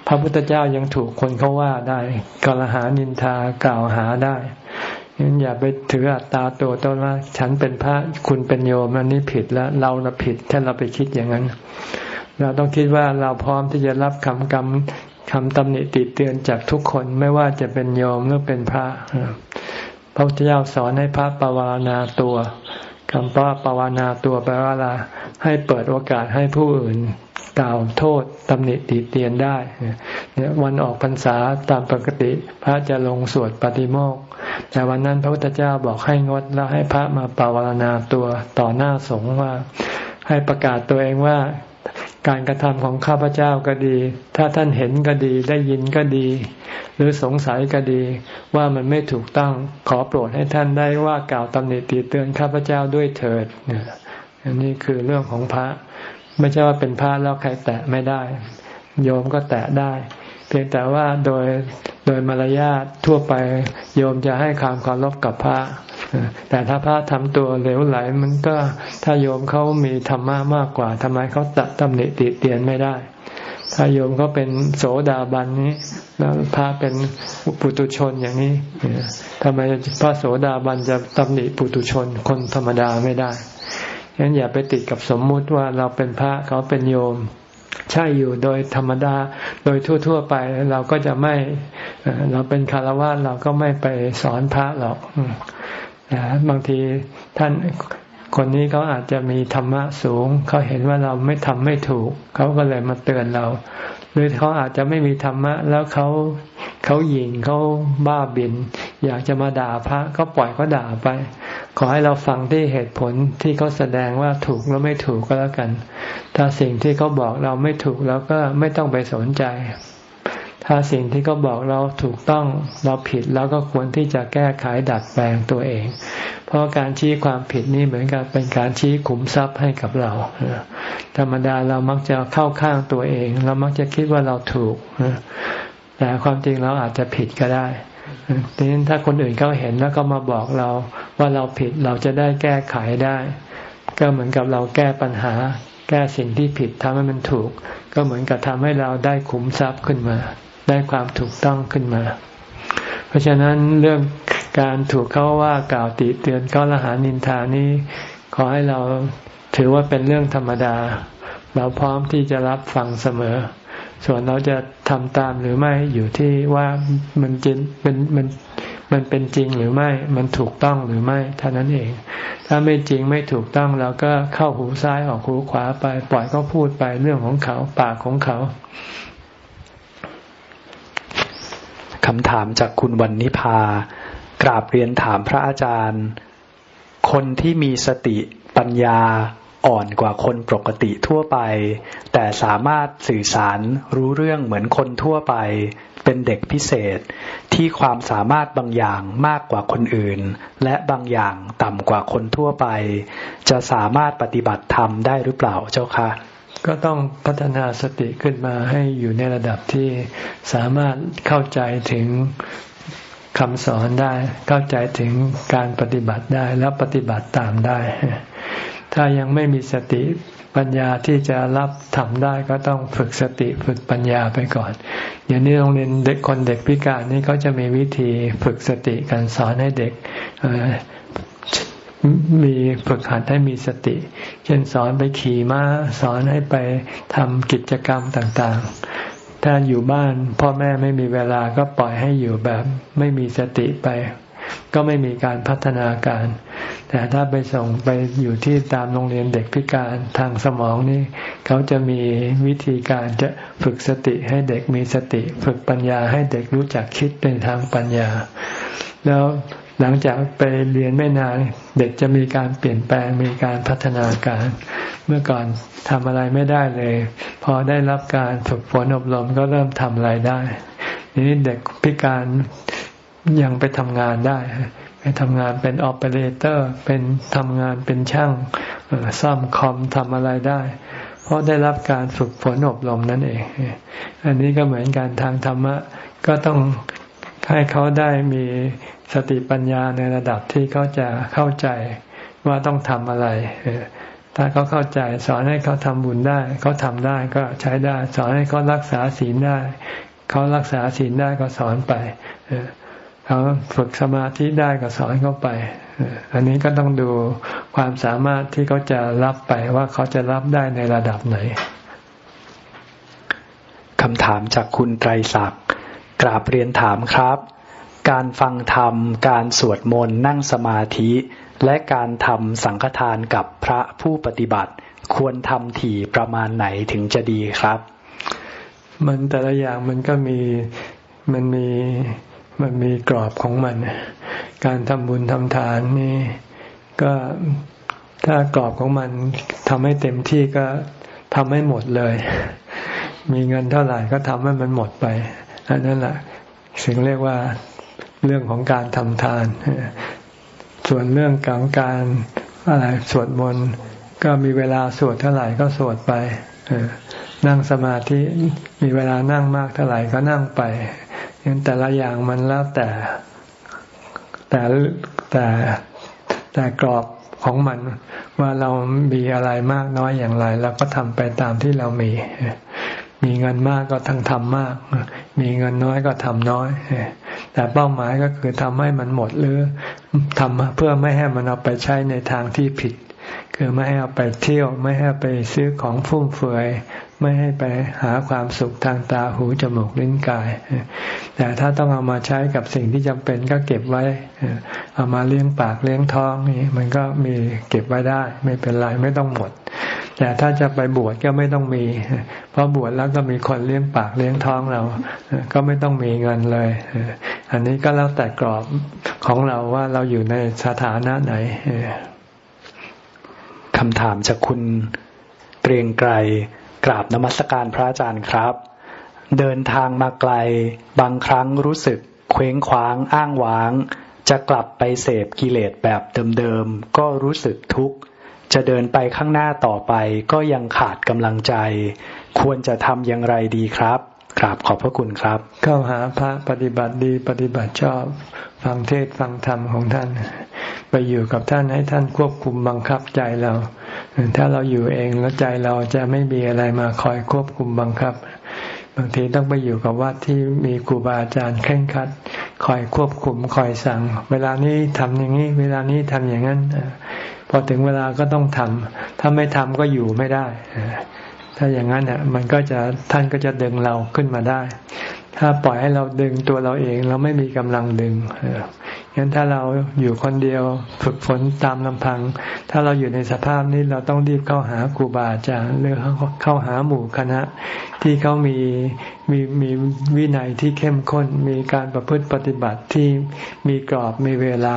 พระพุทธเจ้ายังถูกคนเขาว่าได้กลหานินทากล่าวหาได้งั้นอย่าไปถืออัตตาตัวตนว่า ฉันเป็นพระคุณเป็นโยมอันนี้ผิดแล้ว เราเราผิดถ้าเราไปคิดอย่างนั้น เราต้องคิดว่าเราพร้อมที่จะรับคำกรรมคำตำหนิติเตือนจากทุกคนไม่ว่าจะเป็นโยมหรือเป็นพระพระพุทธเจ้าสอนให้พระปวารณาตัวคำว่าปวารณาตัวแปลว่าอะไรให้เปิดโอกาสให้ผู้อื่น กล่าวโทษตำหนิติเตียนได้เนี่ยวันออกพรรษาตามปกติ พระจะลงสวดปฏิโมกแต่วันนั้นพระพุทธเจ้าบอกให้งดแล้วให้พระมาปาวารณาตัวต่อหน้าสงฆ์ว่า ให้ประกาศตัวเองว่าการกระทำของข้าพเจ้าก็ดี ถ้าท่านเห็นก็ดีได้ยินก็ดี หรือสงสัยก็ดี ว่ามันไม่ถูกต้องขอโปรดให้ท่านได้ว่ากล่าวตำหนิตีเตือนข้าพเจ้าด้วยเถิดเนี่ยนนี้คือเรื่องของพระ ไม่ใช่ว่าเป็นพระแล้วใครแตะไม่ได้ โยมก็แตะได้ เพียงแต่ว่าโดยโดยมารยาททั่วไปโยมจะให้ความเคารพกับพระ แต่ถ้าพระทำตัวเหลวไหลมันก็ถ้าโยมเขามีธรรมะมากกว่าทำไมเขาตัดตำหนิติเตียนไม่ได้ ถ้าโยมเขาเป็นโสดาบันนี้แล้วพระเป็นปุตุชนอย่างนี้ทำไมพระโสดาบันจะตำหนิปุตุชนคนธรรมดาไม่ได้ ฉะนั้นอย่าไปติดกับสมมุติว่าเราเป็นพระเขาเป็นโยม ใช่อยู่โดยธรรมดา โดยทั่ว ๆ ไปเราก็จะไม่ เราเป็นคารวะเราก็ไม่ไปสอนพระหรอกบางทีท่านคนนี้เขาอาจจะมีธรรมะสูง เขาเห็นว่าเราไม่ทำไม่ถูก เขาก็เลยมาเตือนเรา หรือเขาอาจจะไม่มีธรรมะ แล้วเขาเขาหยิงเขาบ้าบิน อยากจะมาด่าพระก็ปล่อยเขาด่าไป ขอให้เราฟังที่เหตุผลที่เขาแสดงว่าถูกแล้วไม่ถูกก็แล้วกัน ถ้าสิ่งที่เขาบอกเราไม่ถูกแล้วก็ไม่ต้องไปสนใจ ถ้าสิ่งที่เขาบอกเราถูกต้องเราผิดเราก็ควรที่จะแก้ไขดัดแปลงตัวเอง เพราะการชี้ความผิดนี่เหมือนกับเป็นการชี้ขุมทรัพย์ให้กับเรา ธรรมดาเรามักจะเข้าข้างตัวเอง เรามักจะคิดว่าเราถูกแต่ความจริงเราอาจจะผิดก็ได้ ดังนั้นถ้าคนอื่นเขาเห็นแล้วก็มาบอกเราว่าเราผิดเราจะได้แก้ไขได้ ก็เหมือนกับเราแก้ปัญหา แก้สิ่งที่ผิดทำให้มันถูก ก็เหมือนกับทำให้เราได้ขุมทรัพย์ขึ้นมา ได้ความถูกต้องขึ้นมา เพราะฉะนั้นเรื่องการถูกเขาว่ากล่าวติเตือนเขาละหานินทานี้ ขอให้เราถือว่าเป็นเรื่องธรรมดา เราพร้อมที่จะรับฟังเสมอ ส่วนเราจะทำตามหรือไม่อยู่ที่ว่ามันจริงเป็นมันมันเป็นจริงหรือไม่ มันถูกต้องหรือไม่เท่านั้นเอง ถ้าไม่จริงไม่ถูกต้องเราก็เข้าหูซ้ายออกหูขวาไป ปล่อยเขาพูดไปเรื่องของเขาปากของเขาคำถามจากคุณวันนิพากราบเรียนถามพระอาจารย์ คนที่มีสติปัญญา อ่อนกว่าคนปกติทั่วไป แต่สามารถสื่อสารรู้เรื่องเหมือนคนทั่วไป เป็นเด็กพิเศษ ที่ความสามารถบางอย่างมากกว่าคนอื่น และบางอย่างต่ำกว่าคนทั่วไป จะสามารถปฏิบัติธรรมได้หรือเปล่าเจ้าคะก็ต้องพัฒนาสติขึ้นมาให้อยู่ในระดับที่สามารถเข้าใจถึงคำสอนได้ เข้าใจถึงการปฏิบัติได้ แล้วปฏิบัติตามได้ ถ้ายังไม่มีสติปัญญาที่จะรับทำได้ก็ต้องฝึกสติฝึกปัญญาไปก่อนอย่างนี้โรงเรียนเด็กคนเด็กพิการนี่เขาจะมีวิธีฝึกสติการสอนให้เด็กมีฝึกหัดให้มีสติ เช่นสอนไปขี่ม้าสอนให้ไปทำกิจกรรมต่างๆ ถ้าอยู่บ้านพ่อแม่ไม่มีเวลาก็ปล่อยให้อยู่แบบไม่มีสติไป ก็ไม่มีการพัฒนาการ แต่ถ้าไปส่งไปอยู่ที่ตามโรงเรียนเด็กพิการทางสมองนี่เขาจะมีวิธีการจะฝึกสติให้เด็กมีสติ ฝึกปัญญาให้เด็กรู้จักคิดเป็นทางปัญญา แล้วหลังจากไปเรียนไม่นานเด็กจะมีการเปลี่ยนแปลงมีการพัฒนาการ เมื่อก่อนทำอะไรไม่ได้เลย พอได้รับการฝึกฝนอบรมก็เริ่มทำอะไรได้นี้เด็กพิการ ยังไปทำงานได้ ไปทำงานเป็นออปเปอเรเตอร์ เป็นทำงานเป็นช่างซ่อมคอมทำอะไรได้ เพราะได้รับการฝึกฝนอบรมนั่นเอง อันนี้ก็เหมือนการทางธรรมะ ก็ต้องให้เขาได้มีสติปัญญาในระดับที่เขาจะเข้าใจว่าต้องทำอะไร ถ้าเขาเข้าใจสอนให้เขาทำบุญได้ เขาทำได้ก็ใช้ได้ สอนให้เขารักษาศีลได้ เขารักษาศีลได้ก็สอนไป เขาฝึกสมาธิได้ก็สอนเขาไป อันนี้ก็ต้องดูความสามารถที่เขาจะรับไปว่าเขาจะรับได้ในระดับไหนคำถามจากคุณไตรศักดิ์กราบเรียนถามครับ การฟังธรรม การสวดมนต์นั่งสมาธิ และการทำสังฆทานกับพระผู้ปฏิบัติ ควรทำถี่ประมาณไหนถึงจะดีครับ มันแต่ละอย่างมันก็มีมันมี มันมีกรอบของมัน การทำบุญทำทานนี่ก็ถ้ากรอบของมันทำให้เต็มที่ก็ทำให้หมดเลย มีเงินเท่าไหร่ก็ทำให้มันหมดไปอันนั้นแหละสิ่งเรียกว่าเรื่องของการทำทาน ส่วนเรื่องของการอะไรสวดมนต์ก็มีเวลาสวดเท่าไหร่ก็สวดไปนั่งสมาธิมีเวลานั่งมากเท่าไหร่ก็นั่งไป ยังแต่ละอย่างมันแล้วแต่แต่แต่แต่กรอบของมันว่าเรามีอะไรมากน้อยอย่างไรเราก็ทำไปตามที่เรามี มีเงินมากก็ทั้งทำมาก มีเงินน้อยก็ทำน้อย แต่เป้าหมายก็คือทำให้มันหมดหรือทำเพื่อไม่ให้มันเอาไปใช้ในทางที่ผิด คือไม่ให้เอาไปเที่ยว ไม่ให้ไปซื้อของฟุ่มเฟือย ไม่ให้ไปหาความสุขทางตาหูจมูกลิ้นกาย แต่ถ้าต้องเอามาใช้กับสิ่งที่จำเป็นก็เก็บไว้ เอามาเลี้ยงปากเลี้ยงท้องนี่มันก็มีเก็บไว้ได้ ไม่เป็นไรไม่ต้องหมด แต่ถ้าจะไปบวชก็ไม่ต้องมี เพราะบวชแล้วก็มีคนเลี้ยงปากเลี้ยงท้องเรา ก็ไม่ต้องมีเงินเลย อันนี้ก็แล้วแต่กรอบของเราว่าเราอยู่ในสถานะไหนคำถามจากคุณเปรียงไกร กราบนมัสการพระอาจารย์ครับ เดินทางมาไกล บางครั้งรู้สึกเคว้งคว้างอ้างว้าง จะกลับไปเสพกิเลสแบบเดิมๆ ก็รู้สึกทุกข์ จะเดินไปข้างหน้าต่อไปก็ยังขาดกำลังใจ ควรจะทำอย่างไรดีครับ กราบขอบพระคุณครับ เข้าหาพระปฏิบัติดีปฏิบัติชอบฟังเทศฟังธรรมของท่าน ไปอยู่กับท่านให้ท่านควบคุมบังคับใจเรา ถ้าเราอยู่เองแล้วใจเราจะไม่มีอะไรมาคอยควบคุมบังคับ บางทีต้องไปอยู่กับวัดที่มีครูบาอาจารย์เข่งคัด คอยควบคุมคอยสั่ง เวลานี้ทำอย่างนี้ เวลานี้ทำอย่างนั้นพอถึงเวลาก็ต้องทำถ้าไม่ทำก็อยู่ไม่ได้ ถ้าอย่างนั้นเนี่ยมันก็จะท่านก็จะดึงเราขึ้นมาได้ ถ้าปล่อยให้เราดึงตัวเราเองเราไม่มีกำลังดึงงั้นถ้าเราอยู่คนเดียวฝึกฝนตามลำพัง ถ้าเราอยู่ในสภาพนี้เราต้องรีบเข้าหาครูบาอาจารย์หรือเข้าหาหมู่คณะ ที่เขามี มีมีวินัยที่เข้มข้น มีการประพฤติปฏิบัติที่มีกรอบมีเวลา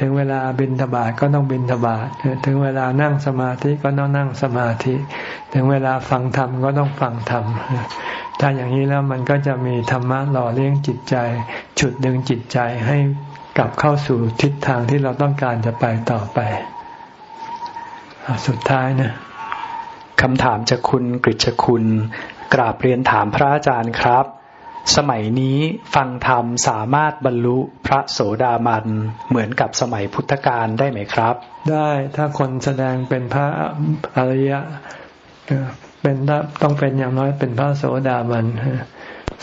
ถึงเวลาบินทบาทก็ต้องบินทบาทถึงเวลานั่งสมาธิก็ต้องนั่งสมาธิ ถึงเวลาฟังธรรมก็ต้องฟังธรรมถ้าอย่างนี้แล้วมันก็จะมีธรรมะหล่อเลี้ยงจิตใจ ฉุดดึงจิตใจให้กลับเข้าสู่ทิศทางที่เราต้องการจะไปต่อไปสุดท้ายนะคำถามจากคุณกฤษคุณ กราบเรียนถามพระอาจารย์ครับ สมัยนี้ฟังธรรมสามารถบรรลุพระโสดามันเหมือนกับสมัยพุทธกาลได้ไหมครับ ได้ถ้าคนแสดงเป็นพระอริยะเป็นต้องเป็นอย่างน้อยเป็นพระโสดามัน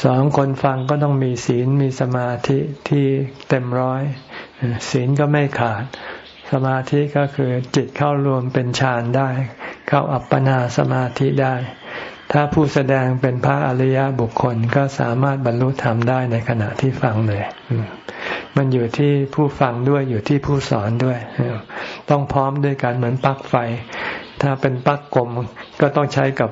สองคนฟังก็ต้องมีศีลมีสมาธิที่เต็มร้อยศีลก็ไม่ขาด สมาธิก็คือจิตเข้ารวมเป็นฌานได้ เข้าอัปปนาสมาธิได้ ถ้าผู้แสดงเป็นพระอริยบุคคลก็สามารถบรรลุธรรมได้ในขณะที่ฟังเลย มันอยู่ที่ผู้ฟังด้วยอยู่ที่ผู้สอนด้วย ต้องพร้อมด้วยกันเหมือนปลั๊กไฟ ถ้าเป็นปลั๊กกลมก็ต้องใช้กับ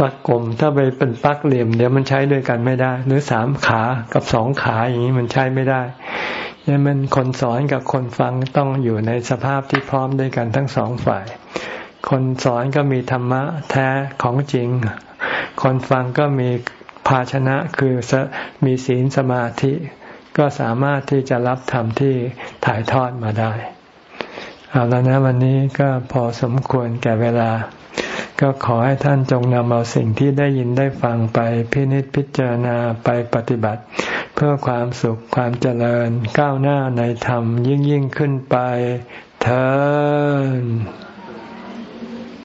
ปลั๊กกลม ถ้าไปเป็นปลั๊กเหลี่ยม เดี๋ยวมันใช้ด้วยกันไม่ได้ หรือสามขากับสองขาอย่างนี้มันใช้ไม่ได้ยังมันคนสอนกับคนฟังต้องอยู่ในสภาพที่พร้อมด้วยกันทั้งสองฝ่าย คนสอนก็มีธรรมะแท้ของจริง คนฟังก็มีภาชนะคือมีศีลสมาธิ ก็สามารถที่จะรับธรรมที่ถ่ายทอดมาได้ เอาแล้วนะวันนี้ก็พอสมควรแก่เวลา ก็ขอให้ท่านจงนำเอาสิ่งที่ได้ยินได้ฟังไปพินิจพิจารณาไปปฏิบัติ เพื่อความสุขความเจริญก้าวหน้าในธรรมยิ่งยิ่งขึ้นไปเธอ